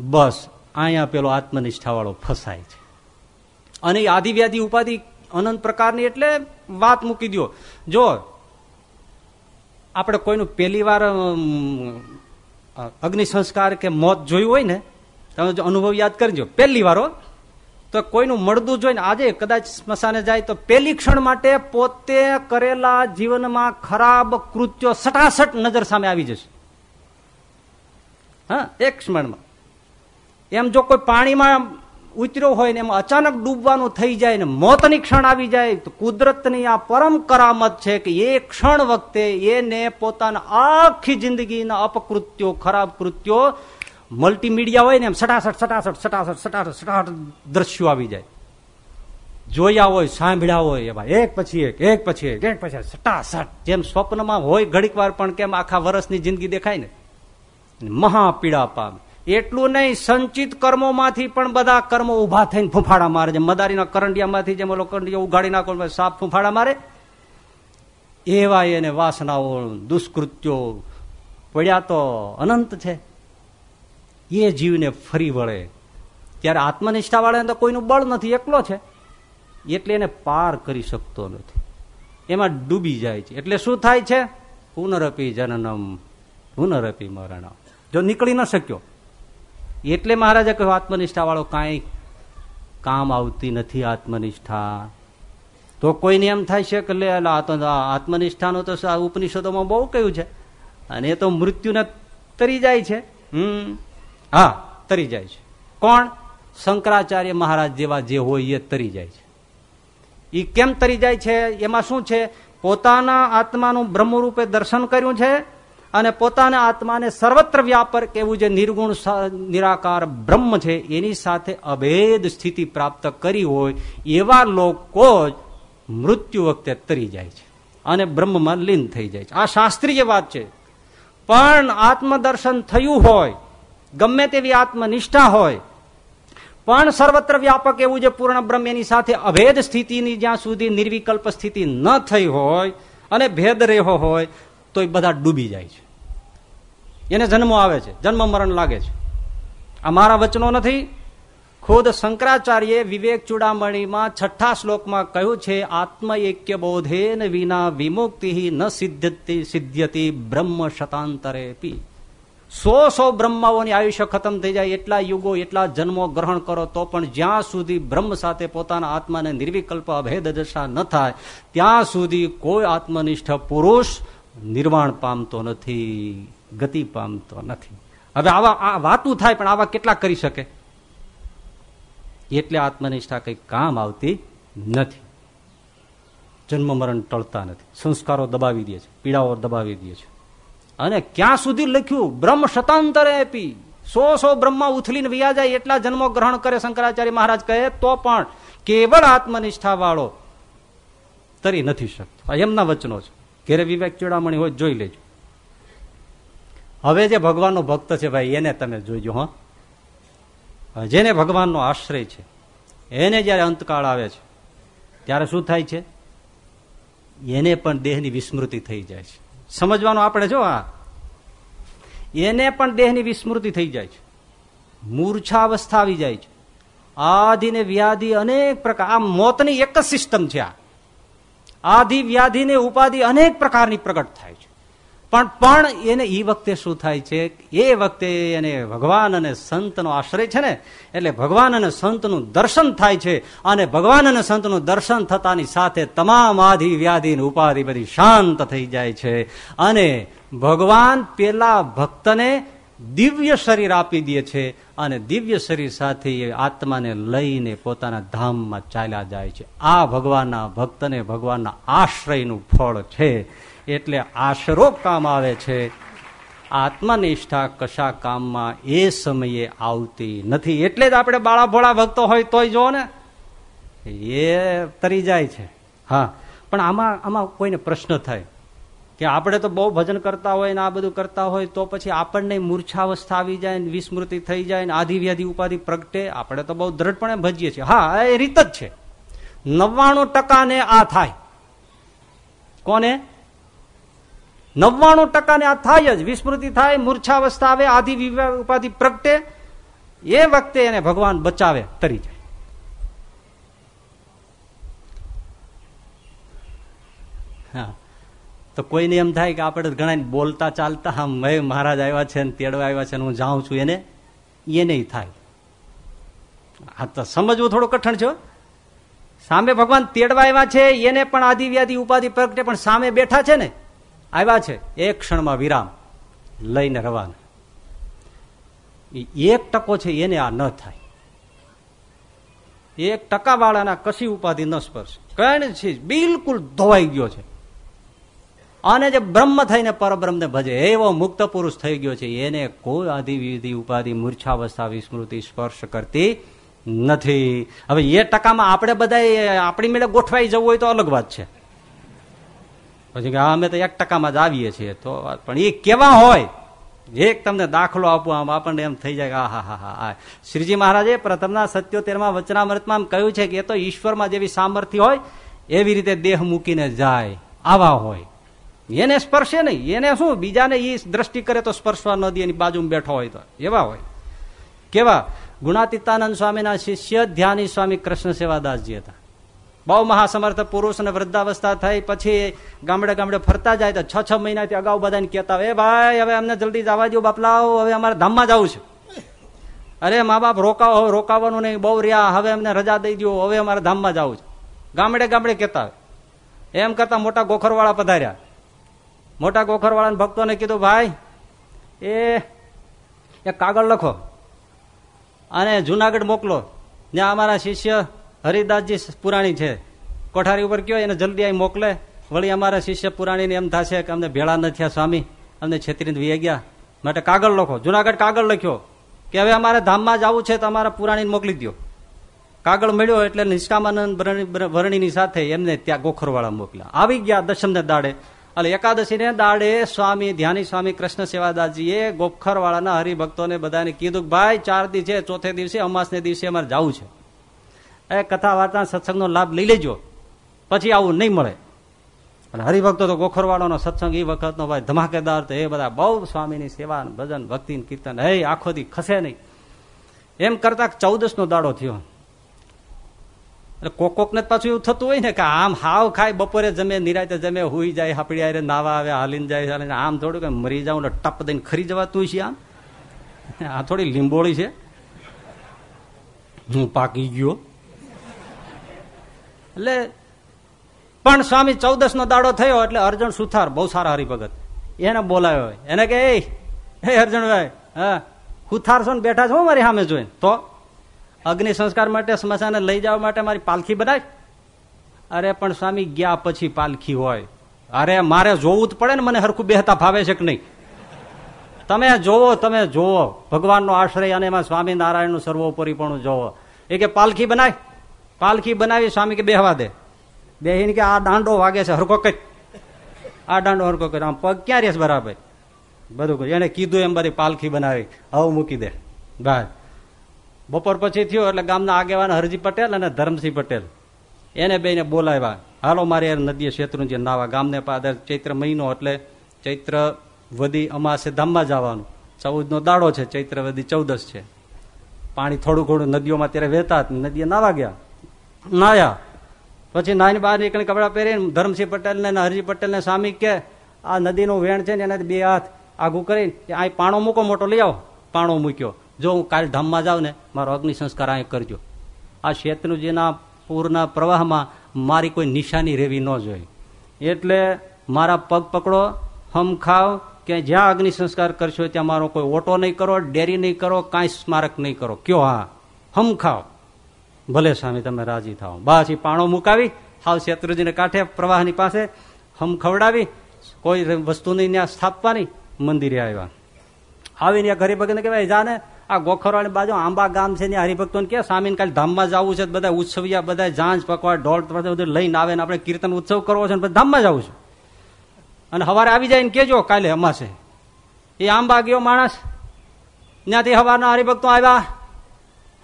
[SPEAKER 1] બસ, અહીંયા પેલો આત્મનિષ્ઠાવાળો ફસાય છે. અને આધિ વ્યાધિ ઉપાધિ અનંત પ્રકારની એટલે વાત મૂકી દો જો આપણે કોઈનું પહેલી વાર અગ્નિ સંસ્કાર કે મોત જોયું હોય ને, તમે અનુભવ યાદ કરજો પહેલી વાર તો કોઈનું મળદું જોઈને આજે કદાચ સ્મશાને જાય તો પેલી ક્ષણ માટે પોતે કરેલા જીવનમાં ખરાબ કૃત્યો સટાસટ નજર સામે આવી જશે. હા, એક ક્ષણમાં. એમ જો કોઈ પાણીમાં ઉતર્યો હોય ને એમાં અચાનક ડૂબવાનું થઈ જાય ને મોતની ક્ષણ આવી જાય, તો કુદરતની આ પરમ કરામત છે કે એ ક્ષણ વખતે એને પોતાના આખી જિંદગીના અપકૃત્યો, ખરાબ કૃત્યો મલ્ટીમીડિયા હોય ને એમ સટાસટ સટાસટ સટાસટ સટાસટ સટાસટ દ્રશ્યો આવી જાય. જોયા હોય, સાંભળ્યા હોય એવા એક પછી એક એક પછી એક એક પછી સટાસટ. જેમ સ્વપ્નમાં હોય, ઘડીક પણ કેમ આખા વર્ષની જિંદગી દેખાય ને? મહાપીડા પામે. એટલું નહીં, સંચિત કર્મોમાંથી પણ બધા કર્મો ઊભા થઈને ફૂંફાડા મારે મદારીના કરંડિયામાંથી જેમ કરંડિયા ઉગાડી નાખો સાપ ફૂંફાડા મારે, એવા એને વાસનાઓ, દુષ્કૃત્યો. પડ્યા તો અનંત છે. એ જીવને ફરી વળે. ત્યારે આત્મનિષ્ઠા વાળાને તો કોઈનું બળ નથી, એકલો છે. એટલે એને પાર કરી શકતો નથી. એમાં ડૂબી જાય છે. એટલે શું થાય છે? પુનરપી જનનમ, પુનરપી મરણ જો નીકળી ન શક્યો. એટલે મહારાજે કહ્યું આત્મનિષ્ઠા વાળો કાંઈ કામ આવતી નથી આત્મનિષ્ઠા. તો કોઈને એમ થાય છે કે, લે આત્મનિષ્ઠાનું તો ઉપનિષદોમાં બહુ કહ્યું છે. અને એ તો મૃત્યુને તરી જાય છે. હમ. હા, તરી જાય છે. કોણ? શંકરાચાર્ય મહારાજ જેવા જે હોય એ તરી જાય છે. એ કેમ તરી જાય છે? એમાં શું છે? પોતાના આત્માનું બ્રહ્મરૂપે દર્શન કર્યું છે અને પોતાના આત્માને સર્વત્ર વ્યાપક એવું જે નિર્ગુણ નિરાકાર બ્રહ્મ છે, એની સાથે અભેદ સ્થિતિ પ્રાપ્ત કરી હોય એવા લોકો જ મૃત્યુ વખતે તરી જાય છે અને બ્રહ્મમાં લીન થઈ જાય છે. આ શાસ્ત્રીય વાત છે. પણ આત્મદર્શન થયું હોય ગમે તેવી આત્મનિષ્ઠા હોય. પણ સર્વત્ર વ્યાપક એવું જે પૂર્ણ બ્રહ્મ એની સાથે અભેદ સ્થિતિની જ્યાં સુધી નિર્વિકલ્પ સ્થિતિ ન થઈ હોય અને ભેદ રહ્યો હોય તો એ બધા ડૂબી જાય છે. એને જન્મો આવે છે. જન્મ મરણ લાગે છે. આ મારા વચનો નથી. ખુદ શંકરાચાર્ય વિવેક ચૂડામણીમાં છઠ્ઠા શ્લોકમાં કહ્યું છે, આત્મ એક્ય બોધેન વિના વિમુક્તિ ન સિદ્ધતી સિદ્ધ્યતી બ્રહ્મ શતાંતરે પી સો સો બ્રહ્માઓની આયુષ્ય ખતમ થઈ જાય, એટલા યુગો, એટલા જન્મો ગ્રહણ કરો, તો પણ જ્યાં સુધી બ્રહ્મ સાથે પોતાના આત્માને નિર્વિકલ્પ અભેદ દશા ન થાય, ત્યાં સુધી કોઈ આત્મનિષ્ઠ પુરુષ નિર્વાણ પામતો નથી, ગતિ પામતો નથી. હવે આવા, આ વાતું થાય, પણ આવા કેટલા કરી શકે? એટલે આત્મનિષ્ઠા કઈ કામ આવતી નથી. જન્મ મરણ ટળતા નથી. સંસ્કારો દબાવી દે છે, પીડાઓ દબાવી દે છે. અને ક્યાં સુધી લખ્યું? બ્રહ્મ શતાંતરે પી. સો સો બ્રહ્મા ઉથલીને વ્યા જાય એટલા જન્મો ગ્રહણ કરે શંકરાચાર્ય મહારાજ કહે, તો પણ કેવળ આત્મનિષ્ઠા વાળો તરી નથી શકતો. એમના વચનો છે. ઘેરે વિવેક ચૂડામણી હોય જોઈ લેજો. હવે જે ભગવાનનો ભક્ત છે ભાઈ, એને તમે જોઈજો હા. જેને ભગવાનનો આશ્રય છે, એને જયારે અંતકાળ આવે છે, ત્યારે શું થાય છે? એને પણ દેહની વિસ્મૃતિ થઈ જાય છે. સમજવાનું આપણે જો આ. એને પણ દેહની વિસ્મૃતિ થઈ જાય છે. મૂર્છાવસ્થા આવી જાય છે. આધિ ને વ્યાધિ અનેક પ્રકાર આ મોતની એક જ સિસ્ટમ છે આ. આધિ વ્યાધિ ને ઉપાધિ અનેક પ્રકારની પ્રગટ થાય છે. પણ પણ એને એ વખતે શું થાય છે? એ વખતે એને ભગવાન અને સંતનો આશ્રય છે ને, એટલે ભગવાન અને સંતનું દર્શન થાય છે. અને ભગવાન અને સંતનું દર્શન થતાની સાથે તમામ આધિ વ્યાધિ ઉપાધિ બધી શાંત થઈ જાય છે. અને ભગવાન પેલા ભક્તને દિવ્ય શરીર આપી દે છે અને દિવ્ય શરીર સાથે એ આત્માને લઈને પોતાના ધામમાં ચાલ્યા જાય છે. આ ભગવાનના ભક્તને ભગવાનના આશ્રયનું ફળ છે. એટલે આશરો કામ આવે છે. આત્મનિષ્ઠા કશા કામમાં એ સમયે આવતી નથી. એટલે જ આપણે બાળા ભોળા ભક્તો હોય તોય જો ને, એ તરી જાય છે. હા, પણ આમાં આમાં કોઈને પ્રશ્ન થાય કે આપણે તો બહુ ભજન કરતા હોય ને આ બધું કરતા હોય તો પછી આપણને મૂર્છાવસ્થા આવી જાય ને વિસ્મૃતિ થઈ જાય ને આધિ વ્યાધિ ઉપાધિ પ્રગટે. આપણે તો બહુ દ્રઢપણે ભજીએ છીએ. હા, એ રીત જ છે. નવ્વાણું ટકાને આ થાય. કોને? નવ્વાણું ટકાને આ થાય જ, વિસ્મૃતિ થાય, મૂર્છાવસ્થા આવે આદિ ઉપાધિ પ્રગટે, એ વખતે એને ભગવાન બચાવે, તરી જાય. હા. તો કોઈને એમ થાય કે આપણે ઘણા બોલતા ચાલતા, હા, મેં મહારાજ આવ્યા છે ને તેડવા આવ્યા છે હું જાઉં છું એને. એ નહીં થાય. આ તો સમજવું થોડું કઠણ છે સામે ભગવાન તેડવા આવ્યા છે, એને પણ આદિવ્યાધિ ઉપાધિ પ્રગટે, પણ સામે બેઠા છે ને આવ્યા છે એક ક્ષણમાં વિરામ લઈને રવાના. એક ટકો છે, એને આ ન થાય. એક ટકા વાળાના કશી ઉપાધિ ન સ્પર્શ. કઈ છે, બિલકુલ ધોવાઈ ગયો છે. અને જે બ્રહ્મ થઈને પરબ્રહ્મને ભજે, એવો મુક્ત પુરુષ થઈ ગયો છે, એને કોઈ આધિવિધિ ઉપાધિ, મૂર્છાવસ્થા, વિસ્મૃતિ, સ્પર્શ કરતી નથી. હવે એ ટકામાં આપણે બધા આપણી મેળે ગોઠવાઈ જવું હોય તો અલગ વાત છે. પછી કે અમે તો એક ટકામાં જ આવીએ છીએ. તો પણ એ કેવા હોય? એક તમને દાખલો આપવો આમ આપણને એમ થઈ જાય કે હા હા હા હા. શ્રીજી મહારાજે પ્રથમના સત્યોતેરમાં વચનામૃતમાં કહ્યું છે કે એ તો ઈશ્વરમાં જેવી સામર્થ્ય હોય, એવી રીતે દેહ મૂકીને જાય, આવા હોય. એને સ્પર્શે નહીં. એને શું? બીજાને એ દ્રષ્ટિ કરે તો સ્પર્શવા ન દે, એની બાજુમાં બેઠો હોય તો. એવા હોય. કેવા? ગુણાતીતાનંદ સ્વામીના શિષ્ય ધ્યાની સ્વામી કૃષ્ણ સેવાદાસજી હતા. બહુ મહાસમર્થ પુરુષ ને વૃદ્ધાવસ્થા થઈ પછી ગામડે ગામડે ફરતા જાય તો છ છ મહિનાથી અગાઉ બધાને કહેતા હોય ભાઈ, હવે અમને જલ્દી જવા દો બાપલાઓ, હવે અમારે ધામમાં જવું છે. અરે મા બાપ રોકાવો રોકાવાનું નહીં, બહુ રહ્યા, હવે અમને રજા દઈ દો હવે અમારે ધામમાં જવું છે. ગામડે ગામડે કહેતા એમ કરતા મોટા ગોખરવાળા પધાર્યા. મોટા ગોખરવાળાને ભક્તોને કીધું, ભાઈ, એ, એક કાગળ લખો અને જુનાગઢ મોકલો. ત્યાં અમારા શિષ્ય હરિદાસજી પુરાણી છે. કોઠારી ઉપર કયો એને જલ્દી અહીં મોકલે. વળી અમારા શિષ્ય પુરાણીને એમ થશે કે અમને ભેળા ન થયા સ્વામી. અમને છેતરીને વી ગયા. માટે કાગળ લખો. જુનાગઢ કાગળ લખ્યો કે હવે અમારે ધામમાં જ આવવું છે તો અમારા પુરાણીને મોકલી દો કાગળ મળ્યો એટલે નિષ્કામાનંદ વરણીની સાથે એમને ત્યાં ગોખરવાળા મોકલ્યા. આવી ગયા દશમને દાડે. એટલે એકાદશી ને દાડે સ્વામી, ધ્યાની સ્વામી કૃષ્ણ સેવાદાસજીએ ગોખરવાળાના હરિભક્તોને બધાને કીધું ભાઈ ચાર દિવસ, ચોથે દિવસે, અમાસને દિવસે અમારે જવું છે. એ કથા વાર્તા સત્સંગનો લાભ લઈ લેજો. પછી આવું નહીં મળે. અને હરિભક્તો તો ગોખરવાળાનો સત્સંગ એ વખતનો ભાઈ ધમાકેદાર તો એ બધા બહુ સ્વામીની સેવા ભજન, ભક્તિ કીર્તન. હે આખો દી ખસે નહીં. એમ કરતા ચૌદસ નો દાડો થયો. એટલે કોક કોકને પાછું એવું થતું હોય ને કે આમ હાવ ખાય, બપોરે જમે, નિરાતે જમે, હુઈ જાય, હાપડી આરે નાવા આવે, હાલીને જાય આમ થોડું કે મરી જાવ ને ટપ દઈને ખરી જવાતું છે આમ. આ થોડી લીંબોળી છે. હું પાકી ગયો. એટલે પણ સ્વામી ચૌદસ નો દાડો થયો એટલે અર્જુન સુથાર, બહુ સારા હરિભગત. એને બોલાયો એને કે એ અર્જુનભાઈ, હા, સુથાર છો ને બેઠા છો મારી સામે જોઈને? તો અગ્નિ સંસ્કાર માટે સ્મશાને લઈ જવા માટે મારી પાલખી બનાવી અરે, પણ સ્વામી, ગયા પછી પાલખી હોય. અરે, મારે જોવું જ પડે ને મને હરખું બેહતા ફાવે છે કે નહીં? તમે જોવો તમે જોવો. ભગવાનનો આશ્રય અને એમાં સ્વામિનારાયણનું સર્વોપરીપણું જોવો. એ કે, પાલખી બનાવી પાલખી બનાવી સ્વામી કે બેહવા દે. બેહીને કે આ દાંડો વાગે છે, હરકો કઈ. આ દાંડો હરકો કઈ. આમ પગ ક્યાં રહેશે બરાબર? બધું એને કીધું એમ બધી પાલખી બનાવી. હવે મૂકી દે. ભાઈ બપોર પછી થયો એટલે ગામના આગેવાન હરજી પટેલ અને ધરમસિંહ પટેલ. એને બેને બોલાવ્યા. હાલો મારે નદીએ શેત્રુંજી નાવા ગામને પાદર ચૈત્ર મહિનો એટલે ચૈત્ર વધી અમાસે ધામમાં જવાનું. ચૌદ નો દાડો છે, ચૈત્ર વધી ચૌદસ છે. પાણી થોડું ઘણું નદીઓમાં ત્યારે વહેતા નદીએ નાવા ગયા. નાયા. પછી નાની બહાર નીકળી કપડાં પહેરીને ધરમસિંહ પટેલને હરજી પટેલને સ્વામી કે આ નદીનું વેણ છે ને એનાથી બે હાથ આઘું કરીને અહીં પાણો મૂકો, મોટો લઈ આવો. પાણો મૂક્યો. જો હું કાલ ધામમાં જાઉં ને મારો અગ્નિ સંસ્કાર અહીં કરજો. આ શેતનુજીના પૂરના પ્રવાહમાં મારી કોઈ નિશાની રહેવી ન જોઈએ. એટલે મારા પગ પકડો, હમ ખાવ, કે જ્યાં અગ્નિ સંસ્કાર કરશો ત્યાં મારો કોઈ ઓટો નહીં કરો, ડેરી નહીં કરો, કાંઈ સ્મારક નહીં કરો. કયો હા? હમ ખાવ. ભલે સ્વામી, તમે રાજી થાવ બાછી પાણો મુકાવી, હાવ શેત્રુજીને કાંઠે પ્રવાહની પાસે હમ ખવડાવી, કોઈ વસ્તુની ત્યાં સ્થાપવાની મંદિરે આવ્યા. આવીને હરિભક્તને કહેવાય, જાને, આ ગોખરવાળી બાજુ આંબા ગામ છે ને હરિભક્તોને કે સ્વામીને કાલે ધામમાં જવું છે, બધા ઉત્સવિયા બધા જાંજ પકવા ઢોળ બધું લઈને આવે ને આપણે કીર્તન ઉત્સવ કરવો છે ને ધામમાં જવું છે. અને સવારે આવી જાય ને કેજો કાલે અમાસે. એ આંબા ગયો માણસ, ત્યાંથી સવારના હરિભક્તો આવ્યા.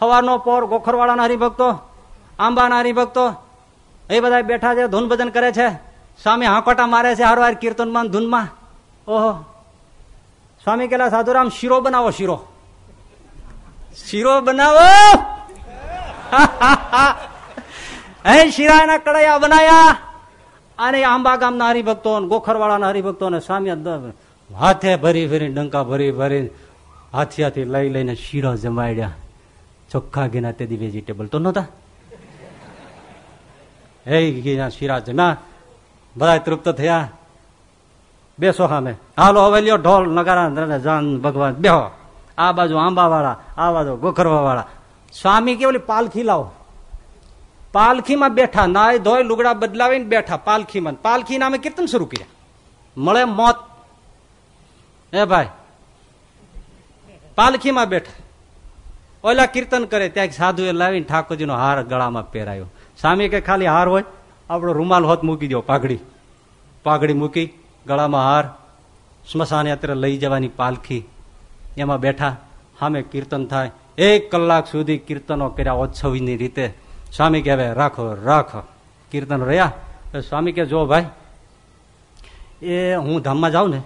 [SPEAKER 1] સવારનો પોર ગોખરવાળાના હરિભક્તો, આંબાના હરિભક્તો, એ બધા બેઠા છે, ધૂન ભજન કરે છે. સ્વામી હાંકોટા મારે છે હારવાર કીર્તનમાં ધૂનમાં. ઓહો. સ્વામી કેલા સાધુરામ, શીરો બનાવો, શીરો. શીરો બનાવો? હે શીરાના કડાયા બનાયા. અને આંબા ગામના હરિભક્તો ગોખરવાળાના હરિભક્તો ને સ્વામી હાથે ભરી ભરી ડંકા ભરી ભરી હાથિયાથી લઈ લઈને શીરો જમાડ્યા. ચોખ્ખા ઘીના તેદી વેજીટેબલ તો નહોતા. હે ઘીના શીરા જમ્યા બધા તૃપ્ત થયા. બેસો સામે હાલો, હવે લ્યો ઢોલ, નગારા જાન, ભગવાન, બેહો. આ બાજુ આંબા વાળા આ બાજુ ગોખરવા વાળા સ્વામી કે ઓલી પાલખી લાવો. પાલખીમાં બેઠા, નાય ધોય લુગડા બદલાવીને બેઠા પાલખીમાં. પાલખી નામે કીર્તન શરૂ કર્યા. મળે મોત. એ ભાઈ, પાલખીમાં બેઠા. ઓલા કીર્તન કરે, ત્યાં સાધુએ લાવીને ઠાકોરજીનો હાર ગળામાં પહેરાયો. સ્વામી કે ખાલી હાર હોય, આપણો રૂમાલ હોત મૂકી દો પાઘડી. પાઘડી મૂકી, ગળામાં હાર, સ્મશાન અત્યારે લઈ જવાની પાલખી. એમાં બેઠા, સામે કીર્તન થાય. એક કલાક સુધી કીર્તનો કર્યા ઓછવીની રીતે. સ્વામી કે હવે રાખો રાખો. કીર્તન રહ્યા. સ્વામી કે જો ભાઈ, એ હું ધામમાં જાઉં ને,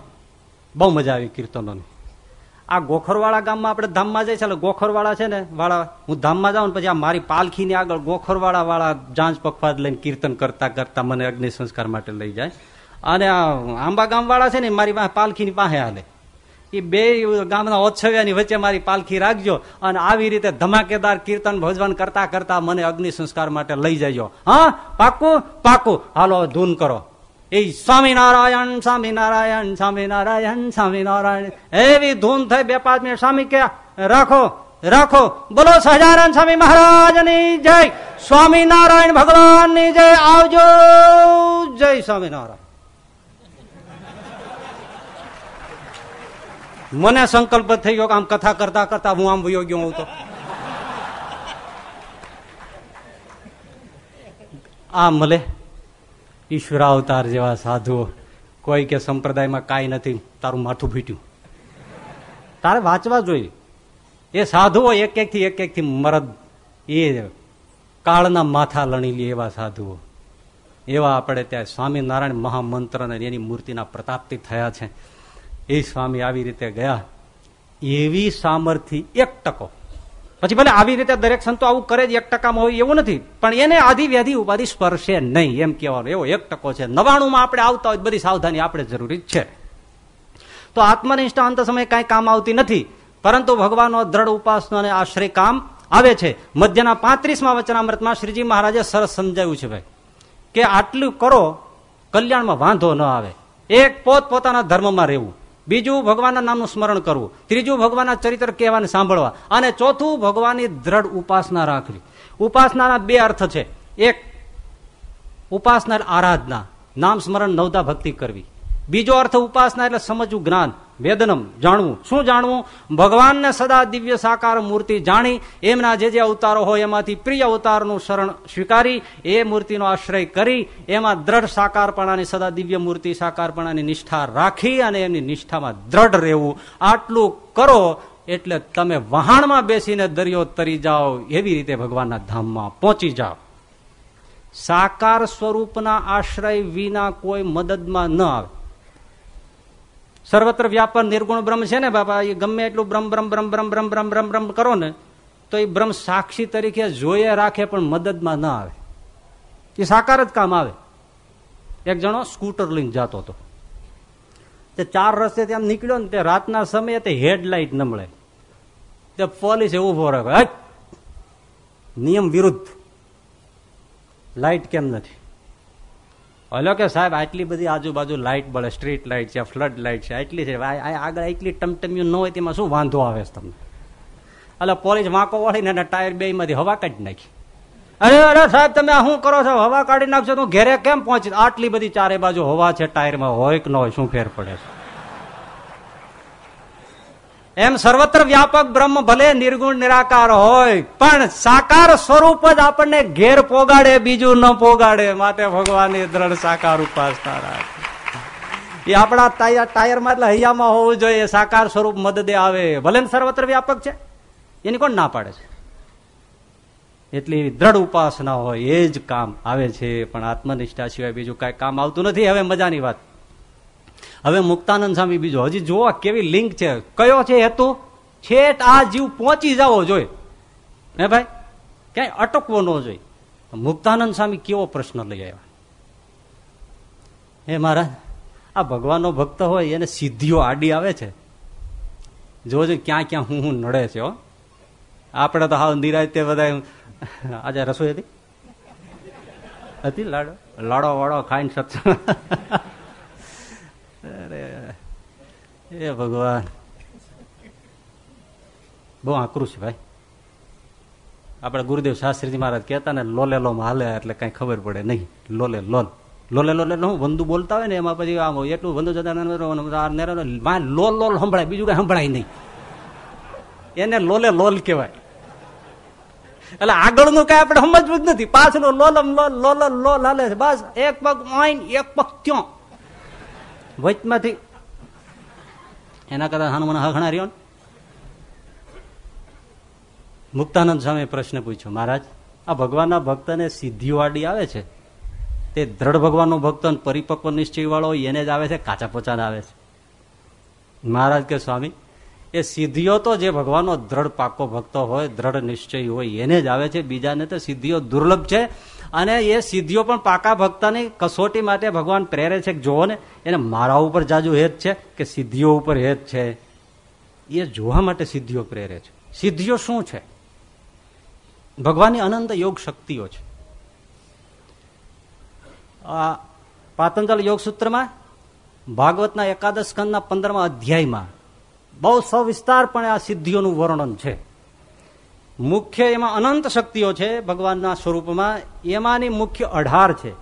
[SPEAKER 1] બહુ મજા આવી કીર્તનોની. આ ગોખરવાળા ગામમાં આપણે ધામમાં છે એટલે ગોખરવાળા છે ને, વાળા, હું ધામમાં જાઉં પછી આ મારી પાલખીની આગળ ગોખરવાળા વાળા જાંચ પખવાદ લઈને કીર્તન કરતા કરતા મને અગ્નિ સંસ્કાર માટે લઈ જાય. અને આ આંબા ગામ વાળા છે ને મારી પાલખીની પાસે હાલે. એ બે ગામના ઓછવ્યાની વચ્ચે મારી પાલખી રાખજો અને આવી રીતે ધમાકેદાર કીર્તન ભજવન કરતા કરતા મને અગ્નિ સંસ્કાર માટે લઈ જજો હા, પાકું પાકું. હાલો, ધૂન કરો. એ સ્વામિનારાયણ સ્વામિનારાયણ સ્વામિનારાયણ સ્વામિનારાયણ એવી ધૂન થઈ બે પાંચ મિનિટ સ્વામી કે રાખો રાખો બોલો સહજાનંદ સ્વામી મહારાજની જય સ્વામિનારાયણ ભગવાનની જય આવજો જય સ્વામિનારાયણ મને સંકલ્પ થઈ ગયો આમ કથા કરતા કરતા હું આમ વયો ગયો હું તો. આ મળે ઈશ્વરાવતાર જેવા સાધુઓ. કોઈ કે સંપ્રદાયમાં કાંઈ નથી, તારું માથું ફીટ્યું. તારે વાંચવા જોઈએ. એ સાધુઓ એક એક થી એક એક થી મરદ, એ કાળના માથા લણી લે એવા સાધુઓ. એવા આપણે ત્યાં સ્વામિનારાયણ મહામંત્ર અને એની મૂર્તિના પ્રતાપથી થયા છે. એ સ્વામી આવી રીતે ગયા. એવી સામર્થ્ય એક ટકો. પછી ભલે આવી રીતે દરેક સંતો આવું કરે જ, એક ટકામાં હોય એવું નથી, પણ એને આધિ વ્યાધિ ઉપાધિ સ્પર્શે નહીં, એમ કહેવાનું એવો એક ટકો છે. નવાણુંમાં આપણે આવતા હોય બધી સાવધાની આપણે જરૂરી છે. તો આત્મનિષ્ઠા અંત સમયે કાંઈ કામ આવતી નથી, પરંતુ ભગવાનનો દ્રઢ ઉપાસનો અને આશ્રય કામ આવે છે. મધ્યના પાંત્રીસમાં વચનામૃતમાં શ્રીજી મહારાજે સરસ સમજાવ્યું છે ભાઈ, કે આટલું કરો, કલ્યાણમાં વાંધો ન આવે. એક પોત પોતાના ધર્મમાં રહેવું. બીજું ભગવાનના નામનું સ્મરણ કરવું. ત્રીજું ભગવાનના ચરિત્ર કહેવાને સાંભળવા. અને ચોથું ભગવાનની દ્રઢ ઉપાસના રાખવી. ઉપાસનાના બે અર્થ છે. એક, ઉપાસના આરાધના. નામ સ્મરણ નવતા ભક્તિ કરવી. બીજો અર્થ ઉપાસના એટલે સમજવું જ્ઞાન. વેદનમ જાણવું. શું જાણવું? ભગવાનને સદા દિવ્ય સાકાર મૂર્તિ જાણી, એમના જે જે અવતારો હોય એમાંથી પ્રિય અવતારનું શરણ સ્વીકારી, એ મૂર્તિનો આશ્રય કરી, એમાં દ્રઢ સાકારપણાની, સદા દિવ્ય મૂર્તિ સાકારપણાની નિષ્ઠા રાખી અને એમની નિષ્ઠામાં દ્રઢ રહેવું. આટલું કરો એટલે તમે વહાણમાં બેસીને દરિયો તરી જાઓ. એવી રીતે ભગવાનના ધામમાં પહોંચી જાઓ. સાકાર સ્વરૂપના આશ્રય વિના કોઈ મદદમાં ન આવે. સર્વત્ર વ્યાપાર નિર્ગુણ બ્રહ્મ છે ને બાપા, એ ગમે એટલું બ્રહ્મ બ્રહ્મ બ્રહ્મ બ્રહ્મ બ્રહ્મ બ્રહ્મ બ્રહ્મ બ્રહ્મ કરો ને, તો એ બ્રહ્મ સાક્ષી તરીકે જોઈએ રાખે પણ મદદમાં ના આવે. એ સાકાર જ કામ આવે. એક જણો સ્કૂટર લઈને જતો હતો. તે ચાર રસ્તે ત્યાં નીકળ્યો ને, તે રાતના સમયે તે હેડલાઇટ ન મળે તે પોલીસે ઊભો રહે નિયમ વિરુદ્ધ. લાઇટ કેમ નથી? હલો કે સાહેબ, આટલી બધી આજુબાજુ લાઇટ બળે સ્ટ્રીટ લાઇટ છે ફ્લડ લાઇટ છે, આટલી છે. આગળ એટલી ટમટમ્યું ન હોય તેમાં શું વાંધો આવે છે તમને? એટલે પોલીસ વાંકો વળીને એના ટાયર બે માંથી હવા કાઢી નાખી. અરે અરે સાહેબ, તમે શું કરો છો? હવા કાઢી નાખશો તો ઘેરે કેમ પહોંચી? આટલી બધી ચારે બાજુ હવા છે, ટાયરમાં હોય કે ન હોય, શું ફેર પડે છે? એમ સર્વત્ર વ્યાપક બ્રહ્મ ભલે નિર્ગુણ, નિરાકાર હોય, પણ સાકાર સ્વરૂપ જ આપણને ઘેર પોગાડે, બીજું ન પોગાડે. માટે ભગવાન દ્રઢ સાકાર ઉપાસના રાખે. એ આપણા ટાયરમાં એટલે હૈયામાં હોવું જોઈએ. સાકાર સ્વરૂપ મદદે આવે. ભલે સર્વત્ર વ્યાપક છે. એની કોણ ના પાડે છે? એટલી દ્રઢ ઉપાસના હોય. એ જ કામ આવે છે. પણ આત્મનિષ્ઠા સિવાય બીજું કઈ કામ આવતું નથી. હવે મજાની વાત. હવે મુક્તાનંદ સ્વામી બીજો, હજી જુઓ કેવી લિંક છે? કયો છે હેતુ? છેટ આ જીવ પહોંચી જવો જોઈએ હે ભાઈ, ક્યાંય અટકવો ન જોઈએ મુક્તાનંદ સ્વામી કેવો પ્રશ્ન લઈ આવ્યા? હે મારા આ ભગવાનનો ભક્ત હોય એને સિદ્ધિઓ આડી આવે છે. જોજો ક્યાં ક્યાં હું હું નડે છે આપણે તો હાવ નિરાય તે બધા આજે રસોઈ હતી? હતી, લાડો. લાડો વાડો ખાઈને સત્સંગ અરે, એ ભગવાન. બહુ આકરું છે ભાઈ. આપણે ગુરુદેવ શાસ્ત્રીજી મહારાજ કહેતા ને, લોલે લોમ હાલે એટલે કઈ ખબર પડે નહીં. લોલે લોલ. લોલે લોલે હું વંદુ બોલતા હોય ને, એમાં પછી આમ એટલું વંદુ જતા લોલ લોલ સંભળાય, બીજું કઈ સંભળાય નહીં. એને લોલે લોલ કહેવાય. એટલે આગળનું કઈ આપણે સમજવું જ નથી. પાછલું લોલમ લોલ લોલ લોલ હાલે બસ એક પગ ઓઈન એક પગ ક્યાં વચમાંથી. એના કરતા હનુમાન હખણા રહ્યો મુક્તાનંદ સ્વામી પ્રશ્ન પૂછ્યો, મહારાજ, આ ભગવાનના ભક્તને સિદ્ધિઓ આડી આવે છે? તે દ્રઢ ભગવાનનો ભક્ત પરિપક્વ નિશ્ચય વાળો એને જ આવે છે કાચા પોચાને આવે છે? મહારાજ કે, સ્વામી, એ સિદ્ધિઓ તો જે ભગવાનનો દ્રઢ પાકો ભક્તો હોય, દ્રઢ નિશ્ચય હોય, એને જ આવે છે. બીજાને તો સિદ્ધિઓ દુર્લભ છે. અને એ સિદ્ધિઓ પણ પાકા ભક્તની કસોટી માટે ભગવાન પ્રેરે છે જુઓ ને, એને મારા ઉપર જાજુ હેત છે કે સિદ્ધિઓ ઉપર હેત છે? એ જોવા માટે સિદ્ધિઓ પ્રેરે છે. સિદ્ધિઓ શું છે? ભગવાનની અનંત યોગ શક્તિઓ છે. આ પાતંજલ યોગ સૂત્રમાં, ભાગવતના એકાદશ સ્કંદના પંદરમા અધ્યાયમાં બહુ સવિસ્તારપણે આ સિદ્ધિઓનું વર્ણન છે. મુખ્ય એમાં અનંત શક્તિઓ છે ભગવાનના સ્વરૂપમાં. એમાંની મુખ્ય અઢાર છે.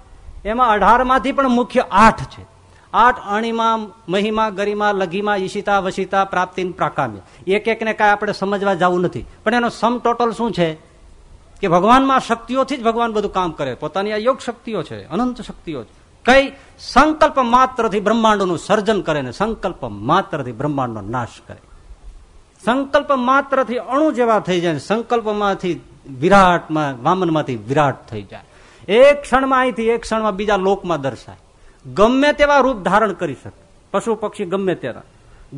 [SPEAKER 1] એમાં અઢારમાંથી પણ મુખ્ય આઠ છે. આઠ અણીમાં, મહિમા, ગરિમા, લઘીમા, ઈશિતા, વશિતા, પ્રાપ્તિ પ્રાકામ્ય. એક એકને કાંઈ આપણે સમજવા જવું નથી. પણ એનો સમ ટોટલ શું છે? કે ભગવાનમાં શક્તિઓથી જ ભગવાન બધું કામ કરે. પોતાની આ યોગ શક્તિઓ છે, અનંત શક્તિઓ છે. કઈ સંકલ્પ માત્રથી બ્રહ્માંડોનું સર્જન કરે ને સંકલ્પ માત્રથી બ્રહ્માંડનો નાશ કરે. સંકલ્પ માત્રથી અણુ જેવા થઈ જાય સંકલ્પમાંથી વિરાટમાં વામનમાંથી વિરાટ થઈ જાય. એક ક્ષણમાં અહીંથી એક ક્ષણમાં બીજા લોકમાં દર્શાય. ગમે તેવા રૂપ ધારણ કરી શકે. પશુ પક્ષી ગમે તેવા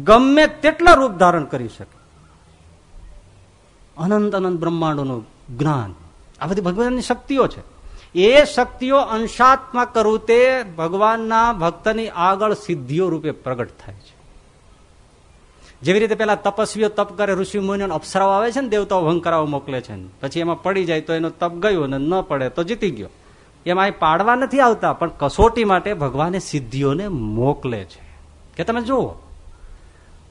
[SPEAKER 1] ગમે તેટલા રૂપ ધારણ કરી શકે. અનંત અનંત બ્રહ્માંડોનું જ્ઞાન. આ બધી ભગવાનની શક્તિઓ છે. એ શક્તિઓ અંશાત્મક રૂપે ભગવાનના ભક્તની આગળ સિદ્ધિઓ રૂપે પ્રગટ થાય છે. જેવી રીતે પેલા તપસ્વીઓ તપ કરે, ઋષિ મુનિઓ અપ્સરાઓ આવે છે ને, દેવતાઓ ભંકરાઓ મોકલે છે પછી એમાં પડી જાય તો એનો તપ ગયો ન પડે તો જીતી ગયો. એમાં એ પાડવા નથી આવતા, પણ કસોટી માટે ભગવાને સિદ્ધિઓને મોકલે છે. કે તમે જુઓ.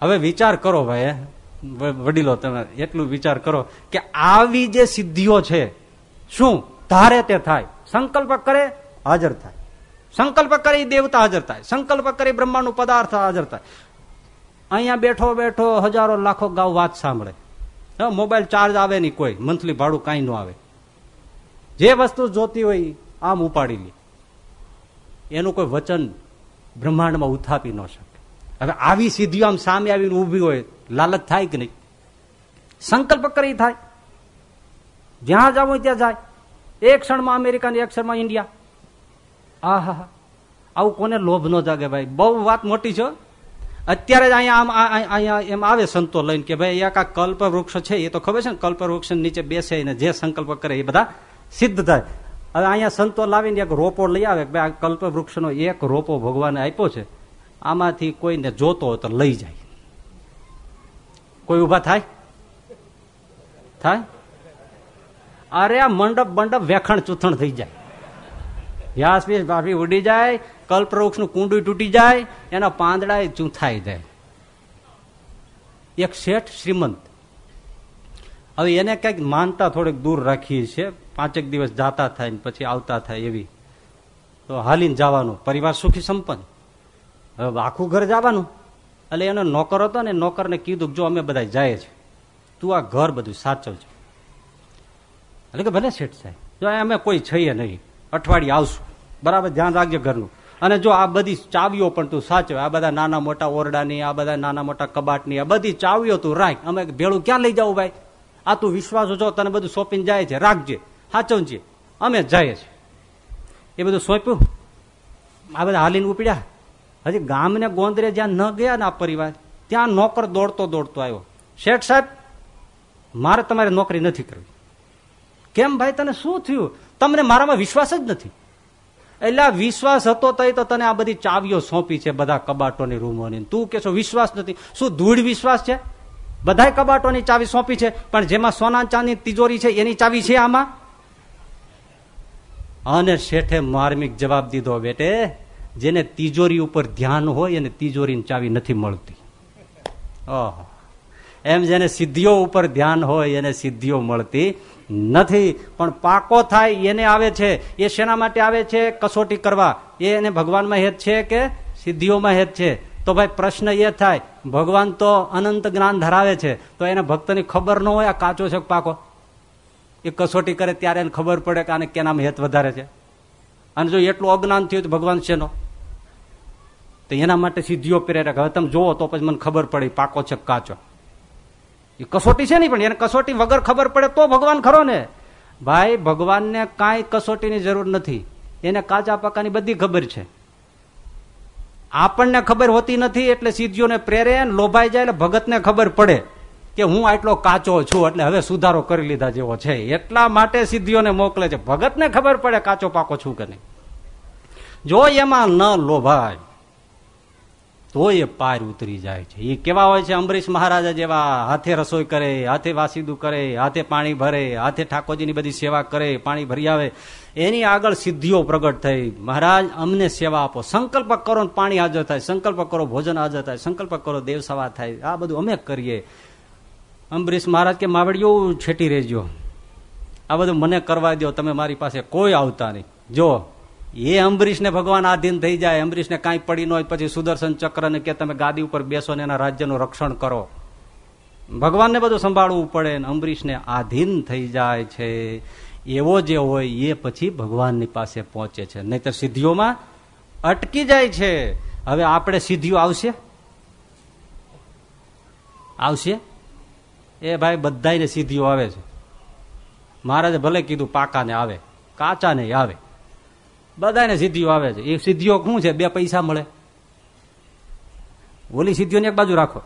[SPEAKER 1] હવે વિચાર કરો ભાઈ વડીલો, તમે એટલું વિચાર કરો કે આવી જે સિદ્ધિઓ છે, શું? ધારે તે થાય. સંકલ્પ કરે, હાજર થાય. સંકલ્પ કરી દેવતા હાજર થાય. સંકલ્પ કરે બ્રહ્માનું પદાર્થ હાજર થાય. અહીંયા બેઠો બેઠો હજારો લાખો ગાઉ વાત સાંભળે. મોબાઈલ ચાર્જ આવે નહીં કોઈ. મંથલી ભાડું કાંઈ ન આવે. જે વસ્તુ જોતી હોય આમ ઉપાડી લે. એનું કોઈ વચન બ્રહ્માંડમાં ઉથાપી ન શકે. હવે આવી સિદ્ધિઓ આમ સામે આવીને ઊભી હોય, લાલચ થાય કે નહીં? સંકલ્પ કરી થાય. જ્યાં જવું ત્યાં જાય. એક ક્ષણમાં અમેરિકા એક ક્ષણમાં ઇન્ડિયા. આ હા આવું કોને લોભ ન જાગે ભાઈ? બહુ વાત મોટી છે અત્યારે જ અહીંયા આમ અહીંયા એમ આવે સંતો લઈને કે ભાઈ એક આ કલ્પ વૃક્ષ છે, એ તો ખબર છે ને? કલ્પ વૃક્ષ નીચે બેસે ને જે સંકલ્પ કરે એ બધા સિદ્ધ થાય. હવે અહીંયા સંતો લાવીને એક રોપો લઈ આવે કે ભાઈ આ કલ્પ વૃક્ષનો એક રોપો ભગવાને આપ્યો છે, આમાંથી કોઈને જોતો હોય તો લઈ જાય. કોઈ ઊભા થાય? થાય? અરે આ મંડપ મંડપ વેખણ ચૂથણ થઈ જાય. વ્યાસ વ્યાસ બાફી ઉડી જાય, કલ્પવૃક્ષનું કુંડું તૂટી જાય, એના પાંદડા ચૂંથાઈ જાય. એક શેઠ શ્રીમંત. હવે એને કંઈક માનતા થોડીક દૂર રાખીએ છીએ. પાંચેક દિવસ જાતા થાય પછી આવતા થાય એવી. તો હાલીને જવાનું. પરિવાર સુખી સંપન્ન. હવે આખું ઘર જવાનું. એટલે એનો નોકર હતો ને નોકરને કીધું જો અમે બધા જાય છે, તું આ ઘર બધું સાચવજો. એટલે કે ભલે શેઠ સાહેબ, જો અમે કોઈ છીએ નહીં. અઠવાડિયે આવશું. બરાબર? ધ્યાન રાખજો ઘરનું. અને જો આ બધી ચાવીઓ પણ તું સાચવે, આ બધા નાના મોટા ઓરડાની, આ બધા નાના મોટા કબાટની, આ બધી ચાવીઓ તું રાખ. અમે ભેળું ક્યાં લઈ જાવ ભાઈ? આ તું વિશ્વાસ જો તને બધું સોંપીને જાય છે, રાખજે. સાચવજે અમે જઈએ છીએ. એ બધું સોંપ્યું? આ બધા હાલીને ઉપડ્યા? હજી ગામને ગોંદરે જ્યાં ન ગયા ને આ પરિવાર, ત્યાં નોકર દોડતો દોડતો આવ્યો. શેઠ સાહેબ, મારે તમારે નોકરી નથી કરવી. કેમ ભાઈ? તને શું થયું? તમને મારામાં વિશ્વાસ જ નથી. એટલે વિશ્વાસ હતો તો તને આ બધી ચાવીઓ સોંપી છે બધા કબાટોની રૂમોની. તું કે વિશ્વાસ નથી. શું ધૂળ વિશ્વાસ છે? બધા કબાટોની ચાવી સોંપી છે, પણ જેમાં સોના ચાંદી તિજોરી છે, એની ચાવી છે આમાં? અને શેઠે માર્મિક જવાબ દીધો, બેટે, જેને તિજોરી ઉપર ધ્યાન હોય, એને તિજોરીની ચાવી નથી મળતી. ઓહો. એમ જેને સિદ્ધિઓ ઉપર ધ્યાન હોય, એને સિદ્ધિઓ મળતી નથી, પણ પાકો થાય, એને આવે છે. એ શેના માટે આવે છે? કસોટી કરવા. એ એને ભગવાનમાં હેત છે કે સિદ્ધિઓમાં હેત છે? તો ભાઈ પ્રશ્ન એ થાય, ભગવાન તો અનંત જ્ઞાન ધરાવે છે, તો એને ભક્તની ખબર ન હોય આ કાચો છે પાકો? એ કસોટી કરે ત્યારે એને ખબર પડે કે આને કેનામાં હેત વધારે છે. અને જો એટલું અજ્ઞાન થયું તો ભગવાન છે તો એના માટે સિદ્ધિઓ પ્રેરક. હવે તમે જોવો તો પછી મને ખબર પડે, પાકો છે કાચો? એ કસોટી છે નહીં પણ એને કસોટી વગર ખબર પડે તો ભગવાન ખરો ને? ભાઈ, ભગવાનને કાંઈ કસોટીની જરૂર નથી. એને કાચા પાકાની બધી ખબર છે. આપણને ખબર હોતી નથી એટલે સિદ્ધિઓને પ્રેરે લોભાઈ જાય એટલે ભગતને ખબર પડે કે હું આટલો કાચો છું એટલે હવે સુધારો કરી લીધા જેવો છે. એટલા માટે સિદ્ધિઓને મોકલે છે. ભગતને ખબર પડે કાચો પાકો છું કે નહીં. જો એમાં ન લોભાય તો એ પાર ઉતરી જાય છે. એ કેવા હોય છે, અંબરીશ મહારાજા જેવા હાથે રસોઈ કરે, હાથે વાસીદું કરે, હાથે પાણી ભરે, હાથે ઠાકોરજીની બધી સેવા કરે, પાણી ભરી આવે, એની આગળ સિદ્ધિઓ પ્રગટ થઈ. મહારાજ, અમને સેવા આપો. સંકલ્પ કરો પાણી હાજર થાય, સંકલ્પ કરો ભોજન હાજર થાય, સંકલ્પ કરો દેવ સવા થાય. આ બધું અમે કરીએ. અંબરીશ મહારાજ કે, માવડીઓ, છેટી રહેજો. આ બધું મને કરવા દો તમે મારી પાસે કોઈ આવતા નહીં. જો એ અંબરીશને ભગવાન આધીન થઈ જાય, અંબરીશને કાંઈ પડી ન હોય, પછી સુદર્શન ચક્રને કે તમે ગાદી ઉપર બેસો ને એના રાજ્યનું રક્ષણ કરો. ભગવાનને બધું સંભાળવું પડે ને અંબરીશને આધીન થઈ જાય છે. એવો જે હોય એ પછી ભગવાનની પાસે પહોંચે છે. નહીતર સિદ્ધિઓમાં અટકી જાય છે. હવે આપણે સિદ્ધિઓ આવશે? આવશે? એ ભાઈ બધાને સિદ્ધિઓ આવે છે. મહારાજે ભલે કીધું પાકાને આવે, કાચાને આવે. બધાને સિદ્ધિઓ આવે છે. એ સિદ્ધિઓ શું છે? બે પૈસા મળે. ઓલી સિદ્ધિઓને એક બાજુ રાખો.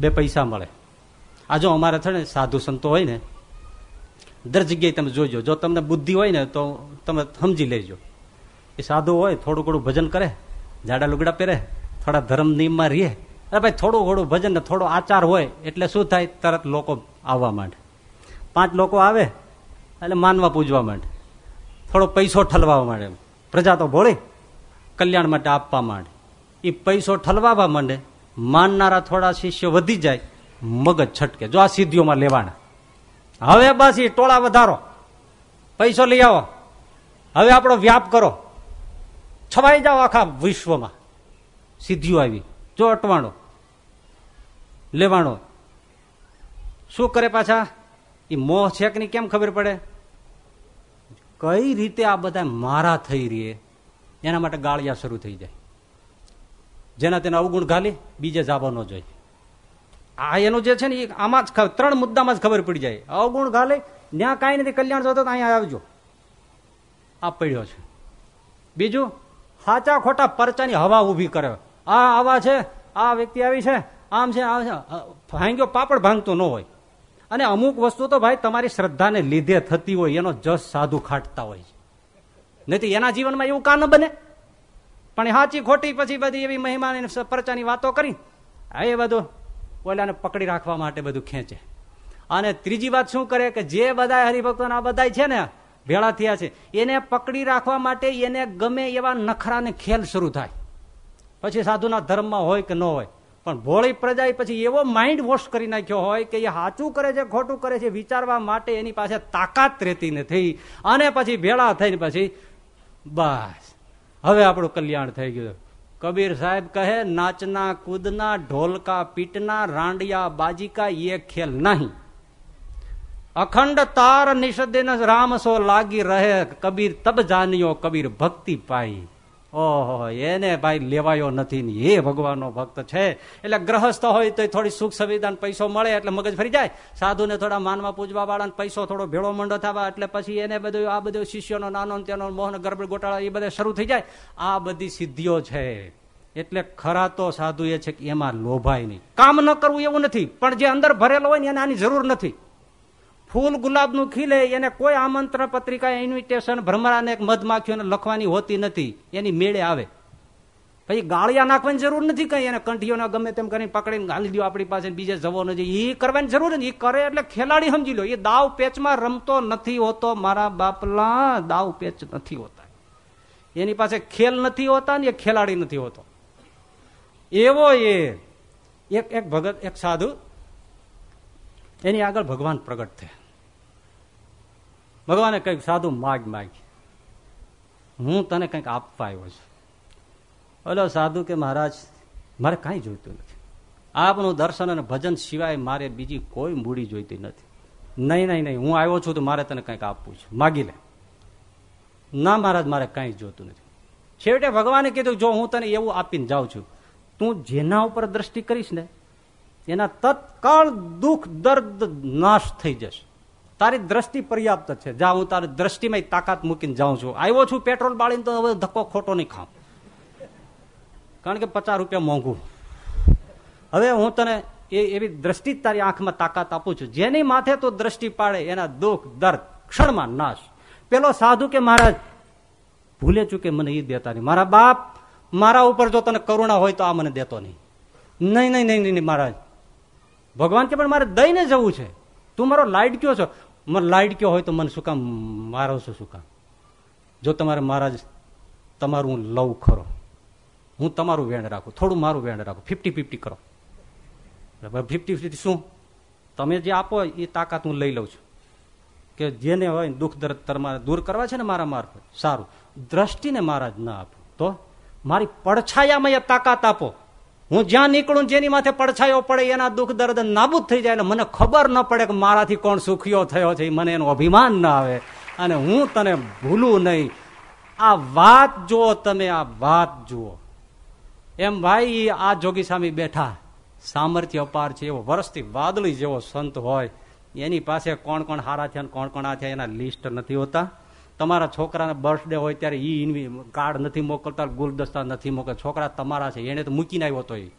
[SPEAKER 1] બે પૈસા મળે. આ જો અમારે છે ને, સાધુ સંતો હોય ને, દર જગ્યાએ તમે જોજો. જો તમને બુદ્ધિ હોય ને, તો તમે સમજી લેજો. એ સાધુ હોય, થોડું ઘણું ભજન કરે જાડા લુગડા પહેરે, થોડા ધર્મ નિયમમાં રહે. અરે ભાઈ, થોડું ઘણું ભજન ને થોડો આચાર હોય, એટલે શું થાય? તરત લોકો આવવા માંડે. પાંચ લોકો આવે, એટલે માનવા પૂજવા માંડે. થોડો પૈસો ઠલવા માંડે પ્રજા તો ભોળી. કલ્યાણ માટે આપવા માંડે. એ પૈસો ઠલવાવા માંડે. માનનારા થોડા શિષ્ય વધી જાય. મગજ છટકે. જો આ સિદ્ધિઓમાં લેવાના. હવે બસ ટોળા વધારો. પૈસો લઈ આવો. હવે આપણો વ્યાપ કરો. છવાઈ જાઓ આખા વિશ્વમાં. સિદ્ધિઓ આવી. જો અટવાણો. લેવાણો. શું કરે પાછા? એ મોહ છે કે નહીં? કેમ ખબર પડે? કઈ રીતે આ બધા મારા થઈ રહી એના માટે ગાળિયા શરૂ થઈ જાય. જેના તેને અવગુણ ગાલી બીજે જાવા ન જોઈએ. આ એનું જે છે ને, એ આમાં જ ત્રણ મુદ્દામાં જ ખબર પડી જાય. અવગુણ ગાલે ત્યાં કાંઈ નથી, કલ્યાણ જોતો અહીંયા આવજો. આ પડ્યો છે. બીજું, સાચા ખોટા પરચાની હવા ઊભી કરે. આ આવા છે, આ વ્યક્તિ આવી છે, આમ છે આ છે. ભાંગ્યો, પાપડ ભાંગતો ન હોય. અને અમુક વસ્તુ તો ભાઈ તમારી શ્રદ્ધાને લીધે થતી હોય, એનો જસ સાધુ ખાટતા હોય છે. નથી એના જીવનમાં એવું કા ન બને? પણ સાચી ખોટી પછી બધી એવી મહિમાની પરચાની વાતો કરી એ બધું ઓલાને પકડી રાખવા માટે બધું ખેંચે. અને ત્રીજી વાત શું કરે કે જે બધા આ બધા છે ને, ભેળા થયા છે, એને પકડી રાખવા માટે એને ગમે એવા નખરાને ખેલ શરૂ થાય. પછી સાધુના ધર્મમાં હોય કે ન હોય પણ ભોળી પ્રજા પછી એવો માઇન્ડ વોશ કરી નાખ્યો હોય કે એ સાચું કરે છે, ખોટું કરે છે, વિચારવા માટે એની પાસે તાકાત રહેતી નથી. અને પછી ભેળા થઈને પછી બસ. હવે આપણું કલ્યાણ થઈ ગયું. કબીર સાહેબ કહે, નાચના, કૂદના, ઢોલકા, પીટના, રાંડિયા, બાજીકા, એ ખેલ નહીં. અખંડ તાર નિષદે રામસો લાગી રહે. કબીર તબ જાન્યો, કબીર ભક્તિ પાઈ. ઓહો, એને ભાઈ લેવાયો નથી ને એ ભગવાનનો ભક્ત છે. એટલે ગ્રહસ્થ હોય તો થોડી સુખ સંવિધાન પૈસો મળે એટલે મગજ ફરી જાય. સાધુને થોડા માનવા પૂજવા વાળા પૈસો થોડો ભેળો મંડો થવા એટલે પછી એને બધું, આ બધું શિષ્યોનો નાનો તેનો મોહન ગરબડ ગોટાળા એ બધા શરૂ થઈ જાય. આ બધી સિદ્ધિઓ છે. એટલે ખરા તો સાધુ એ છે કે એમાં લોભાય નહીં. કામ ન કરવું એવું નથી. પણ જે અંદર ભરેલો હોય ને એને આની જરૂર નથી. ફૂલ ગુલાબનું ખીલે, એને કોઈ આમંત્રણ પત્રિકા ઇન્વિટેશન ભ્રમરાને મધમાખીઓને લખવાની હોતી નથી. એની મેળે આવે. પછી ગાળિયા નાખવાની જરૂર નથી કઈ. એને કંઠીઓને ગમે તેમ કરીને પકડીને ગાલી દો આપણી પાસે બીજે જવો નથી. એ કરવાની જરૂર નથી. એ કરે એટલે ખેલાડી સમજી લો. એ દાવ પેચમાં રમતો નથી હોતો. મારા બાપલા, દાવ પેચ નથી હોતા. એની પાસે ખેલ નથી હોતા ને એ ખેલાડી નથી હોતો. એવો એ એક એક ભગત, એક સાધુ, એની આગળ ભગવાન પ્રગટ થયા. ભગવાને કંઈક સાધુ માગ માગ. હું તને કંઈક આપવા આવ્યો છું. ઓલો સાધુ કે મહારાજ, મારે કાંઈ જોઈતું નથી. આપનું દર્શન અને ભજન સિવાય મારે બીજી કોઈ મૂડી જોઈતી નથી. નહીં નહીં નહીં, હું આવ્યો છું તો મારે તને કંઈક આપવું છે. માગી લે. ના મહારાજ, મારે કાંઈ જોતું નથી. છેવટે ભગવાને કીધું, જો હું તને એવું આપીને જાઉં છું, તું જેના ઉપર દ્રષ્ટિ કરીશ ને, એના તત્કાળ દુઃખ દર્દ નાશ થઈ જશે. તારી દ્રષ્ટિ પર્યાપ્ત છે. જા હું તારી દ્રષ્ટિમાં તાકાત મૂકીને જાઉં છું. આવ્યો છું પેટ્રોલ બાળીને તો હવે ધક્કો ખોટો નહીં ખાઉં કારણ કે પચાસ રૂપિયા મોંઘું. હવે હું તને એ એવી દ્રષ્ટિ તારી આંખમાં તાકાત આપું છું. જેની માથે તો દ્રષ્ટિ પાડે, એના દુઃખ, દર્દ ક્ષણમાં નાશ. પેલો સાધુ કે, મહારાજ, ભૂલે ચૂકે મને એ દેતા નહીં. મારા બાપ મારા ઉપર જો તને કરુણા હોય તો આ મને દેતો નહીં. નહીં નહીં નહીં નહીં મહારાજ. ભગવાન કે, પણ મારે દઈને જવું છે. તું મારો લાઈટ કયો છો? મને લાઈટ કયો હોય તો મને શું કામ મારો છો શું કામ? જો તમારે મહારાજ, તમારું હું ખરો હું તમારું વેણ રાખું, થોડું મારું વેણ રાખું. ફિફ્ટી ફિફ્ટી કરો. ફિફ્ટી ફિફ્ટી શું? તમે જે આપો એ તાકાત હું લઈ લઉં છું. કે જેને હોય દુઃખ દર્દ તમારે દૂર કરવા છે ને મારા મારફત, સારું. દ્રષ્ટિને મહારાજ ના આપો. તો મારી પડછાયામાં તાકાત આપો. હું જ્યાં નીકળું જેની માથે પડછાયો પડે, એના દુઃખ દર્દ નાબૂદ થઈ જાય મને ખબર ન પડે કે મારાથી કોણ સુખીઓ થયો છે. મને એનું અભિમાન ના આવે. અને હું તને ભૂલું નહીં. આ વાત જુઓ તમે આ વાત જુઓ. એમ ભાઈ, આ જોગી સામે બેઠા. સામર્થ્ય અપાર છે. એવો વર્ષથી વાદળી જેવો સંત હોય. એની પાસે કોણ કોણ હારા છે કોણ કોણ આ છે એના લિસ્ટ નથી હોતા. તમારા છોકરાના બર્થડે હોય ત્યારે ઈ કાર્ડ નથી મોકલતા, ગુલદસ્તા નથી મોકલતા. છોકરા તમારા છે, એને તો મૂકીને આવ્યો તો એ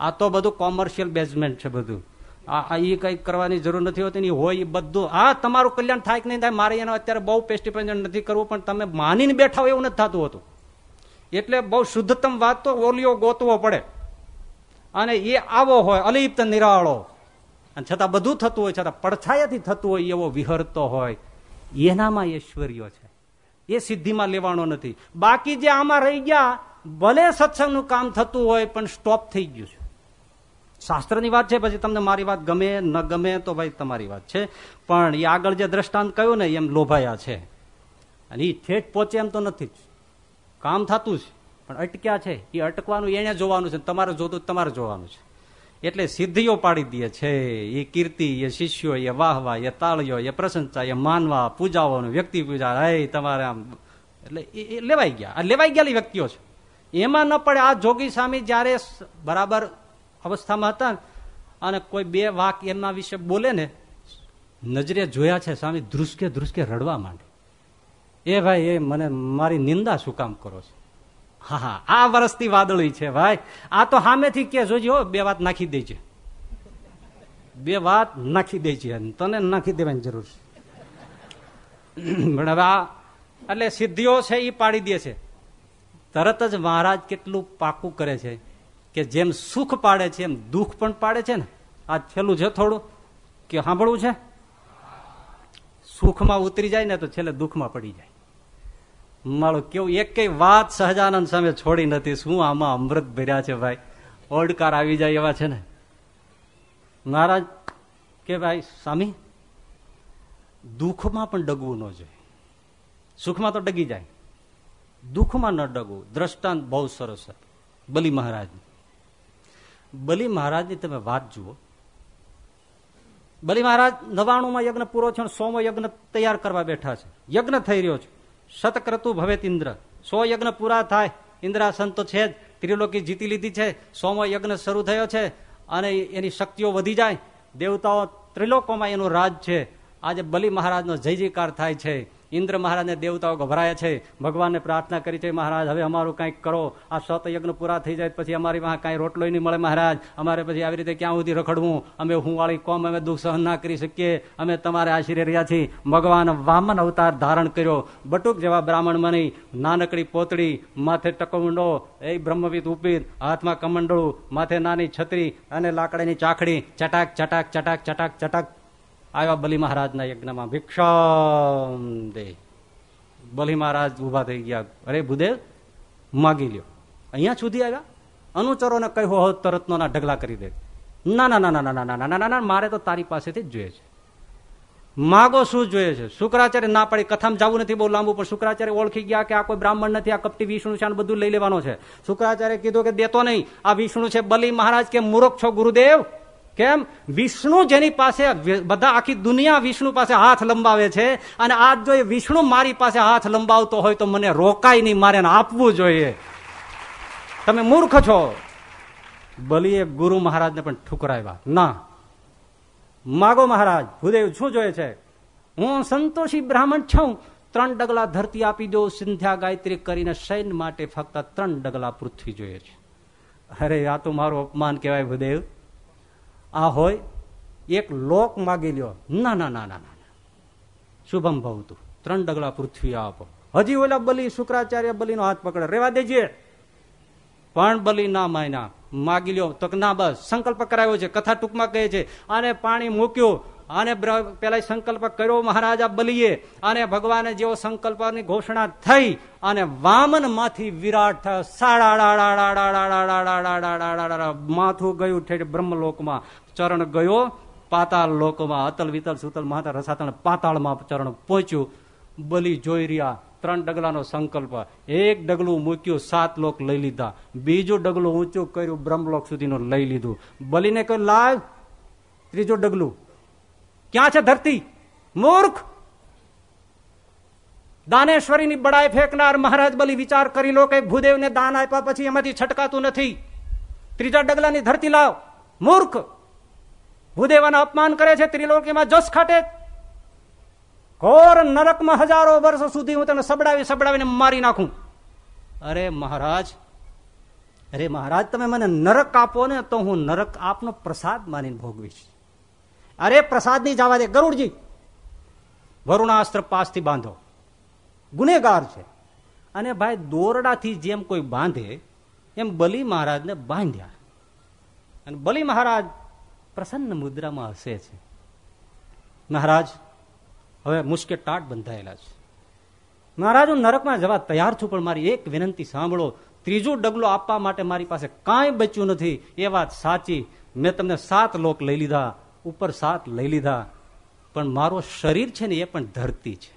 [SPEAKER 1] આ તો બધું કોમર્શિયલ બેઝમેન્ટ છે બધું. આ એ કંઈક કરવાની જરૂર નથી હોતી હોય એ બધું. આ તમારું કલ્યાણ થાય કે નહીં થાય, મારે એનો અત્યારે બહુ પેસ્ટિપેન્જન નથી કરવું, પણ તમે માનીને બેઠા હોય એવું નથી થતું હોતું. એટલે બહુ શુદ્ધતમ વાત તો ઓલિયો ગોતવો પડે. અને એ આવો હોય, અલિપ્ત નિરાળો. અને છતાં બધું થતું હોય, છતાં પડછાયાથી થતું હોય એવો વિહરતો હોય. એનામાં ઐશ્વર્યો છે. એ સિદ્ધિમાં લેવાનો નથી. બાકી જે આમાં રહી ગયા, ભલે સત્સંગનું કામ થતું હોય, પણ સ્ટોપ થઈ ગયું છે. શાસ્ત્રની વાત છે, પછી તમને મારી વાત ગમે, ન ગમે, તો ભાઈ તમારી વાત છે. પણ એ આગળ જે દ્રષ્ટાંત કહ્યું ને, એમ લોભાયા છે. અને એ ઠેઠ પહોંચે એમ તો નથી જ. કામ થતું છે પણ અટક્યા છે. એ અટકવાનું, એને જોવાનું છે. તમારે જોતું, તમારે જોવાનું છે. એટલે સિદ્ધિઓ પાડી દે છે. એ કીર્તિ એ શિષ્યો એ વાહવા એ તાળીઓ એ પ્રશંસા એ માનવા પૂજાઓનું વ્યક્તિ પૂજા. હે તમારે આમ એટલે એ લેવાઈ ગયા. આ લેવાઈ ગયેલી વ્યક્તિઓ છે. એમાં ન પડે. આ જોગી સ્વામી જયારે બરાબર અવસ્થામાં હતા અને કોઈ બે વાક એમના વિશે બોલે ને, નજરે જોયા છે, સ્વામી, ધ્રુસકે ધ્રુસકે રડવા માંડે. એ ભાઈ, એ મને, મારી નિંદા શું કામ કરો છો? હા હા, આ વર્ષથી વાદળી છે, ભાઈ. આ તો સામેથી કે, જોજો બે વાત નાખી દેજે. બે વાત નાખી દેજે તને નાખી દેવાની જરૂર છે. પણ હવે આ, એટલે સિદ્ધિઓ છે એ પાડી દે છે. તરત જ મહારાજ કેટલું પાકું કરે છે કે જેમ સુખ પાડે છે, એમ દુઃખ પણ પાડે છે ને. આ છેલ્લું છે થોડું. કે સાંભળવું છે? સુખમાં ઉતરી જાય ને તો છેલ્લે દુઃખમાં પડી જાય. મારો કેવું એક કઈ વાત સહજાનંદ સામે છોડી નથી. શું આમાં અમૃત ભર્યા છે ભાઈ? ઓડકાર આવી જાય એવા છે ને? મહારાજ, કે ભાઈ, સ્વામી, દુઃખમાં પણ ડગવું ન જોઈએ. સુખમાં તો ડગી જાય. દુઃખમાં ન ડગવું. દ્રષ્ટાંત બહુ સરસ બલી મહારાજની. બલી મહારાજની તમે વાત જુઓ. બલી મહારાજ નવાણુંમાં યજ્ઞ પૂરો છે સોમો યજ્ઞ તૈયાર કરવા બેઠા છે. યજ્ઞ થઈ રહ્યો છે. શતક્રતુ ભવેત ઇન્દ્ર. સો યજ્ઞ પૂરા થાય. ઇન્દ્રાસન તો છે જ. ત્રિલોકી જીતી લીધી છે. સોમો યજ્ઞ શરૂ થયો છે. અને એની શક્તિઓ વધી જાય. દેવતાઓ ત્રિલોકોમાં એનું રાજ છે. આજે બલિ મહારાજનો જય જયકાર થાય છે. ઇન્દ્ર મહારાજને દેવતાઓ ગભરાયા છે. ભગવાનને પ્રાર્થના કરી છે, મહારાજ, હવે અમારું કંઈક કરો. આ શતયજ્ઞ પૂરા થઈ જાય, પછી અમારી પાસે કાંઈ રોટલો નહીં મળે, મહારાજ. અમારે પછી આવી રીતે ક્યાં સુધી રખડવું? અમે હું વાળી કોમ અમે દુઃખ સહન ના કરી શકીએ. અમે તમારે આશીર્ય રહ્યા છીએ. ભગવાન વામન અવતાર ધારણ કર્યો. બટુક જેવા બ્રાહ્મણ મની નાનકડી પોતડી, માથે ટકમુંડો એ બ્રહ્મવિદ ઉપીર હાથમાં કમંડળું, માથે નાની છત્રી અને લાકડાની ચાખડી ચટાક ચટાક ચટાક ચટાક ચટાક આવ્યા બલિ મહારાજના યજ્ઞમાં. ભિક્ષમ દે. બલિ મહારાજ ઊભા થઈ ગયા. અરે ભૂદેવ, માગી લ્યો. અહીંયા સુધી આવ્યા? અનુચરોને કહ્યું હોત તરતનો ઢગલા કરી દે. ના ના ના ના ના ના ના ના ના મારે તો તારી પાસેથી જ જોઈએ છે. માગો શું જોઈએ છે? શુક્રાચાર્ય ના પડી, કથામાં જવું નથી બહુ લાંબુ, પણ શુક્રાચાર્ય ઓળખી ગયા કે આ કોઈ બ્રાહ્મણ નથી, આ કપટી વિષ્ણુ છે બધું લઈ લેવાનો છે. શુક્રાચાર્ય કીધું કે, દેતો નહીં. આ વિષ્ણુ છે બલી મહારાજ કે મૂર્ખ છો, ગુરુદેવ? કેમ? વિષ્ણુ જેની પાસે બધા આખી દુનિયા વિષ્ણુ પાસે હાથ લંબાવે છે અને આજ જો વિષ્ણુ મારી પાસે હાથ લંબાવતો હોય તો મને રોકાય નહીં મારે આપવું જોઈએ. તમે મૂર્ખ છો. બલીએ ગુરુ મહારાજને પણ ઠુકરાવ્યા. ના. માગો મહારાજ, ભૂદેવ શું જોઈએ છે? હું સંતોષી બ્રાહ્મણ છું. ત્રણ ડગલા ધરતી આપી દો, સિંધ્યા ગાયત્રી કરીને સૈન માટે ફક્ત ત્રણ ડગલા પૃથ્વી જોઈએ છે. અરે, આ તો મારું અપમાન કહેવાય ભૂદેવ. આ હોય એક લોક માગી લ્યો. ના ના ના ના ના શુભમ ભવતું. ત્રણ ડગલા પૃથ્વી આપો. હજી ઓલા બલી, શુક્રાચાર્ય બલીનો હાથ પકડે. રેવા દેજે. પણ બલી ના માયના. માગી લ્યો. તો ના બસ. સંકલ્પ કરાયો છે. કથા ટૂંકમાં કહે છે. અને પાણી મૂક્યું. અને પેલા સંકલ્પ કર્યો, મહારાજા બલીએ. અને ભગવાને જેવો સંકલ્પની ઘોષણા થઈ, અને વામનમાંથી વિરાટ સાડા માથું ગયું ઠેઠ બ્રહ્મલોકમાં ચરણ ગયો પાતાળ લોકમાં અતલ વિતલ સુતલ માતા રસાતણ પાતાળમાં ચરણ પહોંચ્યું બલી જોઈ રહ્યા ત્રણ ડગલાનો સંકલ્પ એક ડગલું મૂક્યું સાત લોક લઈ લીધા બીજું ડગલું ઊંચું કર્યું બ્રહ્મલોક સુધીનું લઈ લીધું બલીને કહ્યું લાવ ત્રીજું ડગલું ક્યાં છે ધરતી? મૂર્ખ!
[SPEAKER 2] દાનેશ્વરીની બડાઈ ફેંકનાર મહારાજ બલી વિચાર કરી લો કે ભૂદેવને દાન આપ્યા પછી એમાંથી છટકાતું નથી. ત્રીજા ડગલાની ધરતી લાવ. મૂર્ખ! ભૂદેવાના અપમાન કરે છે, ત્રિલોકીમાં જસ ખાટે. ઘોર નરકમાં હજારો વર્ષ સુધી હું તને સબડાવી સબડાવીને મારી નાખું. અરે મહારાજ અરે મહારાજ, તમે મને નરક આપો ને તો હું નરક આપનો પ્રસાદ માનીને ભોગવીશ. અરે પ્રસાદની જવા દે. ગરુડજી, વરુણાસ્ત્ર પાસથી બાંધો. ગુનેગાર છે. અને ભાઈ દોરડાથી જેમ કોઈ બાંધે, એમ બલિ મહારાજને બાંધ્યા. અને બલિ મહારાજ પ્રસન્ન મુદ્રામાં હસે છે. મહારાજ, હવે મુશ્કેલ ટાટ બંધાયેલા છે. મહારાજ, હું નરકમાં જવા તૈયાર છું, પણ મારી એક વિનંતી સાંભળો. ત્રીજો ડગલો આપવા માટે મારી પાસે કાંઈ બચ્યું નથી. એ વાત સાચી. મેં તમને સાત લોક લઈ લીધા. ઉપર સાત લઈ લીધા. પણ મારો શરીર છે ને એ પણ ધરતી છે.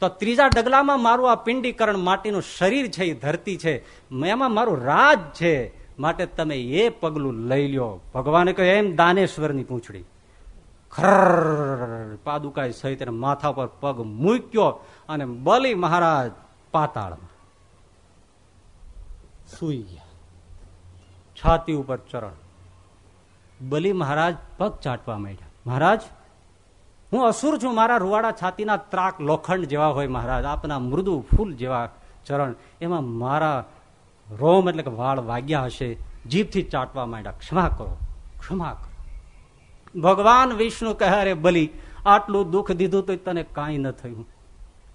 [SPEAKER 2] તો ત્રીજા ડગલામાં મારું આ પિંડીકરણ માટીનું શરીર છે એ ધરતી છે. એમાં મારું રાજ છે માટે તમે એ પગલું લઈ લ્યો. ભગવાને કહ્યું, એમ દાનેશ્વરની પૂંછડી. ખર પાદુકાઈ સહિત માથા પર પગ મૂક્યો અને બલી મહારાજ પાતાળમાં સુઈ ગયા. છાતી ઉપર ચરણ. બલી મહારાજ પગ ચાટવા માંડ્યા. મહારાજ, હું અસુર છું. મારા રૂવાડા છાતીના ત્રાક લોખંડ જેવા હોય મહારાજ. આપના મૃદુ ફૂલ જેવા ચરણ. એમાં મારા રોમ એટલે કે વાળ વાગ્યા હશે. જીભથી ચાટવા માંડ્યા. ક્ષમા કરો. ક્ષમા કરો. ભગવાન વિષ્ણુ કહે અરે બલી, આટલું દુઃખ દીધું તો તને કાંઈ ન થયું.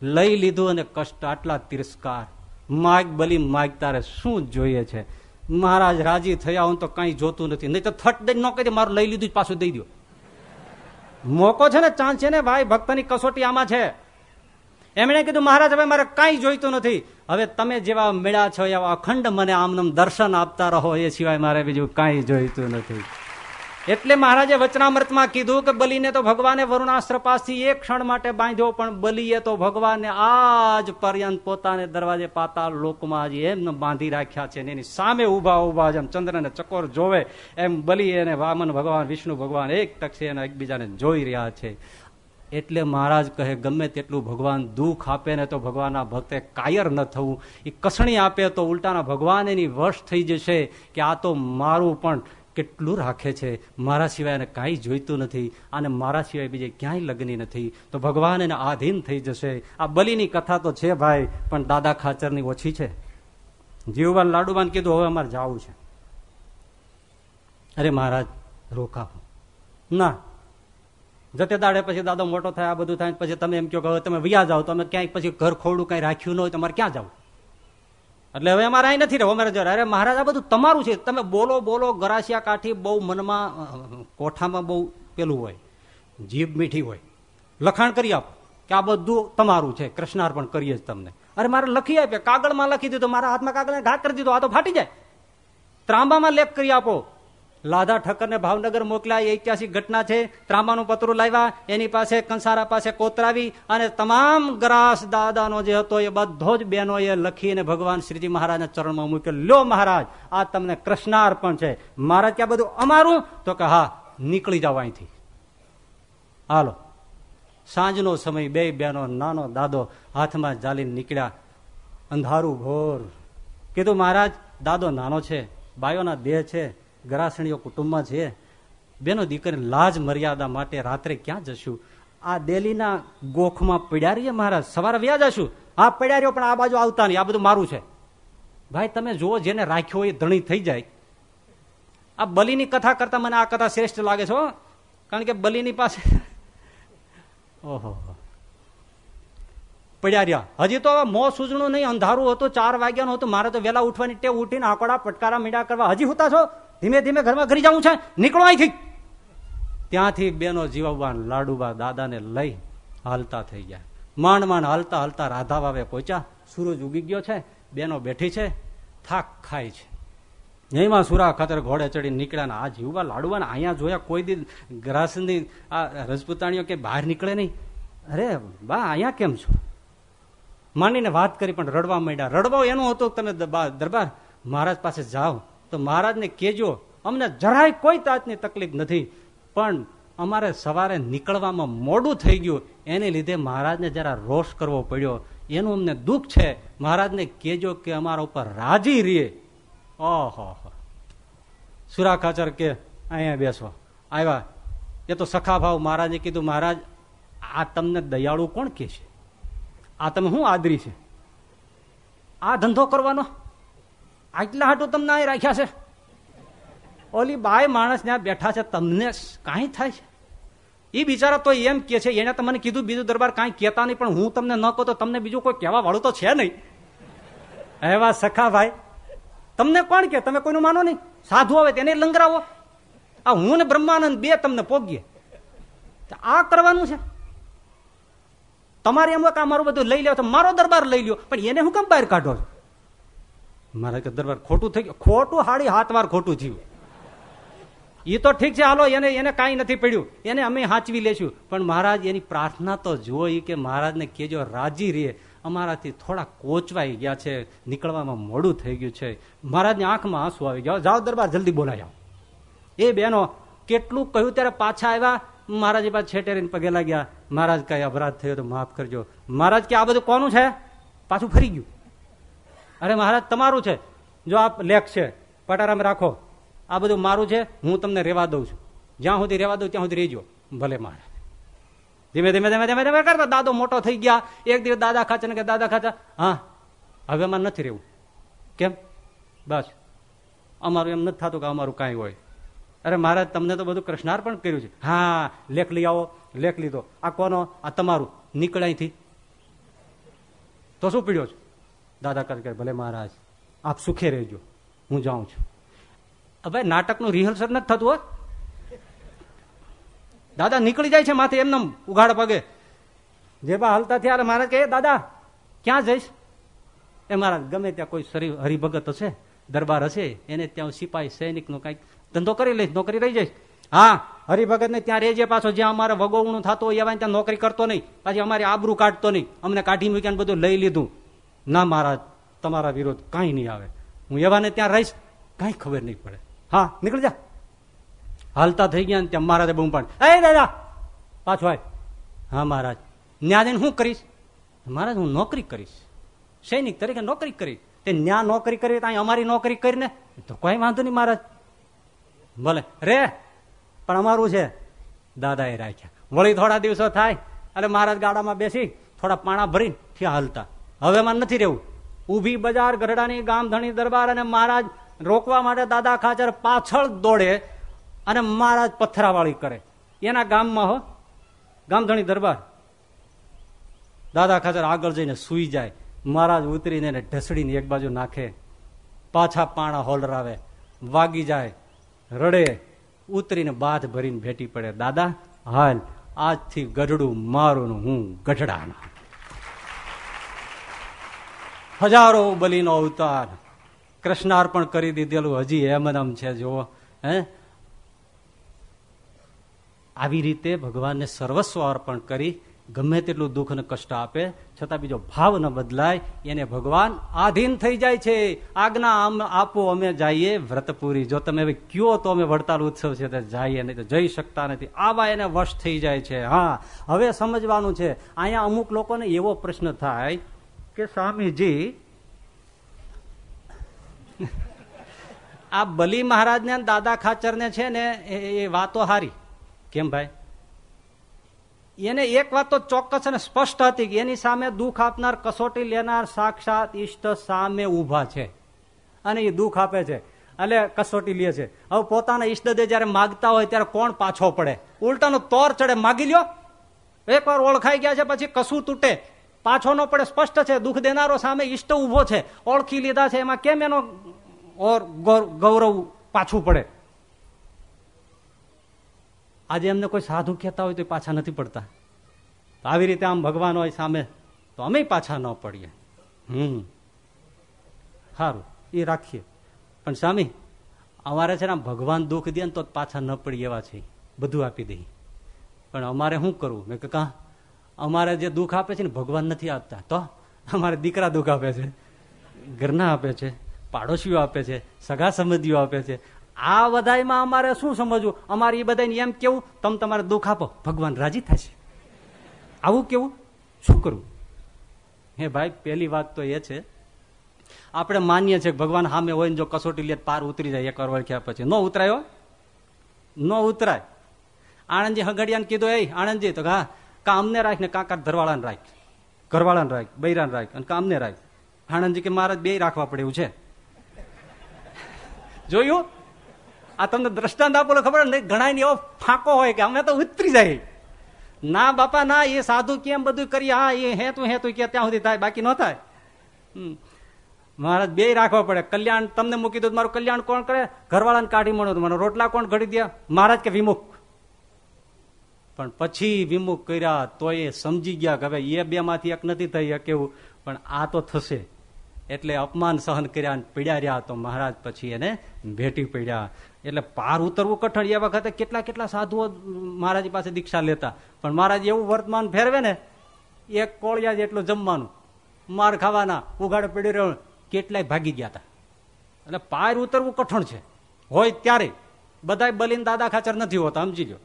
[SPEAKER 2] લઈ લીધું અને કષ્ટ આટલા તિરસ્કાર. માગ બલી માગ તારે શું જોઈએ છે? મહારાજ રાજી થયા હું તો કઈ જોતું નથી. નહીં તો થટ દઈ ન કહી મારું લઈ લીધું પાછું દઈ દો. મોકો છે ને ચાંદ છે ને, ભાઈ, ભક્તની કસોટી આમાં છે. એમણે કીધું, મહારાજ, હવે મારે કઈ જોઈતું નથી. હવે તમે જેવા મેળા છો, એવા અખંડ મને આમનમ દર્શન આપતા રહો, એ સિવાય મારે બીજું કઈ જોઈતું નથી. એટલે મહારાજે વચનામૃતમાં કીધું કે બલીને તો ભગવાને વરુણાસ્ત્ર પાસથી એક ક્ષણ માટે બાંધ્યો, પણ બલીએ તો ભગવાનને આજ પર્યંત પોતાને દરવાજે પાતાળ લોકમાં હજી એમને બાંધી રાખ્યા છે એની સામે ઊભા ઊભા જેમ ચંદ્રને ચકોર જોવે એમ બલી અને વામન ભગવાન, વિષ્ણુ ભગવાન એક ટકશે અને એકબીજાને જોઈ રહ્યા છે. એટલે મહારાજ કહે, ગમે તેટલું ભગવાન દુઃખ આપે ને તો ભગવાનના ભક્તે કાયર ન થવું. એ કસણી આપે તો ઉલટાના ભગવાન એની વશ થઈ જશે કે આ તો મારું પણ કેટલું રાખે છે? મારા સિવાય એને કાંઈ જોઈતું નથી અને મારા સિવાય બીજે ક્યાંય લગ્ની નથી. તો ભગવાન એને આધીન થઈ જશે. આ બલીની કથા તો છે ભાઈ, પણ દાદા ખાચરની ઓછી છે. જીવબાન લાડુબાન કીધું, હવે અમારે જવું છે. અરે મહારાજ, રોકાવો. ના. જતે દાડે પછી દાદો મોટો થાય, આ બધું થાય પછી તમે એમ કહો તમે વ્યા જાઓ તમે ક્યાંય પછી ઘર ખોડું કાંઈ રાખ્યું ન હોય તમારે ક્યાં જવું? એટલે હવે અમારે અહીં નથી રહેવું. અમારે જરા અરે મહારાજ, આ બધું તમારું છે. તમે બોલો બોલો, ગરાસિયા કાઠી બહુ મનમાં કોઠામાં બહુ પેલું હોય. જીભ મીઠી હોય. લખાણ કરી આપો કે આ બધું તમારું છે. કૃષ્ણાર્પણ કરીએ જ તમને. અરે મારે લખી આપે. કાગળમાં લખી દીધું મારા હાથમાં કાગળ ઘાટ કરી દીધો. આ તો ફાટી જાય. ત્રાંબામાં લેપ કરી આપો. લાધા ઠક્કરને ભાવનગર મોકલ્યા. એ ઐતિહાસિક ઘટના છે. ત્રાંબાનું પતરું લાવ્યા. એની પાસે કંસારા પાસે કોતરાવી અને તમામ ગ્રાસ દાદાનો જે હતો એ બધો જ બહેનોએ લખીને ભગવાન શ્રીજી મહારાજના ચરણમાં મૂક્યો. લો મહારાજ, આ તમને કૃષ્ણાર્પણ છે. મહારાજ ક્યાં બધું અમારું? તો કે હા, નીકળી જાવ અહીંથી. હાલો. સાંજનો સમય, બે બહેનો, નાનો દાદો હાથમાં જાલીને નીકળ્યા. અંધારું ઘોર. કીધું, મહારાજ, દાદો નાનો છે બાયોના દેહ છે. ગરાસણીઓ કુટુંબમાં છે. બેનો દીકરી લાજ મર્યાદા માટે રાત્રે ક્યાં જશું? આ દેલીના ગોખમાં પડ્યા રહીએ મહારાજ સવારે વ્યા જશું. આ પડ્યા પણ આ બાજુ આવતા નહીં. આ બધું મારું છે. ભાઈ, તમે જુઓ જેને રાખ્યો એ ધણી થઈ જાય. આ બલીની કથા કરતા મને આ કથા શ્રેષ્ઠ લાગે છે કારણ કે બલીની પાસે ઓહો. પડ્યા રહ્યા હજી તો મો સૂજણું નહીં. અંધારું હતું, ચાર વાગ્યાનું હતું. મારે તો વહેલા ઉઠવાની ટેવ ઉઠીને આંકડા પટકારા મીડા કરવા. હજી હોતા છો? ધીમે ધીમે ઘરમાં ઘરી જવું છે. નીકળો અહીંથી. ત્યાંથી બેનો જીવવાન લાડુબા દાદાને લઈ હાલતા થઈ ગયા. માંડ માંડ હાલતા હાલતા રાધા વાવે પહોંચ્યા. સૂરજ ઉગી ગયો છે. બેનો બેઠી છે. થાક ખાય છે. એમાં સુરા ખાતર ઘોડે ચડી નીકળ્યા આ જીવવા લાડુવા અહીંયા જોયા કોઈ દી ગ્રાસની આ રજપૂતાણીઓ કે બહાર નીકળે નહીં. અરે બા, અહીંયા કેમ છો? માનીને વાત કરી પણ રડવા માંડ્યા. રડવા એનું હતું તમે દરબાર? મહારાજ પાસે જાઓ. તો મહારાજને કેજો અમને જરાય કોઈ તાતની તકલીફ નથી, પણ
[SPEAKER 1] અમારે સવારે નીકળવામાં મોડું થઈ ગયું. એને લીધે મહારાજને જરા રોષ કરવો પડ્યો. એનું અમને દુઃખ છે. મહારાજને કેજો કે અમારા ઉપર રાજી રીએ ઓહો સુરા ખાચર કે અહીંયા બેસો. આવ્યા. એ તો સખા ભાવ મહારાજે કીધું, મહારાજ, આ તમને દયાળુ કોણ કે છે? આ તમે શું આદરી છે? આ ધંધો કરવાનો? આટલા હાટું તમને અહીં રાખ્યા છે? ઓલી બાય માણસ ત્યાં બેઠા છે, તમને કાંઈ થાય છે? એ બિચારા તો એમ કે છે એને તમને કીધું બીજું દરબાર કાંઈ કહેતા નહીં, પણ હું તમને ન કહું તો તમને બીજું કોઈ કહેવા વાળું તો છે નહીં. એવા સખા ભાઈ તમને કોણ કે? તમે કોઈનું માનો નહીં? સાધુ આવે તેને લંગરાવો. આ હું ને બ્રહ્માનંદ બે તમને પોગીએ. આ કરવાનું છે? તમારે એમ કે મારું બધું લઈ લેવા તો મારો દરબાર લઈ લ્યો, પણ એને હું કેમ બહાર કાઢો છો? મારા કે દરબાર ખોટું થઈ ગયું. ખોટું હાડી હાથ વાર ખોટું થયું. એ તો ઠીક છે, હાલો, એને એને કાંઈ નથી પડ્યું. એને અમે હાંચવી લેશું. પણ મહારાજ, એની પ્રાર્થના તો જોઈ કે મહારાજને કેજો રાજી રહે અમારાથી થોડા કોચવાઈ ગયા છે. નીકળવામાં મોડું થઈ ગયું છે. મહારાજની આંખમાં આંસુ આવી ગયા. જાઓ દરબાર, જલ્દી બોલાય એ બહેનો કેટલું કહ્યું ત્યારે પાછા આવ્યા. મહારાજ પાસે છેટેરીને પગે લાગ્યા. મહારાજ કઈ અપરાધ થયો તો માફ કરજો. મહારાજ કે આ બધું કોનું છે? પાછું ફરી ગયું. અરે મહારાજ, તમારું છે. જો આ લેખ છે, પટારામ રાખો. આ બધું મારું છે, હું તમને રેવા દઉં છું. જ્યાં સુધી રેવા દઉં, ત્યાં સુધી રહેજો ભલે મહારાજ. ધીમે ધીમે ધીમે ધીમે ધીમે કરતા દાદો મોટો થઈ ગયા. એક દિવસ દાદા ખાચા કે દાદા ખાચા હા, હવે અમારે નથી રહેવું. કેમ? બસ. અમારું એમ નથી થતું કે અમારું કાંઈ હોય. અરે મહારાજ, તમને તો બધું કૃષ્ણાર્પણ કર્યું છે. હા, લેખ લઈ આવો. લેખ લીધો. આ કોનો? આ તમારું. નીકળાયથી. તો શું પીડ્યો છું? દાદા કરે ભલે મહારાજ, આપ સુખે રહેજો, હું જાઉં છું. હવે નાટકનું રિહર્સલ નથી થતું હોય દાદા નીકળી જાય છે માથે એમને ઉઘાડ પગે. જે બા હાલતા થયા મહારાજ કહે દાદા, ક્યાં જઈશ? એ મહારાજ, ગમે ત્યાં કોઈ શરીર, હરિભગત હશે, દરબાર હશે, એને ત્યાં સિપાહી સૈનિક નો કંઈક ધંધો કરી લઈશ, નોકરી રહી જઈશ. હા હરિભગત ને ત્યાં રહેજે પાછો, જ્યાં અમારે વગોવણું થતું હોય, એવા ત્યાં નોકરી કરતો નહીં. પાછી અમારી આબરૂ કાઢતો નહીં. અમને કાઢી મૂક્યા બધું લઈ લીધું. ના મહારાજ, તમારા વિરોધ કાંઈ નહીં આવે. હું એવાને ત્યાં રહીશ, કાંઈ ખબર નહીં પડે. હા, નીકળી જા. હાલતા થઈ ગયા ને ત્યાં મહારાજે બહુ પાડ. એ દાદા પાછો આય. હા, મહારાજ. ન્યા જઈને હું કરીશ? મહારાજ, હું નોકરી કરીશ. સૈનિક તરીકે નોકરી કરીશ. તે ન્યા નોકરી કરી ત્યાં અમારી નોકરી કરીને? તો કોઈ વાંધો નહીં, મહારાજ. ભલે. રે, પણ અમારું છે. દાદા એ રાખ્યા. વળી થોડા દિવસો થાય, એટલે મહારાજ ગાડામાં બેસી, થોડા પાણા ભરીને ત્યાં હાલતા. હવે એમાં નથી રહેવું. ઊભી બજાર ગરડાની ગામધણી દરબાર અને મહારાજ રોકવા માટે દાદા ખાચર પાછળ દોડે અને મહારાજ પથરાવાળી કરે. એના ગામમાં હો ગામધણી દરબાર. દાદા ખાચર આગળ જઈને સુઈ જાય. મહારાજ ઉતરીને એને ઢસડીને એક બાજુ નાખે. પાછા પાણા હોલરાવે, વાગી જાય, રડે, ઉતરીને બાથ ભરીને ભેટી પડે. દાદા, હાલ આજથી ગઢડું મારું હું ગઢડાના. હજારો બલીનો અવતાર કૃષ્ણાર્પણ કરી દીધેલું. હજી એમ છે, જુઓ, હે? આવી રીતે ભગવાનને સર્વસ્વ અર્પણ કરી ગમે તેટલું દુઃખ અને કષ્ટ આપે, છતાં બીજો ભાવ ન બદલાય, એને ભગવાન આધીન થઈ જાય છે. આજ્ઞા આપો, અમે જઈએ વ્રતપુરી. જો તમે હવે કયો તો અમે વડતાલ ઉત્સવ છે, તો જઈએ, નહીં તો જઈ શકતા નથી. આવા એને વશ થઈ જાય છે. હા, હવે સમજવાનું છે, અહીંયા અમુક લોકોને એવો પ્રશ્ન થાય કે સ્વામીજી, આ બલી મહારાજને દાદા ખાચરને છે ને એ વાતો હારી. કેમ ભાઈ? એને એક વાત તો ચોક્કસ અને સ્પષ્ટ હતી કે એની સામે દુઃખ આપનાર, કસોટી લેનાર, સાક્ષાત ઈષ્ટ સામે ઊભા છે. અને એ દુઃખ આપે છે. એટલે કસોટી લે છે. હવે પોતાના ઈષ્ટદે જયારે માગતા હોય ત્યારે કોણ પાછો પડે? ઉલટાનો તોર ચડે. માગી લ્યો. એકવાર ઓળખાઈ ગયા છે, પછી કશું તૂટે. પાછો નો પડે સ્પષ્ટ છે, દુઃખ દેનારો સામે ઈષ્ટ ઊભો છે, ઓળખી લીધા છે, એમાં કેમ એનો ઓર ગૌરવ પાછું પડે? આજે એમને કોઈ સાધુ કહેતા હોય તો પાછા નથી પડતા. આવી રીતે આમ ભગવાન હોય સામે, તો અમે પાછા ન પડીએ. હમ. સારું એ રાખીએ. પણ સ્વામી, અમારે છે ને ભગવાન દુઃખ દે ને તો પાછા ન પડી એવા છે બધું આપી દઈએ પણ અમારે શું કરવું? મેં કે કા અમારે જે દુઃખ આપે છે ને, ભગવાન નથી આપતા. તો? અમારે દીકરા દુઃખ આપે છે. ઘરના આપે છે. પાડોશીઓ આપે છે. સગા સંબંધીઓ આપે છે.
[SPEAKER 2] આ બધામાં અમારે શું સમજવું? અમારે એ બધાને એમ કેવું, તમે તમારે દુઃખ આપો. ભગવાન રાજી થશે આવું કેવું? શું કરવું? હે ભાઈ, પહેલી વાત તો એ છે. આપણે માનીએ છીએ ભગવાન સામે હોય ને જો કસોટી લે પાર ઉતરી જાય એક વળખ્યા પછી. ન ઉતરાયો ન ઉતરાય. આણંદજી હગડિયાને કીધું, એ, આણંદજી. તો હા. કા અમને રાખ ને કાકા ધરવાળાને રાખ, ઘરવાળાને રાખ, બૈરાને રાખ અને કામને રાખ. આણંદજી કે મારે બે રાખવા પડે એવું છે? જોયું? આ તમને દ્રષ્ટાંત આપો ખબર નહીં ઘણા એવો ફાંકો હોય કે અમે તો ઉતરી જાય. ના બાપા, ના, એ સાધુ કેમ બધું કરી? હા, એ હેતું હેતું કે ત્યાં સુધી થાય, બાકી ન થાય. મહારાજ બે રાખવા પડે. કલ્યાણ, તમને મૂકી દો મારું કલ્યાણ કોણ કરે? ઘરવાળાને કાઢી મળો મને રોટલા કોણ ઘડી દે? મહારાજ કે વિમુખ પણ પછી વિમુખ કર્યા તો એ સમજી ગયા કે હવે એ બે માંથી એક નથી થઈ કેવું પણ આ તો થશે. એટલે અપમાન સહન કર્યા પીડ્યા રહ્યા તો મહારાજ પછી એને ભેટી પડ્યા. એટલે પાર ઉતરવું કઠણ એ વખતે કેટલા કેટલા સાધુઓ મહારાજ પાસે દીક્ષા લેતા. પણ મહારાજ એવું વર્તમાન ફેરવે ને, એક કોળિયા જેટલું જમવાનું, માર ખાવાના, ઉઘાડે પડી રહ્યો, કેટલાય ભાગી ગયા હતા એટલે પાર ઉતરવું કઠણ છે. હોય ત્યારે. બધા બલીન દાદા ખાચર નથી હોતા, સમજી લો.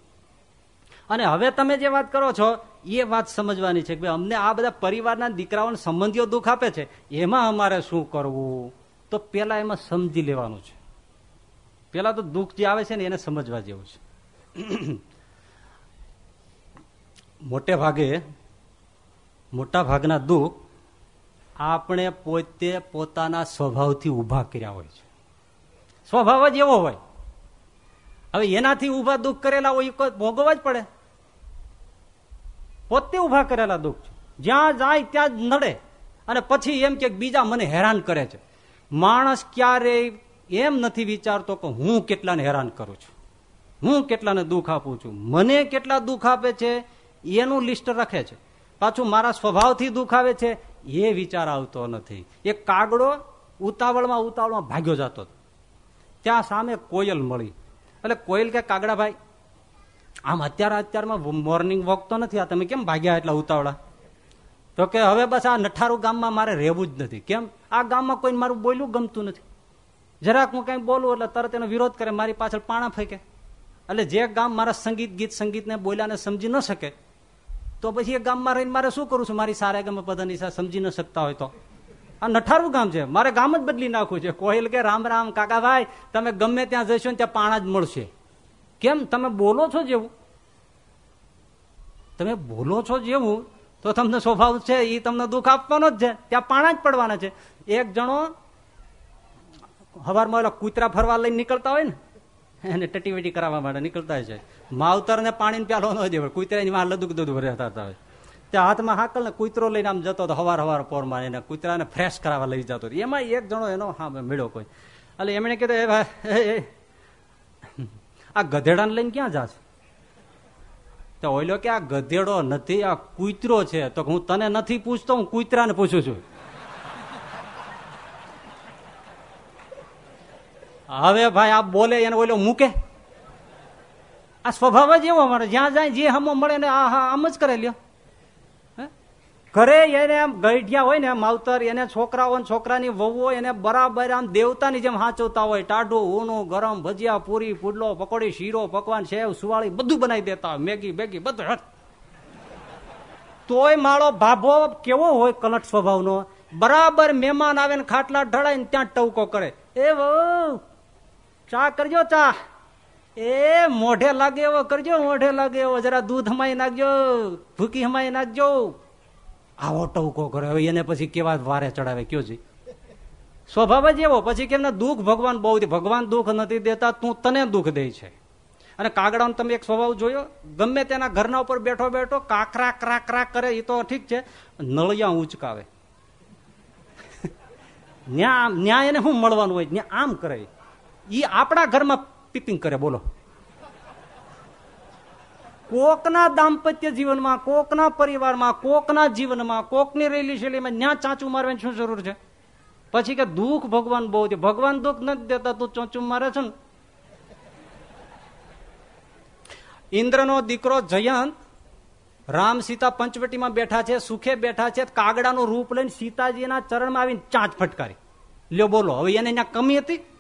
[SPEAKER 2] અને હવે તમે જે વાત કરો છો, એ વાત સમજવાની છે કે અમને આ બધા પરિવારના દીકરાઓને સંબંધીઓ દુઃખ આપે છે, એમાં અમારે શું કરવું? તો પેલા એમાં સમજી લેવાનું છે. પેલા તો દુઃખ જે આવે છે ને એને સમજવા જેવું છે. મોટે ભાગે, મોટા ભાગના દુઃખ આપણે પોતે પોતાના સ્વભાવથી ઊભા કર્યા હોય છે. સ્વભાવ જ એવો હોય. હવે એનાથી ઊભા દુઃખ કરેલા હોય ભોગવવા જ પડે. પોતે ઊભા કરેલા દુઃખ છે. જ્યાં જાય ત્યાં જ નડે. અને પછી એમ કે બીજા મને હેરાન કરે છે. માણસ ક્યારેય એમ નથી વિચારતો કે હું કેટલાને હેરાન કરું છું. હું કેટલાને દુઃખ આપું છું. મને કેટલા દુઃખ આપે છે એનું લિસ્ટ રખે છે. પાછું મારા સ્વભાવથી દુઃખ આવે છે એ વિચાર આવતો નથી. એ કાગડો ઉતાવળમાં ઉતાવળમાં ભાગ્યો જતો. ત્યાં સામે કોયલ મળી. એટલે કોયલ કે કાગડા ભાઈ, આમ અત્યારે અત્યારમાં મોર્નિંગ વોક તો નથી, આ તમે કેમ ભાગ્યા એટલા ઉતાવળા? તો કે હવે બસ આ નઠારું ગામમાં મારે રહેવું જ નથી. કેમ? આ ગામમાં કોઈ મારું બોલવું ગમતું નથી. જરાક હું કઈ બોલું એટલે તરત એનો વિરોધ કરે, મારી પાછળ પાણા ફેંકે. એટલે જે ગામ મારા સંગીત, ગીત, સંગીતને બોલ્યાને સમજી ન શકે, તો પછી એ ગામમાં રહીને મારે શું કરું છું? મારી સારા ગમે પદાની સમજી ન શકતા હોય તો. આ નઠારું ગામ છે. મારે ગામ જ બદલી નાખવું છે. કોહિલ કે રામ રામ, કાકા ભાઈ, તમે ગમે ત્યાં જશો ને ત્યાં પાણા જ મળશે. કેમ? તમે બોલો છો જેવું. તમે બોલો છો જેવું, તો તમને સ્વભાવ છે એ તમને દુઃખ આપવાનો જ છે. ત્યાં પાણા જ પડવાના છે. એક જણો હવારમાં ઓલા કૂતરા ફરવા લઈને નીકળતા હોય ને, એને ટટીવેટી કરાવવા માટે નીકળતા હોય છે. માવતર ને પાણી પ્યાલો ન દે કૂતરાની માં લદુક દુદ ભરતા હોય. ત્યાં હાથમાં હાકલ ને કૂતરો લઈને આમ જતો હતો, હવાર હવાર પોરમાં એને કૂતરાને ફ્રેશ કરાવવા લઈ જતો એમાં એક જણો એનો હા મેળો કોઈ. એટલે એમણે કીધું, એ ભાઈ આ ગધેડાને લઈને ક્યાં જાશ? તો ઓઈલો કે, આ ગધેડો નથી, આ કૂતરો છે. તો હું તને નથી પૂછતો, હું કૂતરાને પૂછું છું. હવે ભાઈ આ બોલે. એને ઓઈલો મૂકે. આ સ્વભાવ જ એવો મળે જ્યાં જાય, જે હમો મળે ને આ હા, આમ જ કરે લ્યો. ઘરે એને આમ ગઈઢિયા હોય ને, માવતર, એને છોકરાઓ છોકરાની વહુઓ એને બરાબર આમ દેવતાની જેમ હાચવતા હોય. ટાઢું, ઊનું, ગરમ ભજીયા, પૂરી, પુડલો, પકોડી, શીરો, પકવાન સેવ સુવાળી, બધું બનાવી દેતા હોય. મેગી, બેગી, બધું તોય માળો ભાભો કેવો હોય કલટ સ્વભાવનો? બરાબર મહેમાન આવે ને ખાટલા ઢળાય ને ત્યાં ટવકો કરે. એ વહુ, ચા કરજો ચા. એ મોઢે લાગે એવો કરજો, મોઢે લાગે એવો. જરા દૂધ હમાઈ નાખજો, ભૂકી હમાઈ નાખજો. આવો ટવકો કરે હવે એને પછી કેવા વારે ચડાવે? કયો છે સ્વભાવ જ એવો. પછી કેમ દુઃખ ભગવાન બહુ ભગવાન દુઃખ નથી દેતા, તું તને દુઃખ દે છે. અને કાગડાનો તમે એક સ્વભાવ જોયો? ગમે તેના ઘરના ઉપર બેઠો બેઠો કાકરા ક્રાક ક્રાક કરે એ તો ઠીક છે, નળિયા ઉંચકાવે ન્યા ન્યા એને શું મળવાનું હોય? આમ કરે. એ આપણા ઘરમાં પીપિંગ કરે. બોલો. કોકના દાંપત્ય જીવનમાં, કોકના પરિવારમાં, કોકના જીવનમાં, કોકની રેલી શૈલીમાં ન્યા ચાંચું મારવાની શું જરૂર છે? પછી કે દુઃખ ભગવાન બહુ છે. ભગવાન દુઃખ નથી દેતા, તું ચોંચું મારે છે ને? ઇન્દ્રનો દીકરો જયંત રામ સીતા પંચવટીમાં બેઠા છે, સુખે બેઠા છે, કાગડાનું રૂપ લઈને સીતાજીના ચરણમાં આવીને ચાંચ ફટકારી. લ્યો બોલો, હવે એને કમી હતી?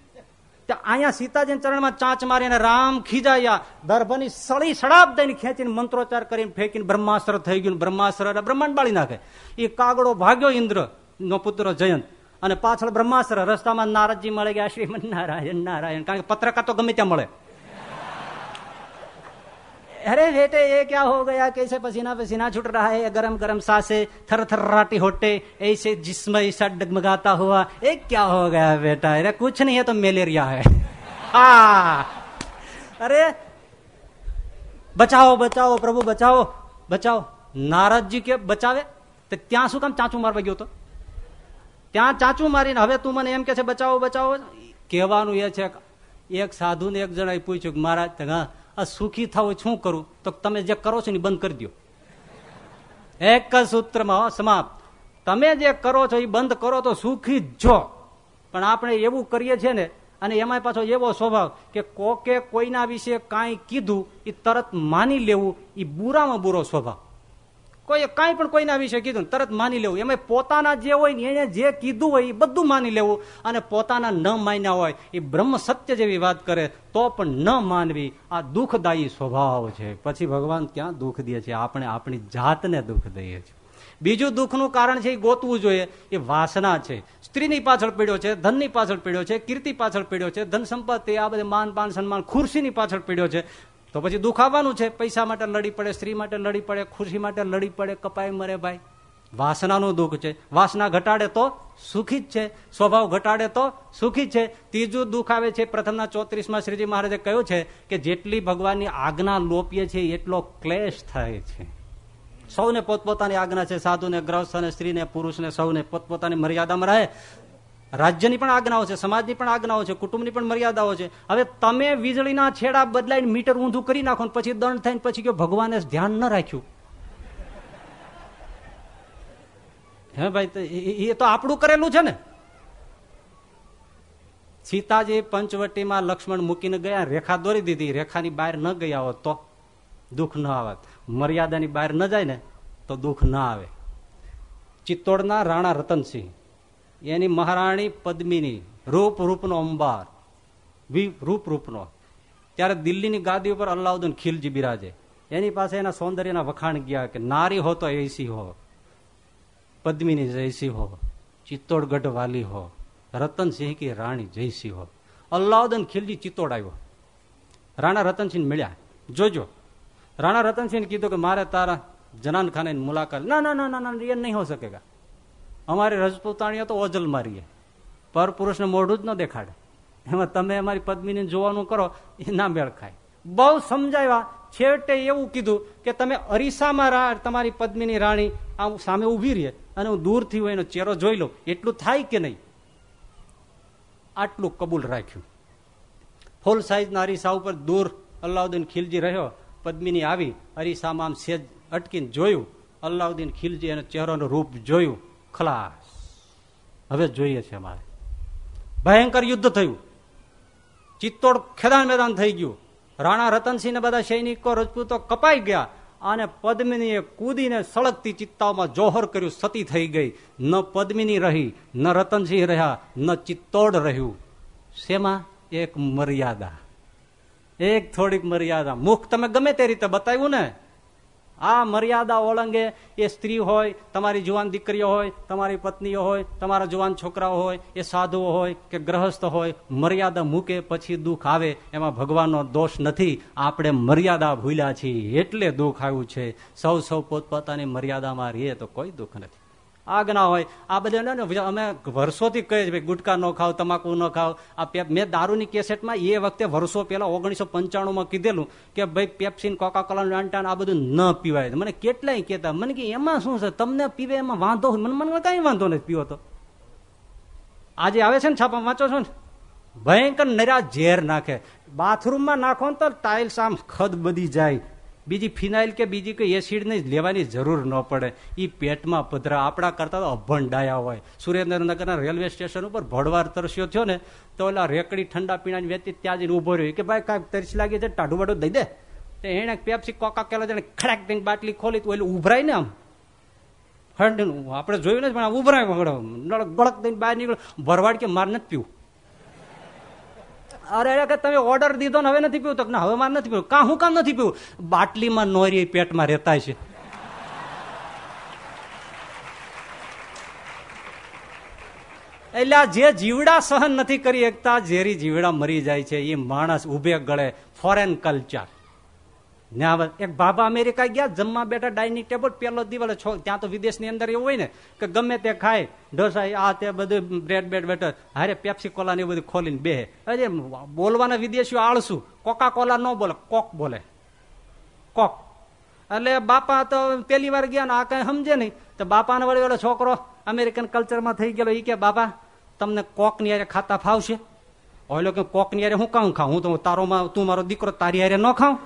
[SPEAKER 2] અહીંયા સીતાજી ચરણમાં ચાંચ મારીને રામ ખીજાયા. દર્ભની સળી સડાપ દઈને ખેંચીને મંત્રોચ્ચાર કરીને ફેંકીને બ્રહ્માસ્ત્ર થઈ ગયું બ્રહ્માસ્ત્ર બ્રહ્માંડ બાળી નાખે. એ કાગડો ભાગ્યો ઇન્દ્ર, નો પુત્ર જયંત. અને પાછળ બ્રહ્માસ્ત્ર, રસ્તામાં નારદજી મળે ગયા શ્રીમન નારાયણ નારાયણ. કારણ કે પત્રકાર તો ગમે ત્યાં મળે. अरे बेटे ये क्या हो गया कैसे पसीना पसीना छूट रहा है गरम गरम सांसे थर थर राटी होटे ऐसे जिसम ऐसा डगमगाता हुआ ये क्या हो गया बेटा अरे कुछ नहीं है तो मलेरिया है हाँ अरे બચાવો બચાવો પ્રભુ બચાવો બચાવો નારદજી કે બચાવે તો ત્યાં શું કામ ચાંચું મારવા ગયો તો ત્યાં ચાંચું મારીને હવે તું મને એમ કે છે બચાવો બચાવો કહેવાનું એ છે એક સાધુને એક જણાએ પૂછ્યું કે મહારાજ હા આ સુખી થવું શું કરું? તો તમે જે કરો છો ને બંધ કરી દો એક જ સૂત્રમાં સમાપ્ત. તમે જે કરો છો એ બંધ કરો તો સુખી જ પણ આપણે એવું કરીએ છીએ ને, અને એમાં પાછો એવો સ્વભાવ કે કોકે કોઈના વિશે કાંઈ કીધું, એ તરત માની લેવું, એ બુરામાં બુરો સ્વભાવ. કોઈ કાંઈ પણ કોઈના વિશે કીધું તરત માની લેવું. એમાં પોતાના જે હોય ને એને જે કીધું હોય એ બધું માની લેવું અને પોતાના ન માન્યા હોય એ બ્રહ્મ સત્ય જેવી વાત કરે તો પણ ન માનવી આ દુઃખદાયી સ્વભાવ છે. પછી ભગવાન ક્યાં દુઃખ દે છે? આપણે આપણી જાતને દુઃખ દઈએ છીએ. બીજું દુઃખનું કારણ છે એ ગોતવું જોઈએ. એ વાસના છે. સ્ત્રીની પાછળ પીડ્યો છે, ધનની પાછળ પીડ્યો છે, કીર્તિ પાછળ પીડ્યો છે, ધન સંપત્તિ, આ બધે માન, પાન, સન્માન, ખુરશીની પાછળ પીડ્યો છે. તો પછી દુઃખ આવવાનું છે. પૈસા માટે લડી પડે, સ્ત્રી માટે લડી પડે, ખુશી માટે લડી પડે, કપાય, મરે ભાઈ. વાસનાનું દુઃખ છે. વાસના ઘટાડે તો સુખી જ છે. સ્વભાવ ઘટાડે તો સુખી છે. ત્રીજું દુઃખ આવે છે, પ્રથમના ચોત્રીસમાં શ્રીજી મહારાજે કહ્યું છે કે જેટલી ભગવાનની આજ્ઞા લોપીએ છીએ, એટલો ક્લેશ થાય છે. સૌને પોતપોતાની આજ્ઞા છે. સાધુને ગ્રસ્થ અને સ્ત્રીને, પુરુષને સૌને પોતપોતાની મર્યાદામાં રહે. રાજ્યની પણ આજ્ઞાઓ છે, સમાજની પણ આજ્ઞાઓ છે, કુટુંબની પણ મર્યાદાઓ છે. હવે તમે વીજળીના છેડા બદલાઈને મીટર ઊંધું કરી નાખો પછી દંડ થઈને પછી કયો ભગવાને ધ્યાન ન રાખ્યું. હે ભાઈ એ તો આપણું કરેલું છે ને. સીતાજી પંચવટીમાં લક્ષ્મણ મૂકીને ગયા, રેખા દોરી દીધી. રેખાની બહાર ન ગયા હોત તો દુઃખ ન આવત. મર્યાદાની બહાર ન જાય ને તો દુઃખ ન આવે. ચિત્તોડના રાણા રતનસિંહ. એની મહારાણી પદ્મિની, રૂપ રૂપનો અંબાર રૂપ રૂપનો. ત્યારે દિલ્હીની ગાદી ઉપર અલ્લાઉદ્દીન ખિલજી બિરાજે. એની પાસે એના સૌંદર્યના વખાણ ગયા કે નારી હો તો એસી હો, પદ્મિની જયસી હો, ચિત્તોડગઢ વાલી હો રતનસિંહ કી રાણી જયસી હો. અલ્લાઉદ્દીન ખિલજી ચિત્તોડ આવ્યો રાણા રતનસિંહ મળ્યા. જોજો. રાણા રતનસિંહ કીધું કે મારે તારા જનાન ખાને મુલાકાત ના ના ના ના ના એ નહીં હો સકેગા અમારી રજપૂતાણીઓ તો ઓજલ મારીએ. પર પુરુષને મોઢું જ ન દેખાડે. એમાં તમે અમારી પદ્મિની જોવાનું કરો, એ ના મેળ ખાય. બહુ સમજાવ્યા. છેવટે એવું કીધું કે તમે અરીસામાં તમારી પદ્મિની રાણી આમ સામે ઊભી રહીએ અને હું દૂરથી હોય એનો ચહેરો જોઈ લઉં. એટલું થાય કે નહીં? આટલું કબૂલ રાખ્યું. ફૂલ સાઈઝના અરીસા ઉપર દૂર અલ્લાઉદ્દીન ખિલજી રહ્યો. પદ્મિની આવી, અરીસામાં આમ સેજ અટકીને જોયું. અલ્લાઉદ્દીન ખિલજી એનો ચહેરોનું રૂપ જોયું. ખલાસ. હવે જોઈએ છે અમારે. ભયંકર યુદ્ધ થયું. ચિત્તોડ ખેદાન મેદાન થઈ ગયું. રાણા રતનસિંહ ને બધા સૈનિકો રજપૂતો કપાઈ ગયા અને પદ્મિનીએ કૂદીને સળગતી ચિત્તાઓમાં જોહર કર્યું, સતી થઈ ગઈ. ન પદ્મિની રહી, ન રતનસિંહ રહ્યા, ન ચિત્તોડ રહ્યું. શેમાં? એક મર્યાદા. એક થોડીક મર્યાદા. મુખ તમે ગમે તે રીતે બતાવ્યું ને આ મર્યાદા ઓળંગે એ સ્ત્રી હોય, તમારી જુવાન દીકરીઓ હોય, તમારી પત્નીઓ હોય, તમારા જુવાન છોકરાઓ હોય, એ સાધુઓ હોય કે ગ્રહસ્થ હોય, મર્યાદા મૂકે પછી દુઃખ આવે, એમાં ભગવાનનો દોષ નથી. આપણે મર્યાદા ભૂલ્યા છીએ, એટલે દુઃખ આવ્યું છે. સૌ સૌ પોતપોતાની મર્યાદામાં રહીએ તો કોઈ દુઃખ નથી. આજ્ઞા હોય. આ બધા અમે વર્ષોથી કહીએ છીએ ગુટકા ન ખાવ તમાકુ ન ખાવ આ પેપ, મેં દારૂની કેસેટમાં એ વખતે વર્ષો પહેલા ઓગણીસો પંચાણુંમાં કીધેલું કે ભાઈ પેપ્સીન કોકા કોલા અંટાણ આ બધું ન પીવાય. મને કેટલાય કહેતા, મને કે એમાં શું છે? તમને પીવે એમાં વાંધો મને મને કઈ વાંધો નથી પીવો તો. આજે આવે છે ને છાપા વાંચો છો ને? ભયંકર નરા ઝેર નાખે. બાથરૂમમાં નાખો ને તો ટાઇલ્સ આમ ખદ બધી જાય. બીજી ફિનાઇલ કે બીજી કોઈ એસિડ ને લેવાની જરૂર ન પડે. એ પેટમાં પધરા. આપણા કરતા તો અભણ ડાયા હોય. સુરેન્દ્રનગરના રેલવે સ્ટેશન ઉપર ભડવાર તરસ્યો થયો ને, તો ઓલા રેકડી ઠંડા પીણાની વ્યક્તિ ત્યાં જઈને ઊભો રહ્યો. કે ભાઈ, કાંઈક તરસ લાગી છે, ટાઢું બાઢું દઈ દે. તો એને પેપ્સી કોકા કેલા જેને ખડાક દઈને બાટલી ખોલી તો એટલે ઉભરાય ને આમ. હંડ આપણે જોયું ને પણ ઉભરાય ગળક દઈને બહાર નીકળ્યો. ભરવાડ કે માર નથી પીવું. અરે કે તમે ઓર્ડર દીધો ને હવે નથી પીવું? તો હવે મારે નથી પીવું. કાં હું કામ નથી પીવું? બાટલીમાં નોરી પેટમાં રહેતા છે. એટલે આ જે જીવડા સહન નથી કરી શકતા ઝેરી જીવડા મરી જાય છે, એ માણસ ઉભે ગળે ફોરેન કલ્ચર એક બાબા અમેરિકા ગયા, જમવા બેઠા ડાઇનિંગ ટેબલ પેલો દિવાલે ત્યાં તો વિદેશની અંદર એવું હોય ને, કે ગમે તે ખાય, ઢોસા, આ તે બધું, બ્રેડ બેડ બેટર, હારે પેપ્સી કોલા ને બધું ખોલીને બે અરે, બોલવાના વિદેશીઓ આળસું. કોકા કોલા ન બોલે, કોક બોલે. કોક. એટલે બાપા તો પેલી વાર ગયા ને આ કઈ સમજે નહીં. તો બાપાને વળી વળે છોકરો અમેરિકન કલ્ચરમાં થઈ ગયેલો એ કે, બાપા, તમને કોકની યારે ખાતા ફાવશે? ઓલો કે કોકની યારે હું કાઉં ખાઉં? હું તો તારો તું મારો દીકરો તારી હારે ન ખાઉં?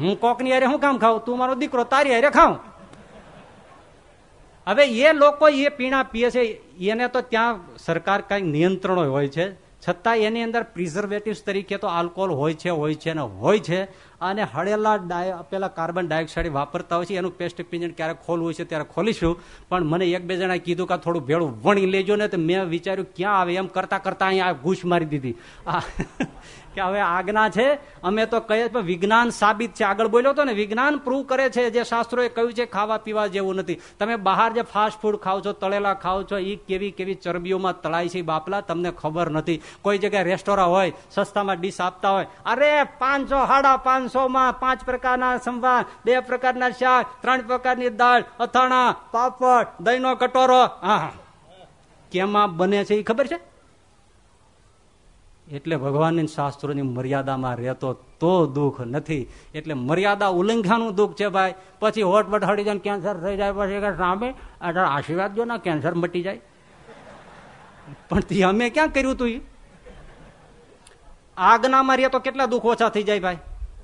[SPEAKER 2] હું કોકની અરે શું કામ ખાઉં? તું મારો દીકરો, તારી હારે ખાઉં? હવે એ લોકો એ પીણા પીએ છે, એને તો ત્યાં સરકાર કઈ નિયંત્રણો હોય છે. છતાં એની અંદર પ્રિઝર્વેટિવ્સ તરીકે તો આલ્કોહોલ હોય છે હોય છે ને હોય છે. અને હળેલા પેલા કાર્બન ડાયોક્સાઇડ વાપરતા હોય છે, એનું પેસ્ટ પિંજણ ક્યારે ખોલવું છે ત્યારે ખોલીશું. પણ મને એક બે જણા કીધું કે થોડું ભેળું વણી લેજો ને તો મેં વિચાર્યું ક્યાં આવે એમ કરતા કરતા અહીંયા ઘૂસ મારી દીધી. કે હવે આજ્ઞા છે? અમે તો કહીએ પણ વિજ્ઞાન સાબિત છે. આગળ બોલ્યો તો ને, વિજ્ઞાન પ્રૂવ કરે છે જે શાસ્ત્રોએ કહ્યું છે, ખાવા પીવા જેવું નથી. તમે બહાર જે ફાસ્ટ ફૂડ ખાવ છો, તળેલા ખાવ છો એ કેવી કેવી ચરબીઓમાં તળાય છે બાપલા? તમને ખબર નથી. કોઈ જગ્યાએ રેસ્ટોરાં હોય, સસ્તામાં ડીશ આપતા હોય, અરે પાંચસો સાડા પાંચસો માં પાંચ પ્રકારના સંભાર, બે પ્રકારના શાક, ત્રણ પ્રકારની દાળ, અથાણા, પાપડ, દહીંનો કટોરો. હા કેમાં બને છે એ ખબર છે? એટલે ભગવાનની શાસ્ત્રોની મર્યાદામાં રહેતો તો દુઃખ નથી. એટલે મર્યાદા ઉલ્લંઘાનું દુઃખ છે ભાઈ. પછી હોટબટ હડી જાય કેન્સર થઈ જાય, પછી સામે આશીર્વાદ જો ના કેન્સર મટી જાય. પણ તે અમે ક્યાં કર્યું તું આજ્ઞામાં રહીએ તો કેટલા દુઃખ ઓછા થઈ જાય ભાઈ?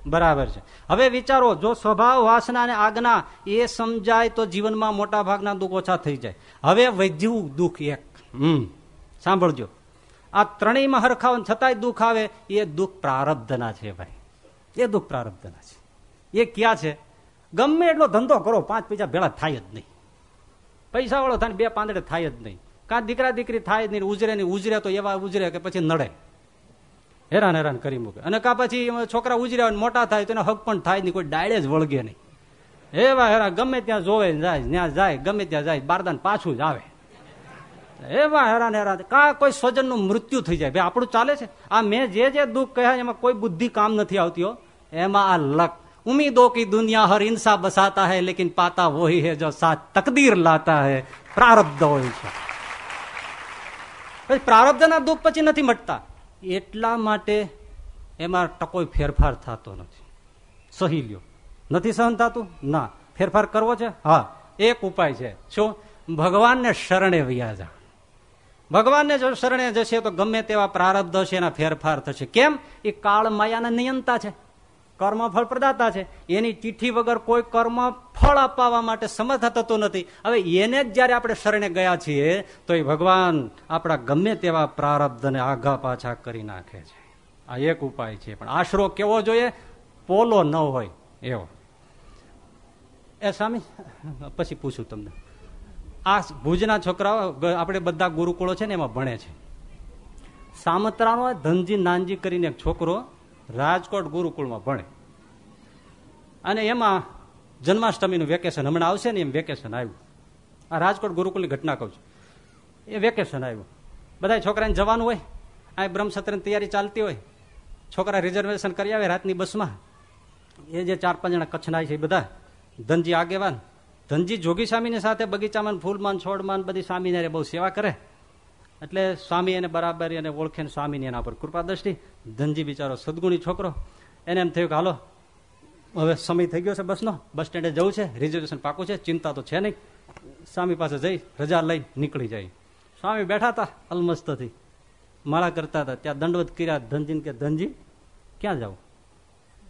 [SPEAKER 2] બરાબર છે. હવે વિચારો, જો સ્વભાવ વાસના અને આજ્ઞા એ સમજાય તો જીવનમાં મોટા ભાગના દુઃખ ઓછા થઈ જાય. હવે વધ્યું દુઃખ એક. હમ. સાંભળજો. આ ત્રણેયમાં હરખાવ છતાંય દુઃખ આવે, એ દુઃખ પ્રારબ્ધના છે ભાઈ. એ દુઃખ પ્રારબ્ધના છે. એ ક્યાં છે? ગમે એટલો ધંધો કરો, પાંચ પૈસા ભેળા થાય જ નહીં. પૈસા વાળો થાય બે પાંદડે થાય જ નહીં. કાં દીકરા દીકરી થાય જ નહીં, ઉજરે નહીં ઉજરે તો એવા ઉજરે કે પછી નડે. હેરાન હેરાન કરી મૂકે. અને કા પછી છોકરા ઉજર્યા મોટા થાય, તો એને હક પણ થાય નહીં, કોઈ ડાયડે જ વળગે નહીં. એવા હેરા ગમે ત્યાં જોવે જાય ત્યાં જાય, ગમે ત્યાં જાય, બારદાન પાછું જ આવે. એવા હેરાન હેરાન. કા કોઈ સ્વજનનું મૃત્યુ થઈ જાય? ભાઈ આપણું ચાલે છે? આ મેં જે જે દુઃખ કહ્યા એમાં કોઈ બુદ્ધિ કામ નથી આવતી એમાં આ લક. ઉમીદો કી દુનિયા હર ઇન્સા બસાતા હૈ, લેકિન પાતા વહી હે જો સાથ તકદીર લાતા હૈ. પ્રારબ્ધ હોય છે. પ્રારબ્ધના દુઃખ પછી નથી મટતા. એટલા માટે એમાં ટકોય ફેરફાર થતો નથી. સહી લ્યો. નથી સહન થતું? ના. ફેરફાર કરવો છે? હા. એક ઉપાય છે. શું? ભગવાનને શરણે વ્યા જા ભગવાનને જો શરણે જશે તો ગમે તેવા પ્રારબ્ધ હશે એના ફેરફાર થશે. કેમ? એ કાળ માયાના નિયંતા છે. કર્મ ફળ પ્રદાતા છે. એની ચિઠ્ઠી વગર કોઈ કર્મ ફળ અપાવવા માટે સમર્થ થતો નથી. હવે એને જ જયારે આપણે શરણે ગયા છીએ, તો એ ભગવાન આપણા ગમે તેવા પ્રારબ્ધને આઘા પાછા કરી નાખે છે. આ એક ઉપાય છે. પણ આશરો કેવો જોઈએ? પોલો ન હોય એવો. એ સ્વામી, પછી પૂછું તમને. આ ભુજના છોકરાઓ આપણે બધા ગુરુકુળો છે ને એમાં ભણે છે. સામત્રાનો ધનજી નાનજી કરીને એક છોકરો રાજકોટ ગુરુકુળમાં ભણે. અને એમાં જન્માષ્ટમીનું વેકેશન હમણાં આવશે ને એમ વેકેશન આવ્યું. આ રાજકોટ ગુરુકુળની ઘટના કહું છું. એ વેકેશન આવ્યું. બધા છોકરાને જવાનું હોય, આ બ્રહ્મસત્રની તૈયારી ચાલતી હોય, છોકરા રિઝર્વેશન કરી આવે રાતની બસમાં. એ જે ચાર પાંચ જણા કચ્છના છે બધા ધનજી આગેવાન ધનજી જોગી સ્વામીની સાથે બગીચામાં ફૂલમાં છોડમાં બધી સ્વામીને બહુ સેવા કરે. એટલે સ્વામી એને બરાબર એને ઓળખે સ્વામીની એના પર કૃપા દ્રષ્ટિ. ધનજી બિચારો સદગુણી છોકરો. એને એમ થયું કે હાલો, હવે સમય થઈ ગયો છે બસનો. બસ સ્ટેન્ડે જવું છે રિઝર્વેશન પાકું છે, ચિંતા તો છે નહીં. સ્વામી પાસે જઈ, રજા લઈ નીકળી જાય. સ્વામી બેઠા હતા અલમસ્તથી. માળા કરતા હતા. ત્યાં દંડવત કર્યા ધનજી કે, ધનજી, ક્યાં જાવ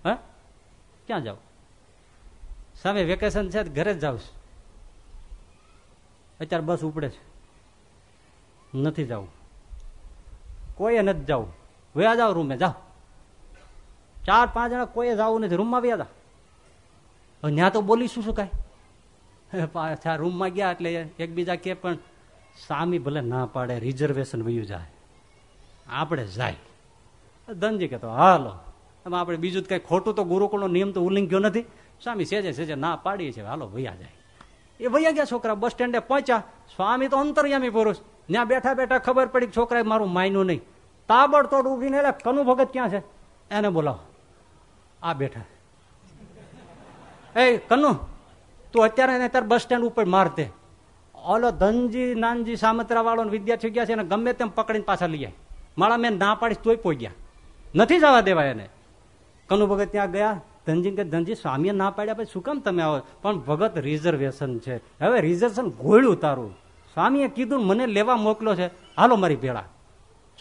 [SPEAKER 2] હે? ક્યાં જાવ સામે વેકેશન છે ઘરે જ જાવ અત્યારે બસ ઉપડે છે. નથી જવું કોઈએ નથી જવું વ્યા જાઓ રૂમે, જાઓ. ચાર પાંચ જણા કોઈએ જવું નથી. રૂમમાં વ્યા હતા ત્યાં તો બોલીશું શું કાંઈ? પાછા રૂમમાં ગયા એટલે એકબીજા કે પણ સામી ભલે ના પાડે, રિઝર્વેશન વયું જાય.
[SPEAKER 1] આપણે જાય. ધનજી કહેતો, હાલો. એમાં આપણે બીજું કઈ ખોટું તો ગુરુકુળનો નિયમ તો ઉલ્લંઘ્યો નથી. સ્વામી સેજે સેજે ના પાડીએ છીએ હાલો વૈયા જાય. એ વૈયા ગયા છોકરા બસ સ્ટેન્ડે પહોંચ્યા. સ્વામી તો અંતર્યામી પુરુષ. ત્યાં બેઠા બેઠા ખબર પડી છોકરાએ મારું માયનું નહીં. તાબડતોડ ઉભીને એટલે કનુ ભગત ક્યાં છે? એને બોલાવો. આ બેઠા એ, કનુ, તું અત્યારે અત્યારે બસ સ્ટેન્ડ ઉપર મારતે ઓલો ધનજી નાનજી સામત્રા વાળો વિદ્યાર્થી ગયા છે એને ગમે તેમ પકડીને પાછા લઈ જાય માળા મેં ના પાડીશ તોય પોઈ ગયા. નથી જવા દેવાય એને. કનુ ભગત ત્યાં ગયા? ધનજી કે, ધનજી, સ્વામીએ ના પાડ્યા પછી શું કામ તમે આવો? પણ ભગત રિઝર્વેશન છે. હવે રિઝર્વેશન ગોળ્યું તારું. સ્વામીએ કીધું મને લેવા મોકલો છે. હાલો મારી ભેળા.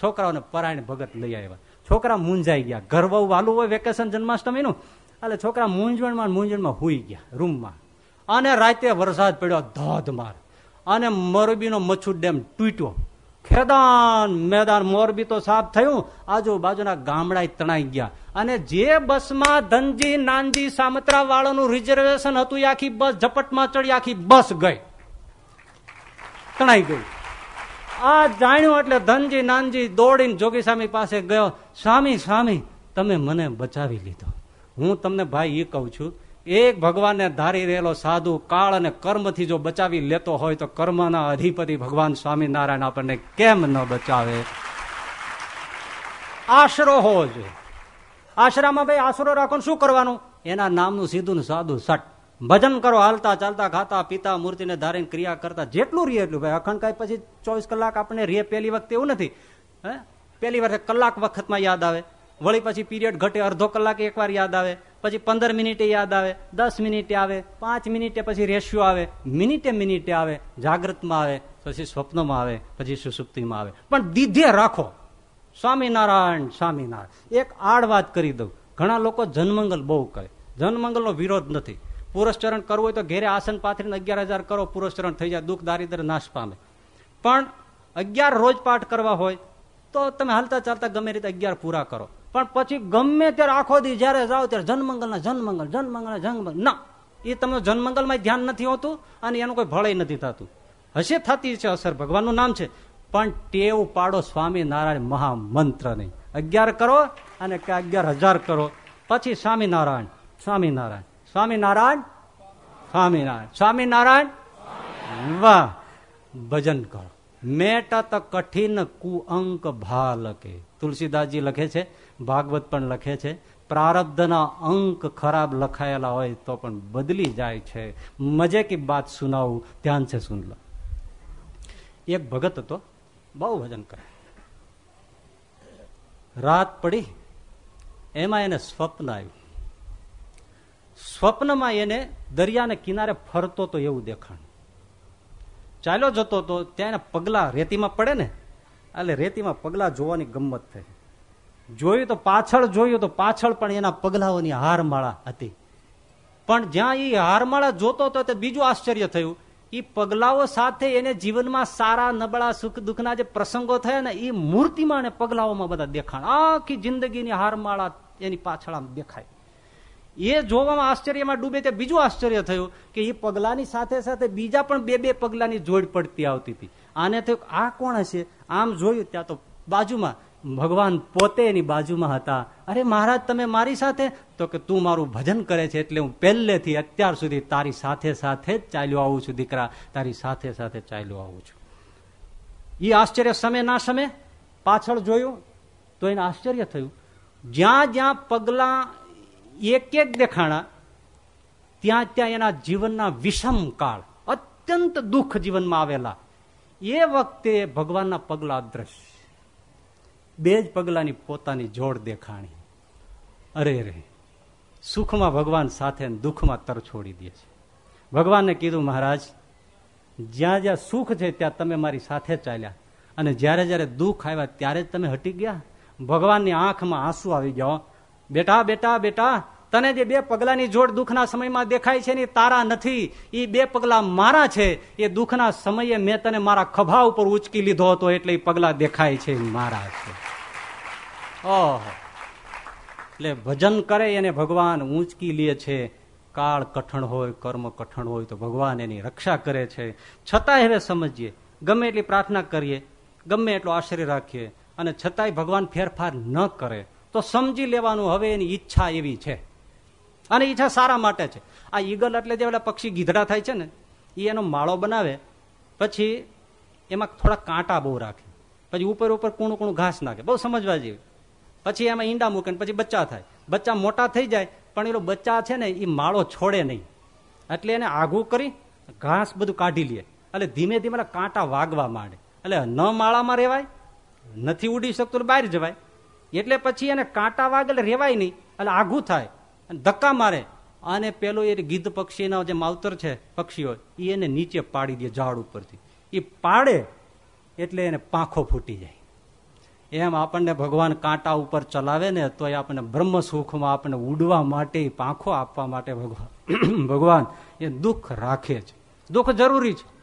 [SPEAKER 1] છોકરાઓને પરાયણ ભગત લઈ આવ્યા. છોકરા મૂંઝાઈ ગયા. ઘર વહુ વાલું હોય વેકેશન જન્માષ્ટમીનું. એટલે છોકરા મૂંઝવણમાં મૂંઝવણમાં હુઈ ગયા રૂમમાં. અને રાતે વરસાદ પડ્યો ધોધમાર. અને મોરબીનો મચ્છુ ડેમ તૂટ્યો. ખેદાન મેદાન મોરબી તો સાફ થયું. આજુબાજુના ગામડા તણાઈ ગયા. અને જે બસમાં ધનજી, નાનજી, સામત્રા વાળાનું રિઝર્વેશન હતું, એ આખી બસ ઝપટમાં ચડી, આખી બસ ગઈ. તણાઈ ગઈ. આ જાણ્યું એટલે ધનજી, નાનજી દોડીને જોગી સ્વામી પાસે ગયો. સ્વામી સ્વામી, તમે મને બચાવી લીધો. હું તમને ભાઈ એ કહું છું એક ભગવાનને ધારી રહેલો સાધુ કાળ અને કર્મથી જો બચાવી લેતો હોય તો કર્મના અધિપતિ ભગવાન સ્વામિનારાયણ આપણને કેમ ન બચાવે? આશરો હોવો જોઈએ. આશરામાં ભાઈ આશરો રાખો શું કરવાનું? એના નામનું સીધું ને સાદું સટ. ભજન કરો, હાલતા ચાલતા, ખાતા, પીતા, મૂર્તિને ધારીને ક્રિયા કરતા જેટલું રીએ એટલું ભાઈ. અખંડ કાંઈ પછી ચોવીસ કલાક આપણે રીએ પહેલી વખતે એવું નથી. હે? પહેલી વાર કલાક વખતમાં યાદ આવે. વળી પછી પીરિયડ ઘટે અડધો કલાક એકવાર યાદ આવે. પછી પંદર મિનિટે યાદ આવે, દસ મિનિટે આવે, પાંચ મિનિટે પછી રેશિયો આવે, મિનિટે મિનિટે આવે, જાગૃતમાં આવે, પછી સ્વપ્નમાં આવે, પછી સુસુપ્તિમાં આવે. પણ દીધે રાખો. સ્વામિનારાયણ સ્વામિનારાયણ. એક આડ વાત કરી દઉં. ઘણા લોકો જનમંગલ બહુ કહે. જનમંગલનો વિરોધ નથી. પુરસ્ચરણ કરવું હોય તો ઘેરે આસન પાથરીને અગિયાર હજાર કરો પુરસ્ચરણ થઈ જાય, દુઃખ, દારિદ્ર, નાશ પામે. પણ અગિયાર રોજ પાઠ કરવા હોય, તો તમે હાલતા ચાલતા ગમે રીતે અગિયાર પૂરા કરો. પણ પછી ગમે ત્યારે આખો દી જયારે જાઓ ત્યારે જનમંગલના જનમંગલ જનમંગલ જનમંગલ. ના, એ તમે જનમંગલમાં ધ્યાન નથી હોતું અને એનું કોઈ ભળાઈ નથી થતું. હશે થતી છે અસર, ભગવાનનું નામ છે. પણ ટેવ પાડો સ્વામિનારાયણ મહામંત્ર નહીં. અગિયાર કરો અને કે અગિયાર હજાર કરો. પછી સ્વામિનારાયણ સ્વામિનારાયણ સ્વામિનારાયણ સ્વામિનારાયણ સ્વામિનારાયણ. વાહ, ભજન કરો. મેટ કઠિન કુઅંક ભાલકે. તુલસીદાસજી લખે છે ભાગવત પણ લખે છે, પ્રારબ્ધના અંક ખરાબ લખાયેલા હોય તો પણ બદલી જાય છે. મજે કી બાત સુનાવું, ધ્યાન છે સુન લો. એક ભગત હતો, બહુ ભજન કરે. રાત પડી, એમાં એને સ્વપ્ન આવ્યું. સ્વપ્નમાં એને દરિયાને કિનારે ફરતો તો એવું દેખાણ ચાલ્યો જતો તો ત્યાં પગલા રેતીમાં પડે ને, એટલે રેતીમાં પગલા જોવાની ગમત થઈ. જોયું તો પાછળ જોયું તો પાછળ પણ એના પગલાઓની હારમાળા હતી. પણ જ્યાં એ હારમાળા જોતો હતો તે બીજું આશ્ચર્ય થયું. એ પગલાઓ સાથે એને જીવનમાં સારા, નબળા, સુખ, દુઃખના જે પ્રસંગો થયા ને એ મૂર્તિમાં અને પગલાઓમાં બધા દેખાણ. આખી જિંદગીની હારમાળા એની પાછળ આમ દેખાય. એ જોવામાં આશ્ચર્યમાં ડૂબે તે બીજું આશ્ચર્ય થયું કે એ પગલાની સાથે સાથે બીજા પણ બે બે પગલાની જોડ પડતી આવતી હતી. આને થયું આ કોણ હશે? આમ જોયું ત્યાં તો બાજુમાં ભગવાન પોતે એની બાજુમાં હતા. અરે મહારાજ, તમે મારી સાથે? તો કે તું મારું ભજન કરે છે એટલે હું પહેલેથી અત્યાર સુધી તારી સાથે સાથે જ ચાલ્યો આવું છું, દીકરા. તારી સાથે સાથે ચાલ્યો આવું છું. એ આશ્ચર્ય સમે ના સમે પાછળ જોયું તો એને આશ્ચર્ય થયું. જ્યાં જ્યાં પગલા એક એક દેખાણા, ત્યાં ત્યાં એના જીવનના વિષમ કાળ, અત્યંત દુઃખ જીવનમાં આવેલા. એ વખતે ભગવાનના પગલા દ્રશ્ય બે જ પગલાની પોતાની જોડ દેખાણી. અરે રે, સુખમાં ભગવાન સાથે દુઃખમાં તર છોડી દે છે. ભગવાનને કીધું, મહારાજ, જ્યાં જ્યાં સુખ છે ત્યાં તમે મારી સાથે ચાલ્યા. અને જ્યારે જ્યારે દુઃખ આવ્યા ત્યારે જ તમે હટી ગયા. ભગવાનની આંખમાં આંસુ આવી ગયા. બેટા બેટા બેટા તને જે બે પગલાની જોડ દુઃખના સમયમાં દેખાય છે ને તારા નથી એ બે પગલા મારા છે, એ દુઃખના સમયે મેં તને મારા ખભા ઉપર ઉચકી લીધો હતો એટલે એ પગલા દેખાય છે મારા છે. ઓહ. એટલે ભજન કરે એને ભગવાન ઊંચકી લે છે, કાળ કઠણ હોય, કર્મ કઠણ હોય તો ભગવાન એની રક્ષા કરે છે. છતાંય હવે સમજીએ, ગમે એટલી પ્રાર્થના કરીએ, ગમે એટલો આશ્રય રાખીએ, અને છતાંય ભગવાન ફેરફાર ન કરે, તો સમજી લેવાનું હવે એની ઈચ્છા એવી છે. અને ઈચ્છા સારા માટે છે. આ ઈગલ એટલે જે પક્ષી ગીધડા થાય છે ને એ એનો માળો બનાવે, પછી એમાં થોડા કાંટા બહુ રાખે. પછી ઉપર ઉપર કૂણું કૂણું ઘાસ નાખે, બહુ સમજવા જેવી. પછી એમાં ઈંડા મૂકે પછી બચ્ચા થાય. બચ્ચા મોટા થઈ જાય, પણ એનો બચ્ચા છે ને એ માળો છોડે નહીં. એટલે એને આઘું કરી, ઘાસ બધું કાઢી લે. એટલે ધીમે ધીમે કાંટા વાગવા માંડે. એટલે ન માળામાં રેવાય, નથી ઉડી શકતું બહાર જવાય. એટલે પછી એને કાંટા વાગે એટલે રેવાય નહીં, એટલે આઘું થાય. ધક્કા મારે. અને પેલો એ ગીધ પક્ષીના જે માવતર છે, પક્ષીઓ એ એને નીચે પાડી દે ઝાડ ઉપરથી. એ પાડે એટલે એને પાંખો ફૂટી જાય. એમ આપણને ભગવાન કાંટા ઉપર ચલાવે ને તો એ આપણને બ્રહ્મ સુખમાં આપણને ઉડવા માટે પાંખો આપવા માટે ભગવાન ભગવાન એ દુઃખ રાખે છે. દુઃખ જરૂરી છે.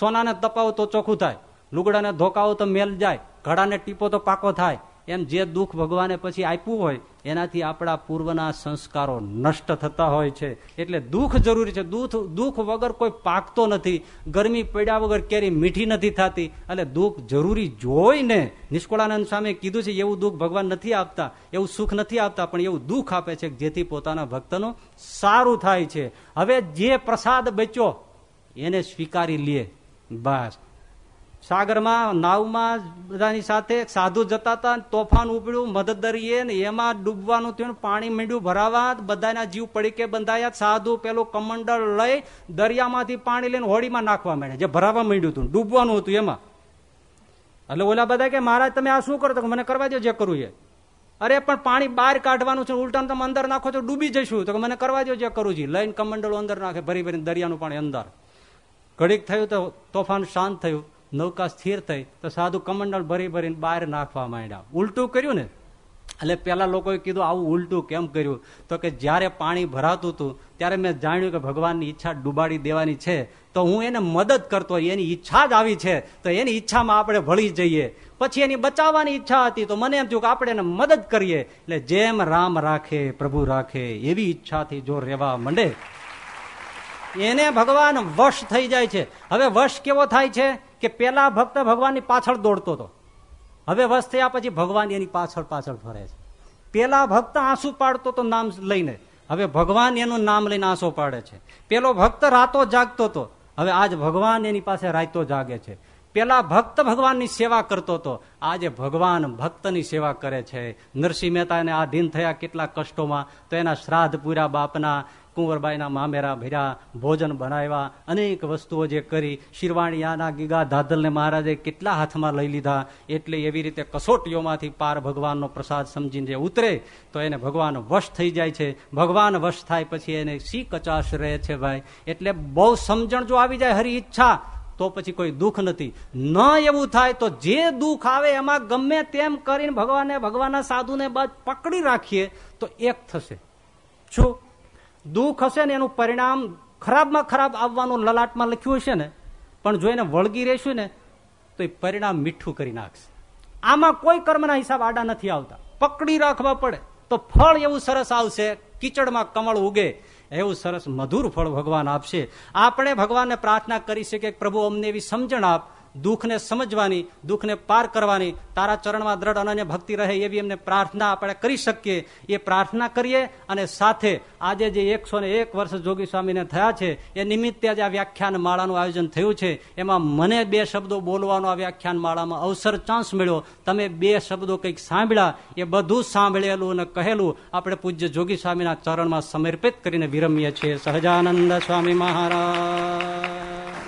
[SPEAKER 1] સોનાને તપાવો તો ચોખ્ખું થાય. લુગડાને ધોકાવો તો મેલ જાય. ઘડાને ટીપો તો પાકો થાય. એમ જે દુઃખ ભગવાને પછી આપ્યું હોય, એનાથી આપણા પૂર્વના સંસ્કારો નષ્ટ થતા હોય છે. એટલે દુઃખ જરૂરી છે. દુઃખ દુઃખ વગર કોઈ પાકતો નથી. ગરમી પડ્યા વગર કેરી મીઠી નથી થતી. એટલે દુઃખ જરૂરી જોઈને નિષ્કુળાનંદ સામે કીધું છે, એવું દુઃખ ભગવાન નથી આપતા. એવું સુખ નથી આપતા, પણ એવું દુઃખ આપે છે જેથી પોતાના ભક્તનું સારું થાય છે. હવે જે પ્રસાદ બચ્યો, એને સ્વીકારી લે. બસ. સાગરમાં, નાવમાં બધાની સાથે સાધુ જતા હતા તોફાન ઉપડ્યું, મદદ દરિયે ને એમાં ડૂબવાનું થયું પાણી માંડ્યું ભરાવા બધાના જીવ પડીકે બંધાયા સાધુ પેલું કમંડળ લઈ દરિયામાંથી પાણી લઈને હોળીમાં નાખવા માંડે જે ભરાવા માંડ્યું હતું ડૂબવાનું હતું એમાં. એટલે ઓલા બધા કે, મહારાજ, તમે આ શું કરો તો મને કરવા દો જે કરવું એ. અરે, પણ પાણી બહાર કાઢવાનું છે ઉલટા તમે અંદર નાખો તો ડૂબી જઈશું. તો મને કરવા દો જે કરવું છે. લઈને કમંડળો અંદર નાખે, ભરી ભરીને દરિયાનું પાણી અંદર. ઘડીક થયું તો તોફાન શાંત થયું. નૌકા સ્થિર થઈ તો સાધુ કમંડળ ભરી ભરીને બહાર નાખવા માંડ્યા. ઉલટું કર્યું ને? એટલે પેલા લોકોએ કીધું, આવું ઉલટું કેમ કર્યું? તો કે, જ્યારે પાણી ભરાતું હતું, ત્યારે મેં જાણ્યું કે ભગવાનની ઈચ્છા ડૂબાડી દેવાની છે. તો હું એને મદદ કરતો, એની ઈચ્છા જ આવી છે. તો એની ઈચ્છામાં આપણે ભળી જઈએ. પછી એની બચાવવાની ઈચ્છા હતી. તો મને એમ થયું કે આપણે એને મદદ કરીએ. એટલે જેમ રામ રાખે, પ્રભુ રાખે, એવી ઈચ્છાથી જો રહેવા માંડે. એને ભગવાન વશ થઈ જાય છે. હવે વશ કેવો થાય છે? કે પેલા ભક્ત ભગવાનની પાછળ દોડતો હતો. હવે વસ થયા પછી ભગવાન એની પાછળ પાછળ ફરે છે. પેલા ભક્ત આંસુ પાડતો તો નામ લઈને, હવે ભગવાન એનું નામ લઈને આંસુ પાડે છે. પેલો ભક્ત રાતો જાગતો હતો, હવે આજ ભગવાન એની પાસે રાતો જાગે છે. પેલા ભક્ત ભગવાનની સેવા કરતો હતો, આજે ભગવાન ભક્તની સેવા કરે છે. નરસિંહ મહેતાને આધીન થયા કેટલા કષ્ટોમાં, તો એના શ્રાદ્ધ પૂર્યા બાપના કુંવરબાઈના મામેરા ભર્યા, ભોજન બનાવ્યા, અનેક વસ્તુઓ જે કરી, શિરવાણિયાના ગીગા ધાદલને મહારાજે કેટલા હાથમાં લઈ લીધા, એટલે એવી રીતે કસોટીઓમાંથી પાર ભગવાનનો પ્રસાદ સમજીને જે ઉતરે, તો એને ભગવાન વશ થઈ જાય છે. ભગવાન વશ થાય પછી એને સી કચાશ રહે છે ભાઈ? એટલે બહુ સમજણ જો આવી જાય હરી ઈચ્છા, તો પછી કોઈ દુઃખ નથી. ન એવું થાય તો જે દુઃખ આવે એમાં ગમે તેમ કરીને ભગવાને ભગવાનના સાધુને બાદ પકડી રાખીએ, તો એક થશે. શું? દુઃખ હશે ને એનું પરિણામ ખરાબમાં ખરાબ આવવાનું લલાટમાં લખ્યું હશે ને, પણ જો એને વળગી રહેશું ને, તો એ પરિણામ મીઠું કરી નાખશે. આમાં કોઈ કર્મના હિસાબ આડા નથી આવતા. પકડી રાખવા પડે તો ફળ એવું સરસ આવશે, કીચડમાં કમળ ઉગે, એવું સરસ મધુર ફળ ભગવાન આપશે. આપણે ભગવાનને પ્રાર્થના કરી શકીએ પ્રભુ અમને એવી સમજણ આપ દુઃખને સમજવાની, દુઃખને પાર કરવાની, તારા ચરણમાં દ્રઢ અનન્ય ભક્તિ રહે એવી એમને પ્રાર્થના આપણે કરી શકીએ. એ પ્રાર્થના કરીએ અને સાથે આજે જે એકસો એક વર્ષ જોગી સ્વામીને થયા છે, એ નિમિત્તે આજે આ વ્યાખ્યાન માળાનું આયોજન થયું છે. એમાં મને બે શબ્દો બોલવાનો આ વ્યાખ્યાન માળામાં અવસર ચાન્સ મળ્યો. તમે બે શબ્દો કંઈક સાંભળ્યા, એ બધું સાંભળેલું અને કહેલું આપણે પૂજ્ય જોગી સ્વામીના ચરણમાં સમર્પિત કરીને વિરમીએ છીએ. સહજાનંદ સ્વામી મહારાજ.